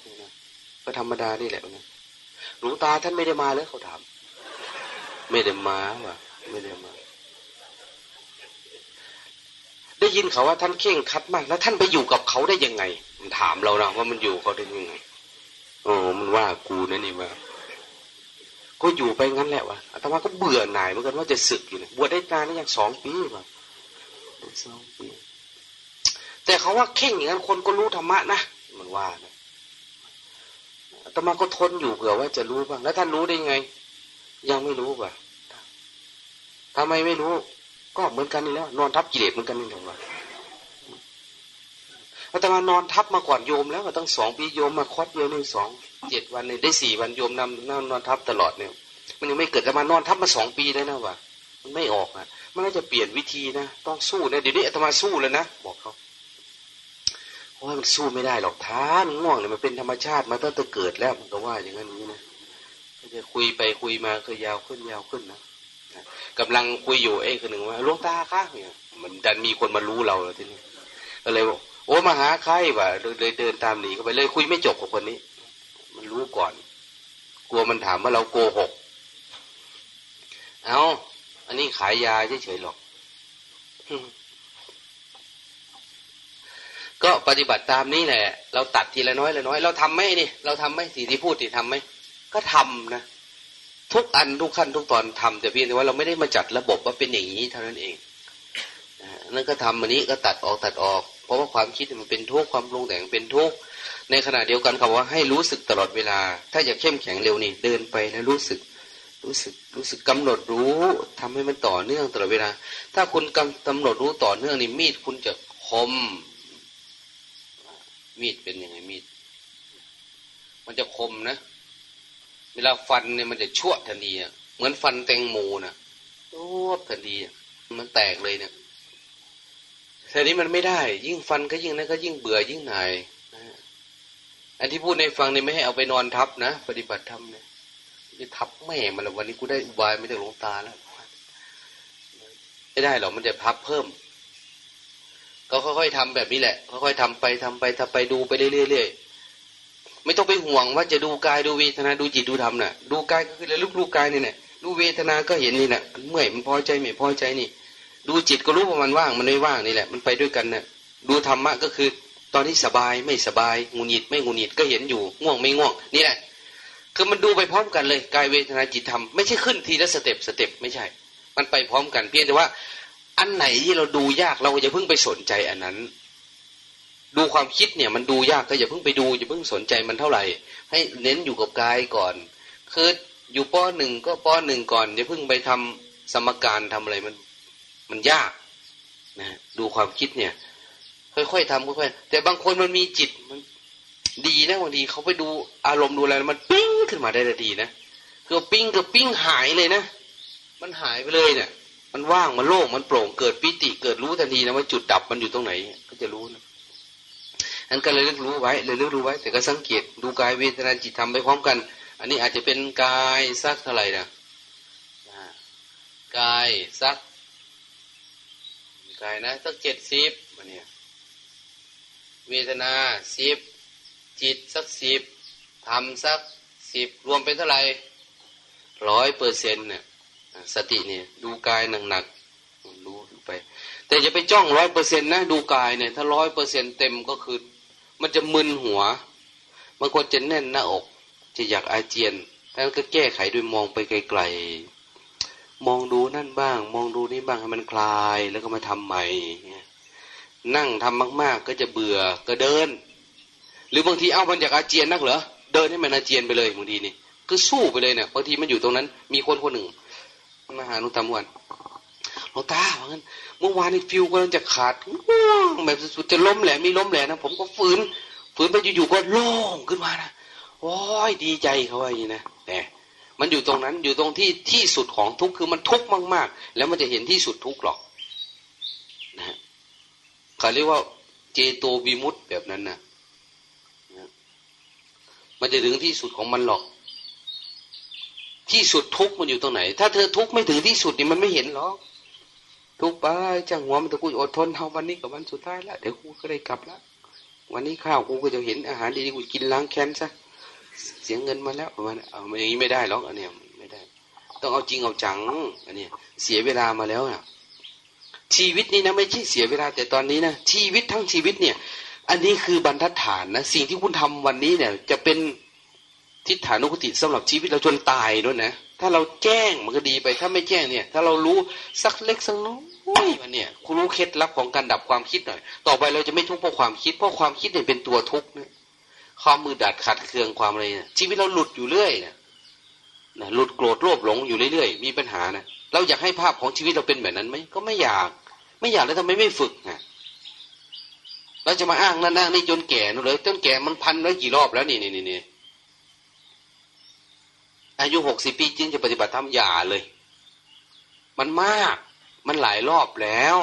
ก็ธรรมดานี่แหละหลวงตาท่านไม่ได้มาเลยเขาถาม ไม่ได้มาว่ะไม่ได้มา ได้ยินเขาว่าท่านเข่งคัดมาก แล้วท่านไปอยู่กับเขาได้ยังไง มันถามเรานะว่ามันอยู่เขาได้ยังไงโอ้มันว่ากูนั่นนี่มาก็อยู่ไปงั้นแหละวะอาตมาก็เบื่อหน่ายเหมือนกันว่าจะศึกอยู่เนี่ยบวชได้นานนี่ยังสองปีว่ะสองปี แต่เขาว่าเข่งอย่างนั้นคนก็รู้ธรรมะนะมันว่านะอาตมาก็ทนอยู่เผื่อว่าจะรู้บ้างแล้วท่านรู้ได้ไง ยังไม่รู้ป่ะทำไมไม่รู้ ก็เหมือนกันนี่แล้วนอนทับกิเลสเหมือนกันนี่แหละว่าอาตมานอนทับมาก่อนโยมแล้วมาตั้งสองปีโยมมาคอดเดียวนี่สองเจ็ดวันนี่ได้สี่วันโยมนำนอนนอนทับตลอดเนี่ย มันยังไม่เกิดแต่มานอนทับมาสองปีแล้วนะวะมันไม่ออกอะ มันน่าจะเปลี่ยนวิธีนะต้องสู้นะเดี๋ยวนี้อาตมาสู้แล้วนะบอกเขาเพราะว่ามันสู้ไม่ได้หรอกท้านง่วงเนี่ยมันเป็นธรรมชาติมาตั้งแต่เกิดแล้วมันก็ว่าอย่างนั้นนี้นะจะคุยไปคุยมาคือยาวขึ้นยาวขึ้นนะ กำลังคุยอยู่เอ้คนหนึ่งว่าลวงตาคะเนี่ย มันดันมีคนมารู้เราแล้วทีนี้ก็เลยบอกโอ้มาหาใครวะเลยเดินตามหนีเข้าไปเลยคุยไม่จบกับคนนี้ มันรู้ก่อน กลัวมันถามว่าเราโกหก เอาอันนี้ขายยาเฉยๆหรอกก็ปฏิบัติตามนี้แหละ เราตัดทีละน้อยละน้อย เราทำไหมนี่ เราทำไหมสิ่งที่พูดที่ทำไหมก็ทำนะ ทุกอันทุกขั้นทุกตอนทำแต่เพียงแต่ว่าเราไม่ได้มาจัดระบบว่าเป็นอย่างนี้เท่านั้นเองนั่นก็ทำอันนี้ก็ตัดออกตัดออก เพราะว่าความคิดมันเป็นทุกข์ความปรุงแต่งเป็นทุกข์ในขณะเดียวกันคำว่าให้รู้สึกตลอดเวลา ถ้าอยากเข้มแข็งเร็วนี่เดินไปแล้วรู้สึกรู้สึกรู้สึกกำหนดรู้ทำให้มันต่อเนื่องตลอดเวลา ถ้าคุณกำกำหนดรู้ต่อเนื่องนี่มีดคุณจะคม มีดเป็นยังไงมีด มันจะคมนะ เวลาฟันเนี่ยมันจะชั่วทันทีอะเหมือนฟันแตงโมนะรวบทันทีมันแตกเลยเนี่ยแต่นี้มันไม่ได้ ยิ่งฟันก็ยิ่งนั้นก็ยิ่งเบื่อยิ่งหน่ายอันที่พูดในฟังนี่ไม่ให้เอาไปนอนทับนะปฏิบัติธรรมเนี่ยจะทับแม่มันละวันนี้กูได้อุบายไม่ได้หลงตาแล้วไม่ได้หรอกมันจะพับเพิ่ม ก็ค่อยๆทำแบบนี้แหละค่อยๆทำไปทำไปทำไปดูไปเรื่อยๆ ไม่ต้องไปห่วงว่าจะดูกายดูเวทนาดูจิตดูธรรมน่ะ ดูกายก็คือระลึกดูกายนี่แหละดูเวทนาก็เห็นนี่แหละเมื่อยมันพอใจไม่พอใจนี่ ดูจิตก็รู้ว่ามันว่างมันไม่ว่างนี่แหละ มันไปด้วยกันน่ะดูธรรมะก็คือตอนนี้สบายไม่สบายหงุดหงิดไม่หงุดหงิดก็เห็นอยู่ง่วงไม่ง่วงนี่แหละคือมันดูไปพร้อมกันเลยกายเวทนาจิตธรรมไม่ใช่ขึ้นทีละ step step ไม่ใช่ มันไปพร้อมกันเพียงแต่ว่า อันไหนที่เราดูยากเราจะเพิ่งไปสนใจอันนั้น ดูความคิดเนี่ยมันดูยากก็อย่าเพิ่งไปดูอย่าเพิ่งสนใจมันเท่าไหร่ ให้เน้นอยู่กับกายก่อน คืออยู่ป้อหนึ่งก็ป้อหนึ่งก่อนอย่าเพิ่งไปทำสมการทำอะไรมัน มันยากนะดูความคิดเนี่ย ค่อยๆทำค่อยๆแต่บางคนมันมีจิตมันดีนะบางทีเขาไปดูอารมณ์ดูอะไรมันปิ้งขึ้นมาได้ดีนะคือปิ้งกับปิ้งหายเลยนะมันหายไปเลยเนี่ย มันว่างมันโล่งมันโปร่งเกิดปิติเกิดรู้ทันทีนะว่าจุดดับมันอยู่ตรงไหน ก็จะรู้นะ อันก็เลยเลือกรู้ไว้เลยเลือกรู้ไว้ แต่ก็สังเกตดูกายเวทนาจิตทำไปพร้อมกัน อันนี้อาจจะเป็นกายสักเท่าไหร่นะกายสักกายนะสักเจ็ดสิบมันเนี่ยเวทนาสิบจิตสักสิบทำสักสิบรวมเป็นเท่าไหร่ร้อยเปอร์เซ็นต์เนี่ยสติเนี่ยดูกายหนักๆดูไป แต่จะไปจ้องร้อยเปอร์เซ็นต์นะ ดูกายเนี่ย ถ้าร้อยเปอร์เซ็นต์เต็มก็คือ มันจะมึนหัวมันก็จะแน่นหน้าอก จะอยากอาเจียนแล้วก็แก้ไขด้วยมองไปไกลๆ มองดูนั่นบ้าง มองดูนี่บ้างให้มันคลายแล้วก็มาทำใหม่ นั่งทำมาก ๆ ก็จะเบื่อก็เดิน หรือบางทีเอ้ามันอยากอาเจียนนักเหรอเดินให้มันอาเจียนไปเลยบางทีนี่คือสู้ไปเลยเนี่ยบางทีมันอยู่ตรงนั้น มีคนคนหนึ่งมาหาลุงตามวัน ลวงตาว่างั้นเมื่อวานนี่ฟิวกำลังจะขาดแบบสุดจะล้มแหละมีล้มแหละนะผมก็ฝืนฝืนไปอยู่ๆก็โล่งขึ้นมานะโอ้ยดีใจเขาว่าอย่างนี้นะแต่มันอยู่ตรงนั้นอยู่ตรงที่ที่สุดของทุกข์คือมันทุกข์มาก ๆ แล้วมันจะเห็นที่สุดทุกข์หรอกนะเขาเรียกว่าเจโตวิมุตต์แบบนั้นนะนะมันจะถึงที่สุดของมันหรอก ที่สุดทุกข์มันอยู่ตรงไหน ถ้าเธอทุกข์ไม่ถึงที่สุดนี่มันไม่เห็นหรอก ทุกไปจังหัวมันตะกูอดทนเท่าวันนี้กับวันสุดท้ายแล้วเดี๋ยวกูก็ได้กลับแล้ววันนี้ข้าวกูก็จะเห็นอาหารดีๆกูกินล้างแค้นซะเสียเงินมาแล้วมันเอาอย่างนี้ไม่ได้หรอกอันนี้ไม่ได้ ต้องเอาจริงเอาจังอันนี้เสียเวลามาแล้วนะชีวิตนี้นะไม่ใช่เสียเวลาแต่ตอนนี้นะชีวิตทั้งชีวิตเนี่ย อันนี้คือบรรทัดฐานนะสิ่งที่คุณทำวันนี้เนี่ย จะเป็นทิฏฐานุคติสำหรับชีวิตเราจนตายด้วยนะ ถ้าเราแจ้งมันก็ดีไป ถ้าไม่แจ้งเนี่ย ถ้าเรารู้สักเล็กสักน้อยมันเนี่ยคุณรู้เคล็ดลับของการดับความคิดหน่อย ต่อไปเราจะไม่ทุกข์เพราะความคิด เพราะความคิดเนี่ยเป็นตัวทุกข์นะความมือดัดขัดเคืองความอะไรเนี่ยชีวิตเราหลุดอยู่เรื่อยนะนะหลุดโกรธโลภหลงอยู่เรื่อยๆมีปัญหานะเราอยากให้ภาพของชีวิตเราเป็นแบบนั้นไหมก็ไม่อยาก ไม่อยากแล้วทำไมไม่ฝึกนะเราจะมาอ้างนั่นอ้างนี่จนแก่นู่นเลยจนแก่มันพันไว้กี่รอบแล้วนี่นี่นี่ อายุหกสิบปีจริงจะปฏิบัติธรรมอย่าเลย มันมากมันหลายรอบแล้ว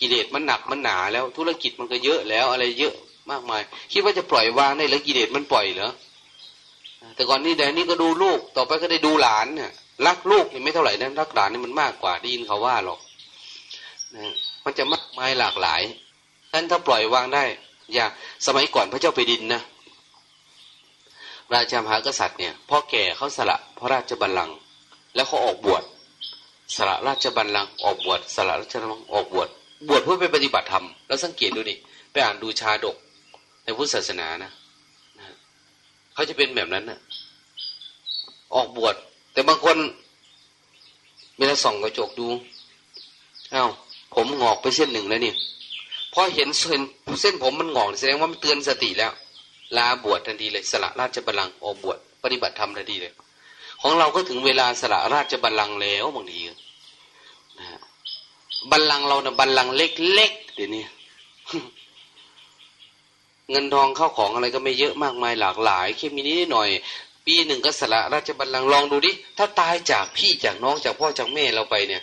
กิเลสมันหนักมันหนาแล้ว ธุรกิจมันก็เยอะแล้ว อะไรเยอะมากมาย คิดว่าจะปล่อยวางได้แล้วกิเลสมันปล่อยเหรอแต่ก่อนนี้แดนนี้ก็ดูลูก ต่อไปก็ได้ดูหลานเนี่ยรักลูกนี่ไม่เท่าไหร่นะรักหลานนี่มันมากกว่าได้ยินเขาว่าหรอกนะมันจะมากมายหลากหลายท่านถ้าปล่อยวางได้ อย่าสมัยก่อนพระเจ้าไปดินนะ ราชามหากษัตริย์เนี่ยพ่อแก่เขาสละพระราชบัลลังก์แล้วเขาออกบวชสละราชบัลลังก์ออกบวชสละราชบัลลังก์ออกบวชบวชเพื่อไปปฏิบัติธรรมแล้วสังเกตดูนี่ไปอ่านดูชาดกในพุทธศาสนานะเขาจะเป็นแบบนั้นนะออกบวชแต่บางคนเวลาส่องกระจกดูอา้าวผมงอกไปเส้นหนึ่งแล้วนี่พอเห็นเส้นเส้นผมมันงอกแสดงว่ามันเตือนสติแล้ว ลาบวชทันทีเลย สละราชบัลลังก์ออกบวชปฏิบัติธรรมทันทีเลย ของเราก็ถึงเวลาสละราชบัลลังก์แล้วบางทีนะบัลลังก์เรานะบัลลังก์เล็กๆเดี๋ยวนี้เงินทองเข้าของอะไรก็ไม่เยอะมากมายหลากหลายแค่มีนิดหน่อย ปีหนึ่งก็สละราชบัลลังก์ลองดูดิถ้าตายจากพี่จากน้องจากพ่อจากแม่เราไปเนี่ย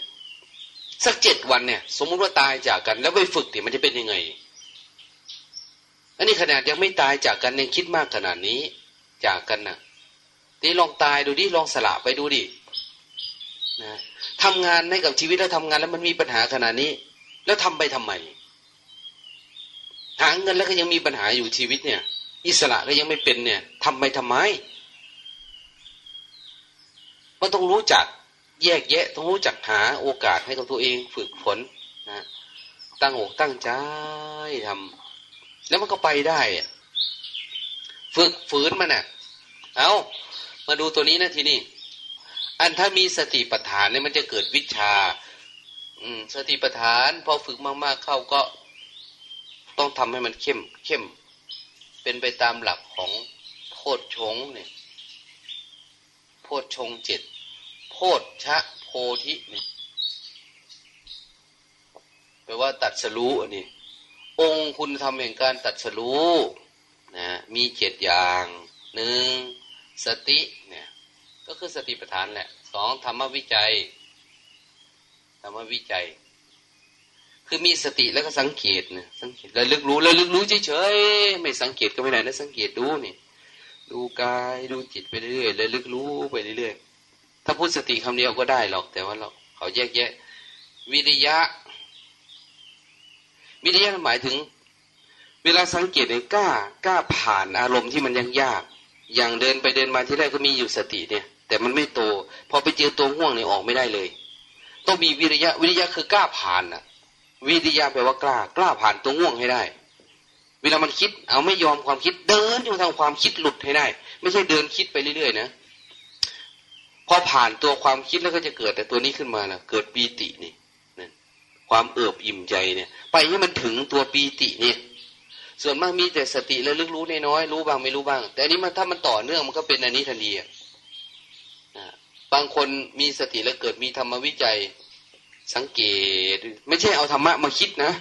สักเจ็ดวันเนี่ย สมมุติว่าตายจากกัน แล้วไปฝึกเนี่ยมันจะเป็นยังไง อันนี้ขนาดยังไม่ตายจากกันยังคิดมากขนาดนี้ จากกันนะ่ะนี่ลองตายดูดิลองสละไปดูดินะทำงานให้กับชีวิตแล้วทำงานแล้วมันมีปัญหาขนาดนี้ แล้วทำไปทำไมหาเงินแล้วก็ยังมีปัญหาอยู่ชีวิตเนี่ย อิสระก็ยังไม่เป็นเนี่ยทำไปทำไมมันต้องรู้จักแยกแยะ ต้องรู้จักหาโอกาสให้กับตัวเองฝึกฝนนะตั้งอกตั้งใจทำ แล้วมันก็ไปได้ฝึกฝืนมันอะ เอามาดูตัวนี้นะทีนี้อันถ้ามีสติปัฏฐานเนี่ยมันจะเกิดวิชา อืม สติปัฏฐาน พอฝึกมากๆเข้าก็ต้องทำให้มันเข้มเข้ม เป็นไปตามหลักของโพชฌงเนี่ย โพชฌงเจ็ดโพชชะโพธิเนี่ยแปลว่าตัดสรู้อันนี้ องค์คุณทำแห่งการตัดสรู้นะมีเจ็ดอย่างหนึ่งสติเนี่ยก็คือสติปัฏฐานแหละสองธรรมวิจัย ธรรมวิจัย คือมีสติแล้วก็สังเกตเนี่ยสังเกตแล้วลึกรู้แล้วลึกรู้เฉยๆไม่สังเกตก็ไม่ได้นะสังเกตดูนี่ดูกายดูจิตไปเรื่อยๆแล้วลึกรู้ไปเรื่อยๆถ้าพูดสติคำเดียวก็ได้หรอกแต่ว่าเราเขาแยกแยะ วิริยะ วิริยะหมายถึง เวลาสังเกตเนี่ยกล้ากล้าผ่านอารมณ์ที่มันยังยาก อย่างเดินไปเดินมาที่แรกก็มีอยู่สติเนี่ย แต่มันไม่โต พอไปเจอตัวห่วงเนี่ยออกไม่ได้เลย ต้องมีวิริยะวิริยะคือกล้าผ่านอะวิริยะแปลว่ากล้ากล้าผ่านตัวห่วงให้ได้ เวลามันคิด เอาไม่ยอมความคิดเดินจนทางความคิดหลุดให้ได้ ไม่ใช่เดินคิดไปเรื่อยๆนะพอผ่านตัวความคิดแล้วก็จะเกิดแต่ตัวนี้ขึ้นมานะเกิดปีตินี่ ความเอิบอิ่มใจเนี่ย ไปให้มันถึงตัวปีติเนี่ยส่วนมากมีแต่สติแล้วลึกรู้น้อยรู้บ้างไม่รู้บ้าง แต่อันนี้มันถ้ามันต่อเนื่องมันก็เป็นอันนี้ทันทีอะบางคนมีสติแล้วเกิดมีธรรมวิจัย สังเกต ไม่ใช่เอาธรรมะมาคิดนะ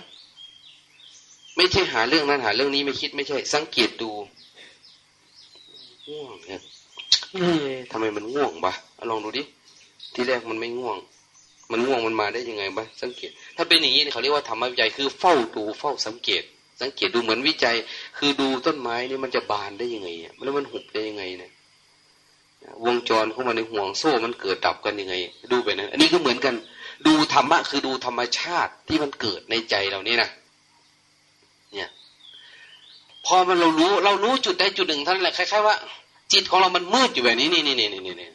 ไม่ใช่หาเรื่องนั้นหาเรื่องนี้ไม่คิดไม่ใช่ สังเกตดูง่วงเนี่ยทำไมมันง่วงบะลองดูดิที่แรกมันไม่ง่วง มันง่วงมันมาได้ยังไงบะสังเกต ถ้าเป็นอย่างนี้เขาเรียกว่าธรรมวิจัยคือเฝ้าดูเฝ้าสังเกต สังเกตดูเหมือนวิจัย คือดูต้นไม้นี่มันจะบานได้ยังไงแล้วมันหุบได้ยังไงเนี่ยวงจรข้ามาในห่วงโซ่มันเกิดดับกันยังไง ดูไปนะอันนี้ก็เหมือนกัน ดูธรรมะคือดูธรรมชาติที่มันเกิดในใจเรานี่นะเนี่ย พอมันเรารู้ เรารู้จุดใดจุดหนึ่งท่านแหละคล้ายๆว่าจิตของเรามันมืดอยู่แบบนี้นี่นี่นี่นี่นี่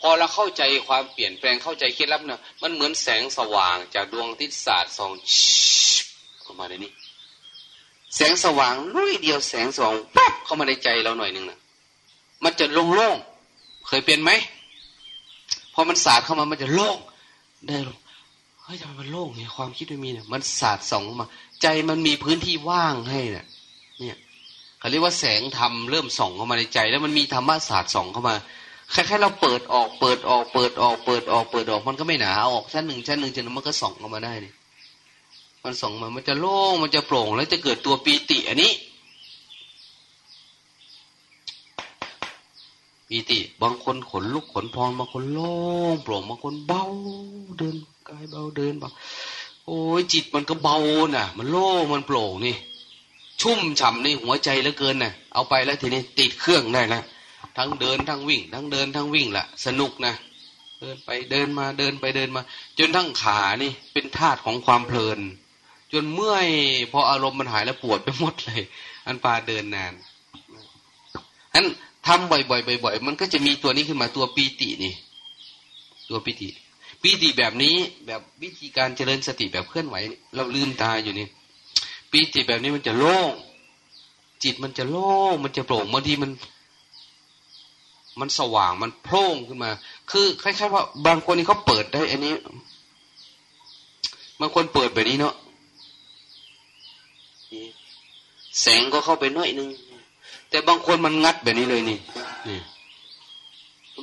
พอเราเข้าใจความเปลี่ยนแปลงเข้าใจเคล็ดลับเนี่ยมันเหมือนแสงสว่างจากดวงทิศศาสตร์ส่องเข้ามาในนี้ แสงสว่างน้อยเดียวแสงสว่างปั๊บเข้ามาในใจเราหน่อยหนึ่งนะมันจะโล่งๆเคยเป็นไหมพอมันสาดเข้ามามันจะโล่งได้เฮ้ยทำไมมันโล่งเนี่ยความคิดไม่มีเนี่ยมันสาดส่องเข้ามา ใจมันมีพื้นที่ว่างให้เนี่ยเนี่ยเขาเรียกว่าแสงธรรมเริ่มส่องเข้ามาในใจ แล้วมันมีธรรมะศาสตร์ส่องเข้ามา แคล้ายๆเราเปิดออกเปิดออกเปิดออกเปิดออกเปิดออกมันก็ไม่หนาออกชั้นหนึ่งชั้นหนึ่งจนมันก็ส่องเข้ามาได้นี่มันส่องมามันจะโล่งมันจะโปร่งแล้วจะเกิดตัวปีติอันนี้ปีติบางคนขนลุกขนพองบางคนโล่งโปร่งบางคนเบาเดินกายเบาเดินเบาโอ้ยจิตมันก็เบาน่ะ มันโล่งมันโปร่งนี่ ชุ่มฉ่ำในหัวใจเหลือเกินน่ะ เอาไปแล้วทีนี้ติดเครื่องได้ละ ทั้งเดินทั้งวิ่ง ทั้งเดินทั้งวิ่งละสนุกนะเดินไปเดินมาเดินไปเดินมา จนทั้งขานี่เป็นธาตุของความเพลิน จนเมื่อยพออารมณ์มันหายแล้วปวดไปหมดเลย อันปาเดินนานอันทำบ่อยๆบ่อยๆมันก็จะมีตัวนี้ขึ้นมาตัวปีตินี่ ตัวปีติปีติแบบนี้แบบวิธีการเจริญสติแบบเคลื่อนไหว เราลืมตาอยู่นี่ปีติแบบนี้มันจะโล่งจิตมันจะโล่งมันจะโปร่งบางทีมัน มันสว่างมันโพร่งขึ้นมา คือคล้ายๆว่า บางคนนี่เขาเปิดได้ อันนี้ บางคนเปิดแบบนี้เนาะแสงก็เข้าไปน้อยนึง แต่บางคนมันงัดแบบนี้เลยนี่นี่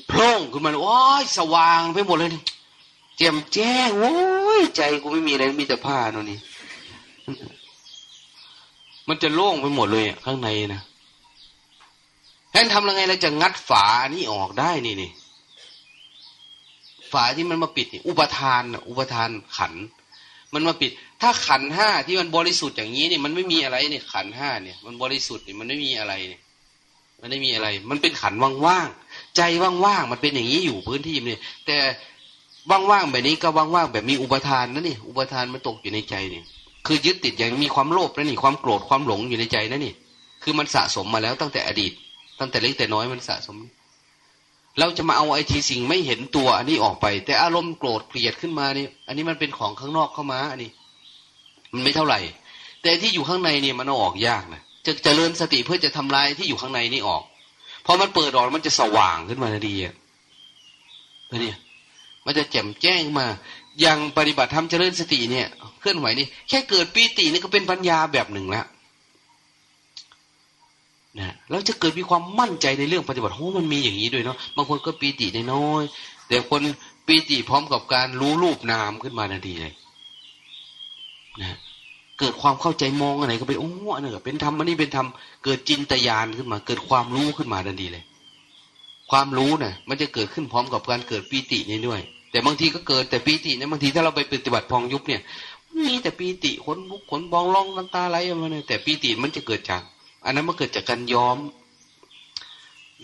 โพร่งขึ้นมาโอ้ยสว่างไปหมดเลยนี่แจ่มแจ้งโอ้ยใจกูไม่มีอะไรมีแต่ผ้าเนาะนี่มันจะโล่งไปหมดเลยข้างในนะ แทนทำยังไงเราจะงัดฝาอันนี้ออกได้นี่นี่ฝาที่มันมาปิดนี่อุปทาน อุปทานขัน มันมาปิด ถ้าขันห้าที่มันบริสุทธิ์อย่างนี้เนี่ยมันไม่มีอะไรเนี่ยขันห้าเนี่ย มันบริสุทธิ์เนี่ยมันไม่มีอะไรเนี่ย มันไม่มีอะไร มันเป็นขันว่างๆใจว่างๆมันเป็นอย่างนี้อยู่พื้นที่นี่แต่ว่างๆแบบนี้ก็ว่างๆแบบมีอุปทานนะนี่ อุปทานมันตกอยู่ในใจนี่คือยึดติดอย่างมีความโลภนะนี่ความโกรธความหลงอยู่ในใจนะนี่ คือมันสะสมมาแล้วตั้งแต่อดีต ตั้งแต่เล็กแต่น้อยมันสะสม เราจะมาเอาไอทีสิ่งไม่เห็นตัวอันนี้ออกไป แต่อารมณ์โกรธเกลียดขึ้นมานี่ อันนี้มันเป็นของข้างนอกเข้ามา อันนี้ มันไม่เท่าไหร่ แต่ที่อยู่ข้างในเนี่ยมันออกยากนะจะเจริญสติเพื่อจะทำลายที่อยู่ข้างในนี่ออกพอมันเปิดออกมันจะสว่างขึ้นมาทันทีอะเนี่ยมันจะแจ่มแจ้งมาอย่างปฏิบัติธรรมเจริญสติเนี่ย เคลื่อนไหวนี่แค่เกิดปีตินี่ก็เป็นปัญญาแบบหนึ่งแล้ว นะแล้วจะเกิดมีความมั่นใจในเรื่องปฏิบัติโอ้มันมีอย่างนี้ด้วยเนาะบางคนก็ปีติน้อย แต่คนปีติพร้อมกับการรู้รูปนามขึ้นมาทันทีเลยนะเกิดความเข้าใจมองอะไรก็ไปโอ้อันนี้เป็นธรรมอันนี้เป็นธรรมเกิดจินตยานขึ้นมา เกิดความรู้ขึ้นมาทันทีเลย ความรู้นะ่ะ มันจะเกิดขึ้นพร้อมกับการเกิดปีตินี้ด้วย แต่บางทีก็เกิดแต่ปีติเนี่ยบางทีถ้าเราไปปฏิบัติพองยุบเนี่ยมีแต่ปีติขนบุกขนบองร้องน้ำตาไหลออกมาเนี่ยแต่ปีติมันจะเกิดจาก อันนั้นมันเกิดจากการย้อม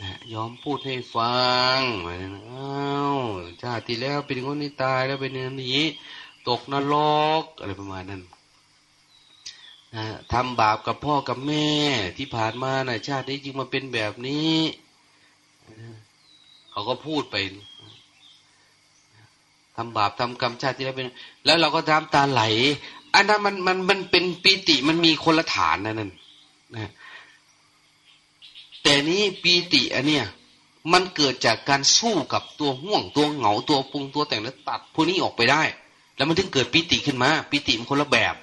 นะย้อมพูดให้ฟังอ้าวชาติแล้วเป็นคนนี้ตายแล้วเป็นอย่างนี้ ตกนรกอะไรประมาณนั้นนะทำบาปกับพ่อกับแม่ที่ผ่านมานะชาตินี้จึงมาเป็นแบบนี้เขาก็พูดไปทำบาปทำกรรมชาติที่แล้วเป็น แล้วเราก็ทำตาไหล อันนั้นมันมันมันเป็นปีติมันมีคนละฐานนั่นนั่นนะ แต่นี้ปีติอันเนี้ยมันเกิดจากการสู้กับตัวห่วงตัวเหงาตัวปรุงตัวแต่งแล้วตัดพวกนี้ออกไปได้ แล้วมันถึงเกิดปีติขึ้นมาปีติมันคนละแบบ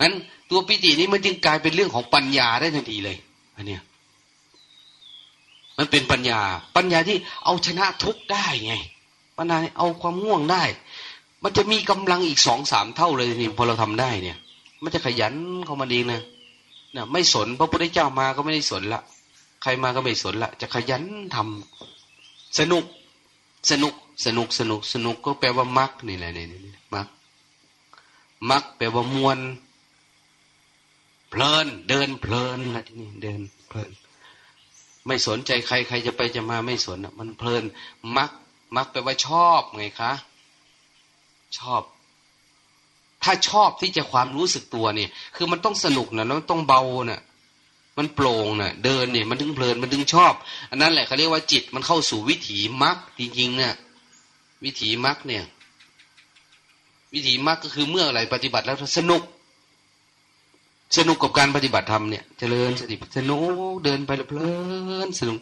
นั้นตัวปีตินี้มันจึงกลายเป็นเรื่องของปัญญาได้ทันทีเลยอันเนี้ยมันเป็นปัญญา ปัญญาที่เอาชนะทุกได้ไง ปัญญาเอาความง่วงได้ มันจะมีกำลังอีกสองสามเท่าเลยนี่พอเราทำได้เนี่ย มันจะขยันเข้ามาเองนะ นะไม่สนพระพุทธเจ้ามาก็ไม่ได้สนละ ใครมาก็ไม่สนละ จะขยันทำสนุก สนุก สนุก สนุก สนุกก็แปลว่ามักนี่แหละนี่นี่มัก มักแปลว่ามวนเพลิน เดินเพลินอะที่นี่เดินเพลิน ไม่สนใจใครใครจะไปจะมาไม่สนอะมันเพลิน มัก มักแปลว่าชอบไงคะ ชอบ ถ้าชอบที่จะความรู้สึกตัวเนี่ย คือมันต้องสนุกนะมันต้องเบานะ่ะมันโปร่งนะ่ะ เดินเนี่ย มันถึงเพลินมันถึงชอบ อันนั้นแหละเขาเรียกว่าจิตมันเข้าสู่วิถีมรรคจริงๆเนะี่ยวิถีมรรคเนี่ย วิถีมรรคก็คือเมื่ออะไรปฏิบัติแล้วสนุก สนุกกับการปฏิบัติธรรมเนี่ยเจริญสติสนุกเดินไปเพลินสนุก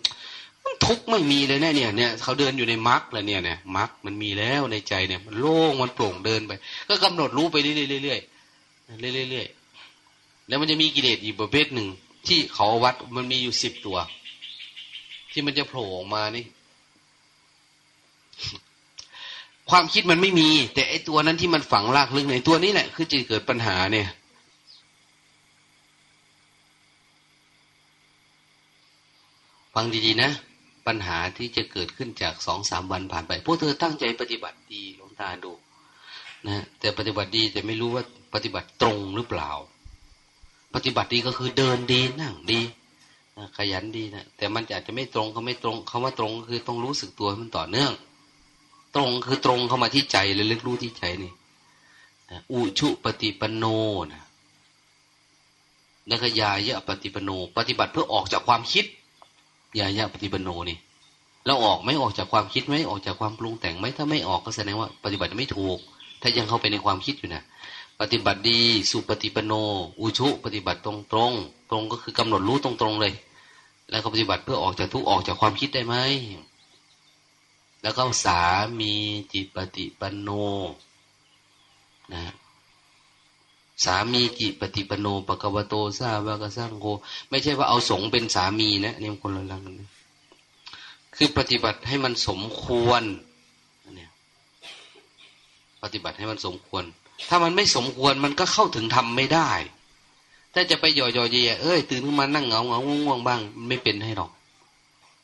ทุกไม่มีเลยเนี่ยเนี่ยเนี่ยเขาเดินอยู่ในมรรคแล้วเนี่ยเนี่ยมรรคมันมีแล้วในใจเนี่ย มันโล่งมันโปร่งเดินไป ก็กำหนดรู้ไปเรื่อยๆเรื่อยๆเรื่อยๆแล้วมันจะมีกิเลสอีกประเภทหนึ่งที่เขาวัดมันมีอยู่สิบตัว ที่มันจะโผล่ออกมานี่ ความคิดมันไม่มี แต่ไอตัวนั้นที่มันฝังลากลึกในตัวนี้แหละ คือจะเกิดปัญหาเนี่ยฟังดีๆนะ ปัญหาที่จะเกิดขึ้นจากสองสามวันผ่านไป พวกเธอตั้งใจปฏิบัติดีหลวงตาดูนะแต่ปฏิบัติดีแต่ไม่รู้ว่าปฏิบัติตรงหรือเปล่า ปฏิบัติดีก็คือเดินดีนั่งดีขยันดีนะแต่มันอาจจะไม่ตรงเขาไม่ตรงคาว่าตรงคือต้องรู้สึกตัวมันต่อเนื่อง ตรงคือตรงเข้ามาที่ใจเลยลึกรู้ที่ใจนี่อุชุปฏิปโนนะแล้วก็ยายะปฏิปโน ปฏิบัติเพื่อออกจากความคิด ยายะปฏิปโนนี่เราออกไม่ออกจากความคิดไหมออกจากความปรุงแต่งไหมถ้าไม่ออกก็แสดงว่าปฏิบัติไม่ถูก ถ้ายังเข้าไปในความคิดอยู่นะปฏิบัติดีสุปฏิปโน อุชุ ปฏิบัติตรงตรงตรงก็คือกำหนดรู้ตรงตรงเลย แล้วก็ปฏิบัติเพื่อออกจากทุกออกจากความคิดได้ไหมแล้วก็สามีจิปฏิปโนนะ สามีจิปฏิปโนปะกวโตซาวากสร้างโกไม่ใช่ว่าเอาสงเป็นสามีนะเนี่มันคนละลังกันคือปฏิบัติให้มันสมควรเนี่ยปฏิบัติให้มันสมควร ถ้ามันไม่สมควรมันก็เข้าถึงทำไม่ได้ถ้าจะไปย่อยๆเย่เอ้ยตื่นขึ้นมานั่งเหงาเหงาง่วงบ้างไม่เป็นให้หรอก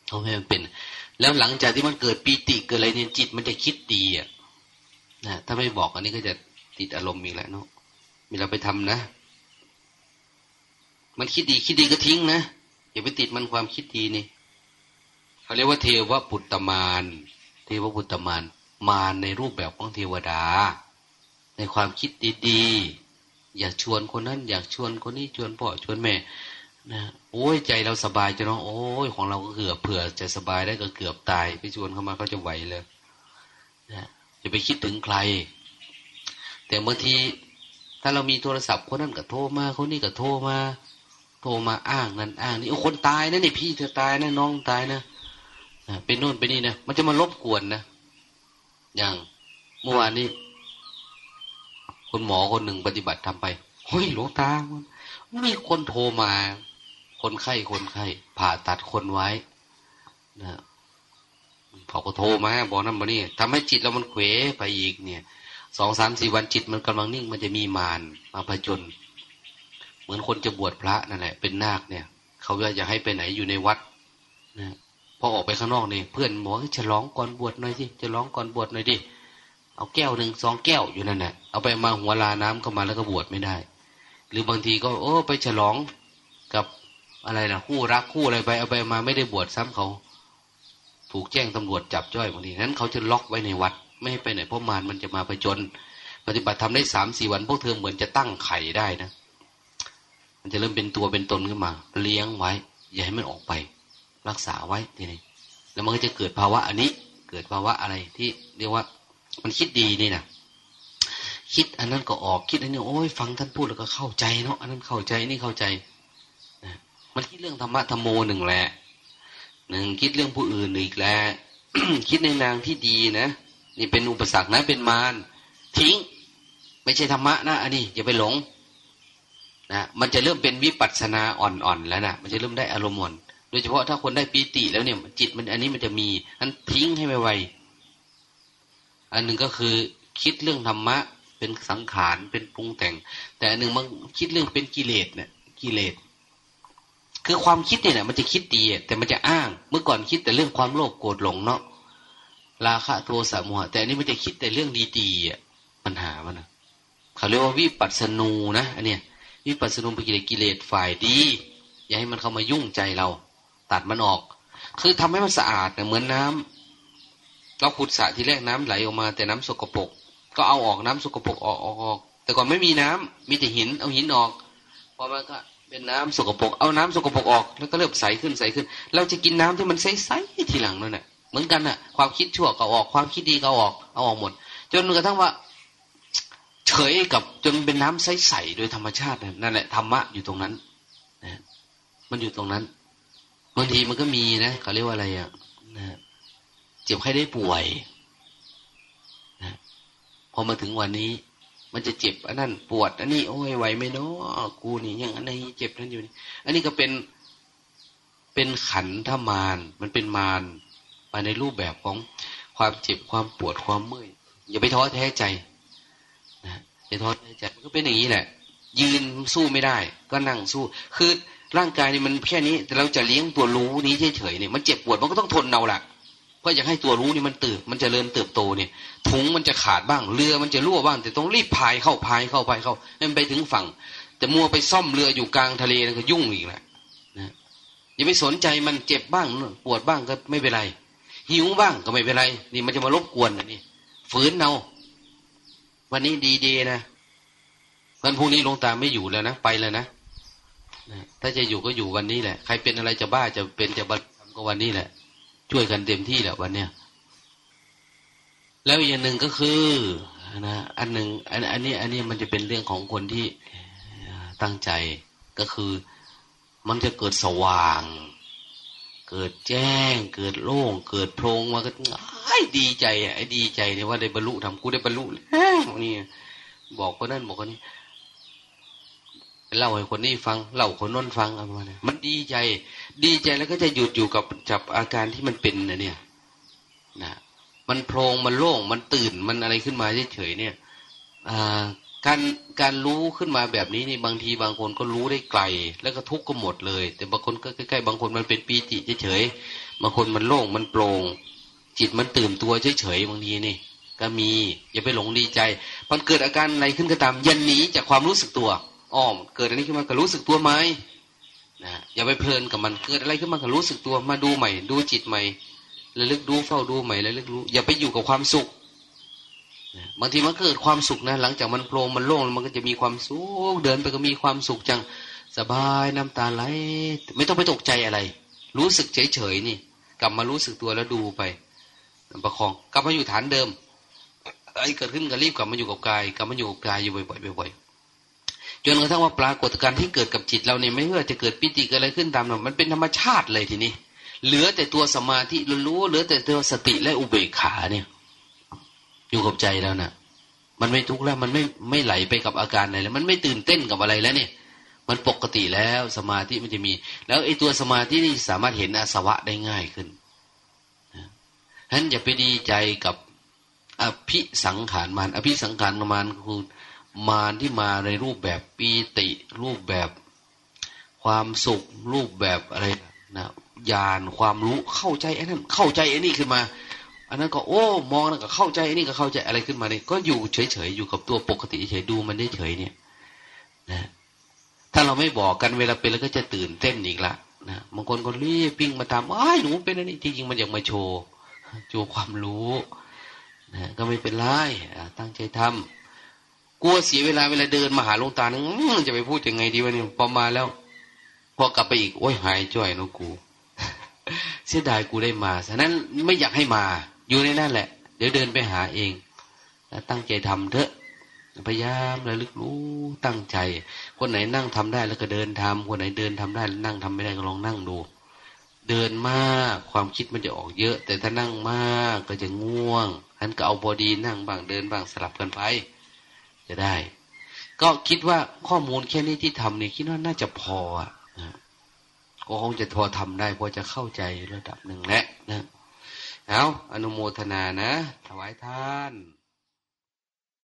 เขาให้มันเป็น แล้วหลังจากที่มันเกิดปีติเกิดอะไรเนี่ยจิตมันจะคิดดีอะนะถ้าไม่บอกอันนี้ก็จะติดอารมณ์อีกแล้วเนาะ เราไปทำนะ มันคิดดีคิดดีก็ทิ้งนะอย่าไปติดมันความคิดดีนี่เขาเรียกว่าเทวปุตตมานเทวปุตตมานมารในรูปแบบของเทวดา ในความคิดดีๆอยากชวนคนนั้น อยากชวนคนนี้ชวนพ่อชวนแม่นะโอ้ยใจเราสบายจะน้องโอ้ยของเราก็เกือบเผื่อจะสบายได้ก็เกือบตายไปชวนเข้ามาเขาจะไหวเลยนะจะไปคิดถึงใคร แต่บางที ถ้าเรามีโทรศัพท์คนนั้นก็โทรมาคนนี้ก็โทรมา โทรมาอ้างนั่นอ้างนี่โอ้คนตายนะนี่พี่เธอตายนะน้องตายนะเป็นโน่นเป็นนี่นะมันจะมาลบกวนนะอย่างเมื่อวานนี้คุณหมอคนหนึ่งปฏิบัติทำไปเฮ้ยหลวงตามีคนโทรมา คนไข้คนไข้ผ่าตัดคนไว้นะเขาก็โทรมาบอกนั่นมานี่ทำให้จิตเรามันเขวไปอีกเนี่ย สองสามสี่วันจิตมันกำลังนิ่งมันจะมีมารมาผจญเหมือนคนจะบวชพระนั่นแหละ เป็นนาคเนี่ยเขาจะอยากให้ไปไหนอยู่ในวัดนะพอออกไปข้างนอกนี่เพื่อนบอกจะร้องก่อนบวชหน่อยสิจะร้องก่อนบวชหน่อยดิเอาแก้วหนึ่งสองแก้วอยู่นั่นแหละเอาไปมาหัวลาน้ำเข้ามาแล้วก็บวชไม่ได้ หรือบางทีก็ โอ้ ไปฉลองกับอะไรนะคู่รักคู่อะไรไปเอาไปมาไม่ได้บวชซ้ำเขา ถูกแจ้งตำรวจจับจ้อยบางทีนั้นเขาจะล็อกไว้ในวัด ไม่ให้ไปไหนเพราะมารมันจะมาไปจน ปฏิบัติทำได้สามสี่วัน พวกเธอเหมือนจะตั้งไข่ได้นะ มันจะเริ่มเป็นตัวเป็นตนขึ้นมา เลี้ยงไว้ อย่าให้มันออกไป รักษาไว้ทีนี้แล้วมันก็จะเกิดภาวะอันนี้ เกิดภาวะอะไรที่เรียกว่ามันคิดดีนี่นะคิดอันนั้นก็ออกคิดอันนี้โอ้ยฟังท่านพูดแล้วก็เข้าใจเนาะอันนั้นเข้าใจนี่เข้าใจนะมันคิดเรื่องธรรมะธรรมโมหนึ่งแหละหนึ่งคิดเรื่องผู้อื่นอีกแล้วคิดในนางที่ดีนะ นี่เป็นอุปสรรคนะเป็นมารทิ้ง ไม่ใช่ธรรมะนะอันนี้อย่าไปหลงนะมันจะเริ่มเป็นวิปัสสนาอ่อนๆแล้วนะมันจะเริ่มได้อารมณ์อ่อนโดยเฉพาะถ้าคนได้ปีติแล้วเนี่ย จิตมันอันนี้มันจะมีอันทิ้งให้ไวๆอันหนึ่งก็คือคิดเรื่องธรรมะ เป็นสังขารเป็นปรุงแต่ง แต่อันหนึ่งมันคิดเรื่องเป็นกิเลสเนี่ยกิเลสคือความคิดเนี่ยมันจะคิดดีแต่มันจะอ้าง เมื่อก่อนคิดแต่เรื่องความโลภโกรธหลงเนาะ ราคะโทสะโมหะแต่อันนี้มันจะคิดแต่เรื่องดีๆอะปัญหามันนะเขาเรียกว่าวิปัสสนูนะอันเนี้ยวิปัสสนูเป็นกิเลสฝ่ายดี อย่าให้มันเข้ามายุ่งใจเรา ตัดมันออก คือทำให้มันสะอาดเนี่ยเหมือนน้ำเราขุดสระทีแรกน้ำไหลออกมา แต่น้ำสกปรกก็เอาออกน้ำสกปรกออกออกออกแต่ก่อนไม่มีน้ำมีแต่หิน เอาหินออกพอมันก็เป็นน้ำสกปรกเอาน้ำสกปรกออกแล้วก็เริ่มใสขึ้นใสขึ้น เราจะกินน้ำที่มันใสๆทีหลังนั่นแหละ เหมือนกันน่ะ ความคิดชั่วก็ออก ความคิดดีก็ออกเอาออกหมด จนกระทั่งว่า เฉยกับจนเป็นน้ำใสๆโดยธรรมชาตินั่นแหละธรรมะอยู่ตรงนั้นนะมันอยู่ตรงนั้นบางทีมันก็มีนะเขาเรียกว่าอะไรอะนะเจ็บไข้ได้ป่วยนะพอมาถึงวันนี้ มันจะเจ็บอันนั้นปวด อันนี้โอ้ยไหวไหมเนาะกูนี่ยังอันนี้เจ็บนั่นอยู่นี่อันนี้ก็เป็นเป็นขันธมารมันเป็นมาร มาในรูปแบบของความเจ็บความปวดความเมื่อยอย่าไปท้อแท้ใจนะอย่าท้อแท้ใจมันก็เป็นอย่างนี้แหละ ยืนสู้ไม่ได้ ก็นั่งสู้ คือร่างกายนี่มันแค่นี้ แต่เราจะเลี้ยงตัวรู้นี้เฉยๆเนี่ยมันเจ็บปวดมันก็ต้องทนเอาละเพราะอยากให้ตัวรู้นี่มันเติบมันจเจริญเติบโตเนี่ย ถุงมันจะขาดบ้าง เรือมันจะรั่วบ้าง แต่ต้องรีบพายเข้าพายเข้าพายเข้าให้มันไปถึงฝั่ง แต่มัวไปซ่อมเรืออยู่กลางทะเลก็ยุ่งอีกแหละนะอย่าไปสนใจมันเจ็บบ้างปวดบ้างก็ไม่เป็นไร หิวบ้างก็ไม่เป็นไร นี่มันจะมารบกวนนะนี่ฝืนเอาวันนี้ดีเดนะวันพรุ่งนี้ลงตาไม่อยู่แล้วนะไปแล้วนะถ้าจะอยู่ก็อยู่วันนี้แหละ ใครเป็นอะไรจะบ้าจะเป็นจะบัตก็วันนี้แหละ ช่วยกันเต็มที่แหละวันเนี้ยแล้วอย่างหนึ่งก็คือนะอันหนึ่งอันอันนี้ อันนี้มันจะเป็นเรื่องของคนที่ตั้งใจก็คือมันจะเกิดสว่าง เกิดแจ้ง เกิดโล่ง เกิดโพรงมาก็ไอ้ดีใจอะไอ้ดีใจเนี่ยว่าได้บรรลุทำกูได้บรรลุแล้วนี่บอกคนนั้นบอกคนนี้เล่าให้คนนี้ฟังเล่าคนน้นฟังอะไรมาเนี่ยมันดีใจ ดีใจแล้วก็จะหยุดอยู่กับจับอาการที่มันเป็นนะเนี่ยนะมันโพรงมันโล่งมันตื่นมันอะไรขึ้นมาเฉยๆเนี่ย การการรู้ขึ้นมาแบบนี้นี่บางทีบางคนก็รู้ได้ไกล แล้วก็ทุกข์ก็หมดเลย แต่บางคนก็ใกล้ๆบางคนมันเป็นปีติเฉยๆบางคนมันโล่งมันโปร่งจิตมันตื่นตัวเฉยๆบางทีนี่ก็มี อย่าไปหลงดีใจ มันเกิดอาการอะไรขึ้นก็ตามยันหนีจากความรู้สึกตัวอ้อมเกิดอะไรขึ้นมาก็รู้สึกตัวไหมนะอย่าไปเพลินกับมันเกิดอะไรขึ้นมาก็รู้สึกตัวมาดูใหม่ ดูจิตใหม่ระลึกดูเฝ้าดูใหม่ระลึกรู้อย่าไปอยู่กับความสุข บางทีมันเกิดความสุขนะ หลังจากมันโปร่งมันโล่งมันก็จะมีความสุขเดินไปก็มีความสุขจังสบายน้ำตาไหล ไม่ต้องไปตกใจอะไร รู้สึกเฉยเฉยนี่ กลับมารู้สึกตัวแล้วดูไปประคอง กลับมาอยู่ฐานเดิมไอ้เกิดขึ้นก็รีบกลับมาอยู่กับกายกลับมาอยู่กับกายอยู่บ่อยๆบ่อยๆจนกระทั่งว่าปรากฏการณ์ที่เกิดกับจิตเราเนี่ยไม่ว่าจะเกิดปิติเกิดอะไรขึ้นตามเรามันเป็นธรรมชาติเลยทีนี้เหลือแต่ตัวสมาธิรู้เหลือแต่ตัวสติและอุเบกขาเนี่ย อยู่กับใจแล้วนะ่ะ มันไม่ทุกข์แล้วมันไม่ไม่ไหลไปกับอาการอะไรแล้ว มันไม่ตื่นเต้นกับอะไรแล้วเนี่ย มันปกติแล้วสมาธิมันจะมี แล้วไอ้ตัวสมาธินี่สามารถเห็นอาสวะได้ง่ายขึ้นฉะนั้นอย่าไปดีใจกับอภิสังขารมานอภิสังขารมานคือมารที่มาในรูปแบบปีติ รูปแบบความสุข รูปแบบอะไรนะญาณความรู้เข้าใจไอ้นั่นเข้าใจไอ้นี่ขึ้นมา อันนั้นก็โอ้ มองแล้วก็เข้าใจนี่ก็เข้าใจอะไรขึ้นมาเนี่ยก็อยู่เฉยๆอยู่กับตัวปกติเฉยดูมันได้เฉยเนี่ยนะถ้าเราไม่บอกกันเวลาเป็นแล้วก็จะตื่นเต้นอีกละนะบางคนก็รีบปิ้งมาตามอ้ายหนูเป็นอันนี้จริงๆมันอยากมาโชว์โชว์ความรู้นะก็ไม่เป็นไรตั้งใจทำกลัวเสียเวลาเวลาเดินมาหาลงตานึงจะไปพูดยังไงดีวะเนี่ยพอมาแล้ว พอกลับไปอีกโอ้ยหายจ่อยนะกู เสียดายกูได้มาฉะนั้นไม่อยากให้มา อยู่ในนั่นแหละ เดี๋ยวเดินไปหาเอง แล้วตั้งใจทำเถอะ พยายามระลึกรู้ตั้งใจ คนไหนนั่งทำได้แล้วก็เดินทำคนไหนเดินทำได้นั่งทำไม่ได้ก็ลองนั่งดู เดินมากความคิดมันจะออกเยอะ แต่ถ้านั่งมากก็จะง่วงฉะนั้นก็เอาพอดีนั่งบ้างเดินบ้างสลับกันไปจะได้ ก็คิดว่าข้อมูลแค่นี้ที่ทำเนี่ยคิดว่าน่าจะพออะก็คงจะพอทำได้พอจะเข้าใจระดับหนึ่งแหละนะ เอาอนุโมทนานะ ถวายท่าน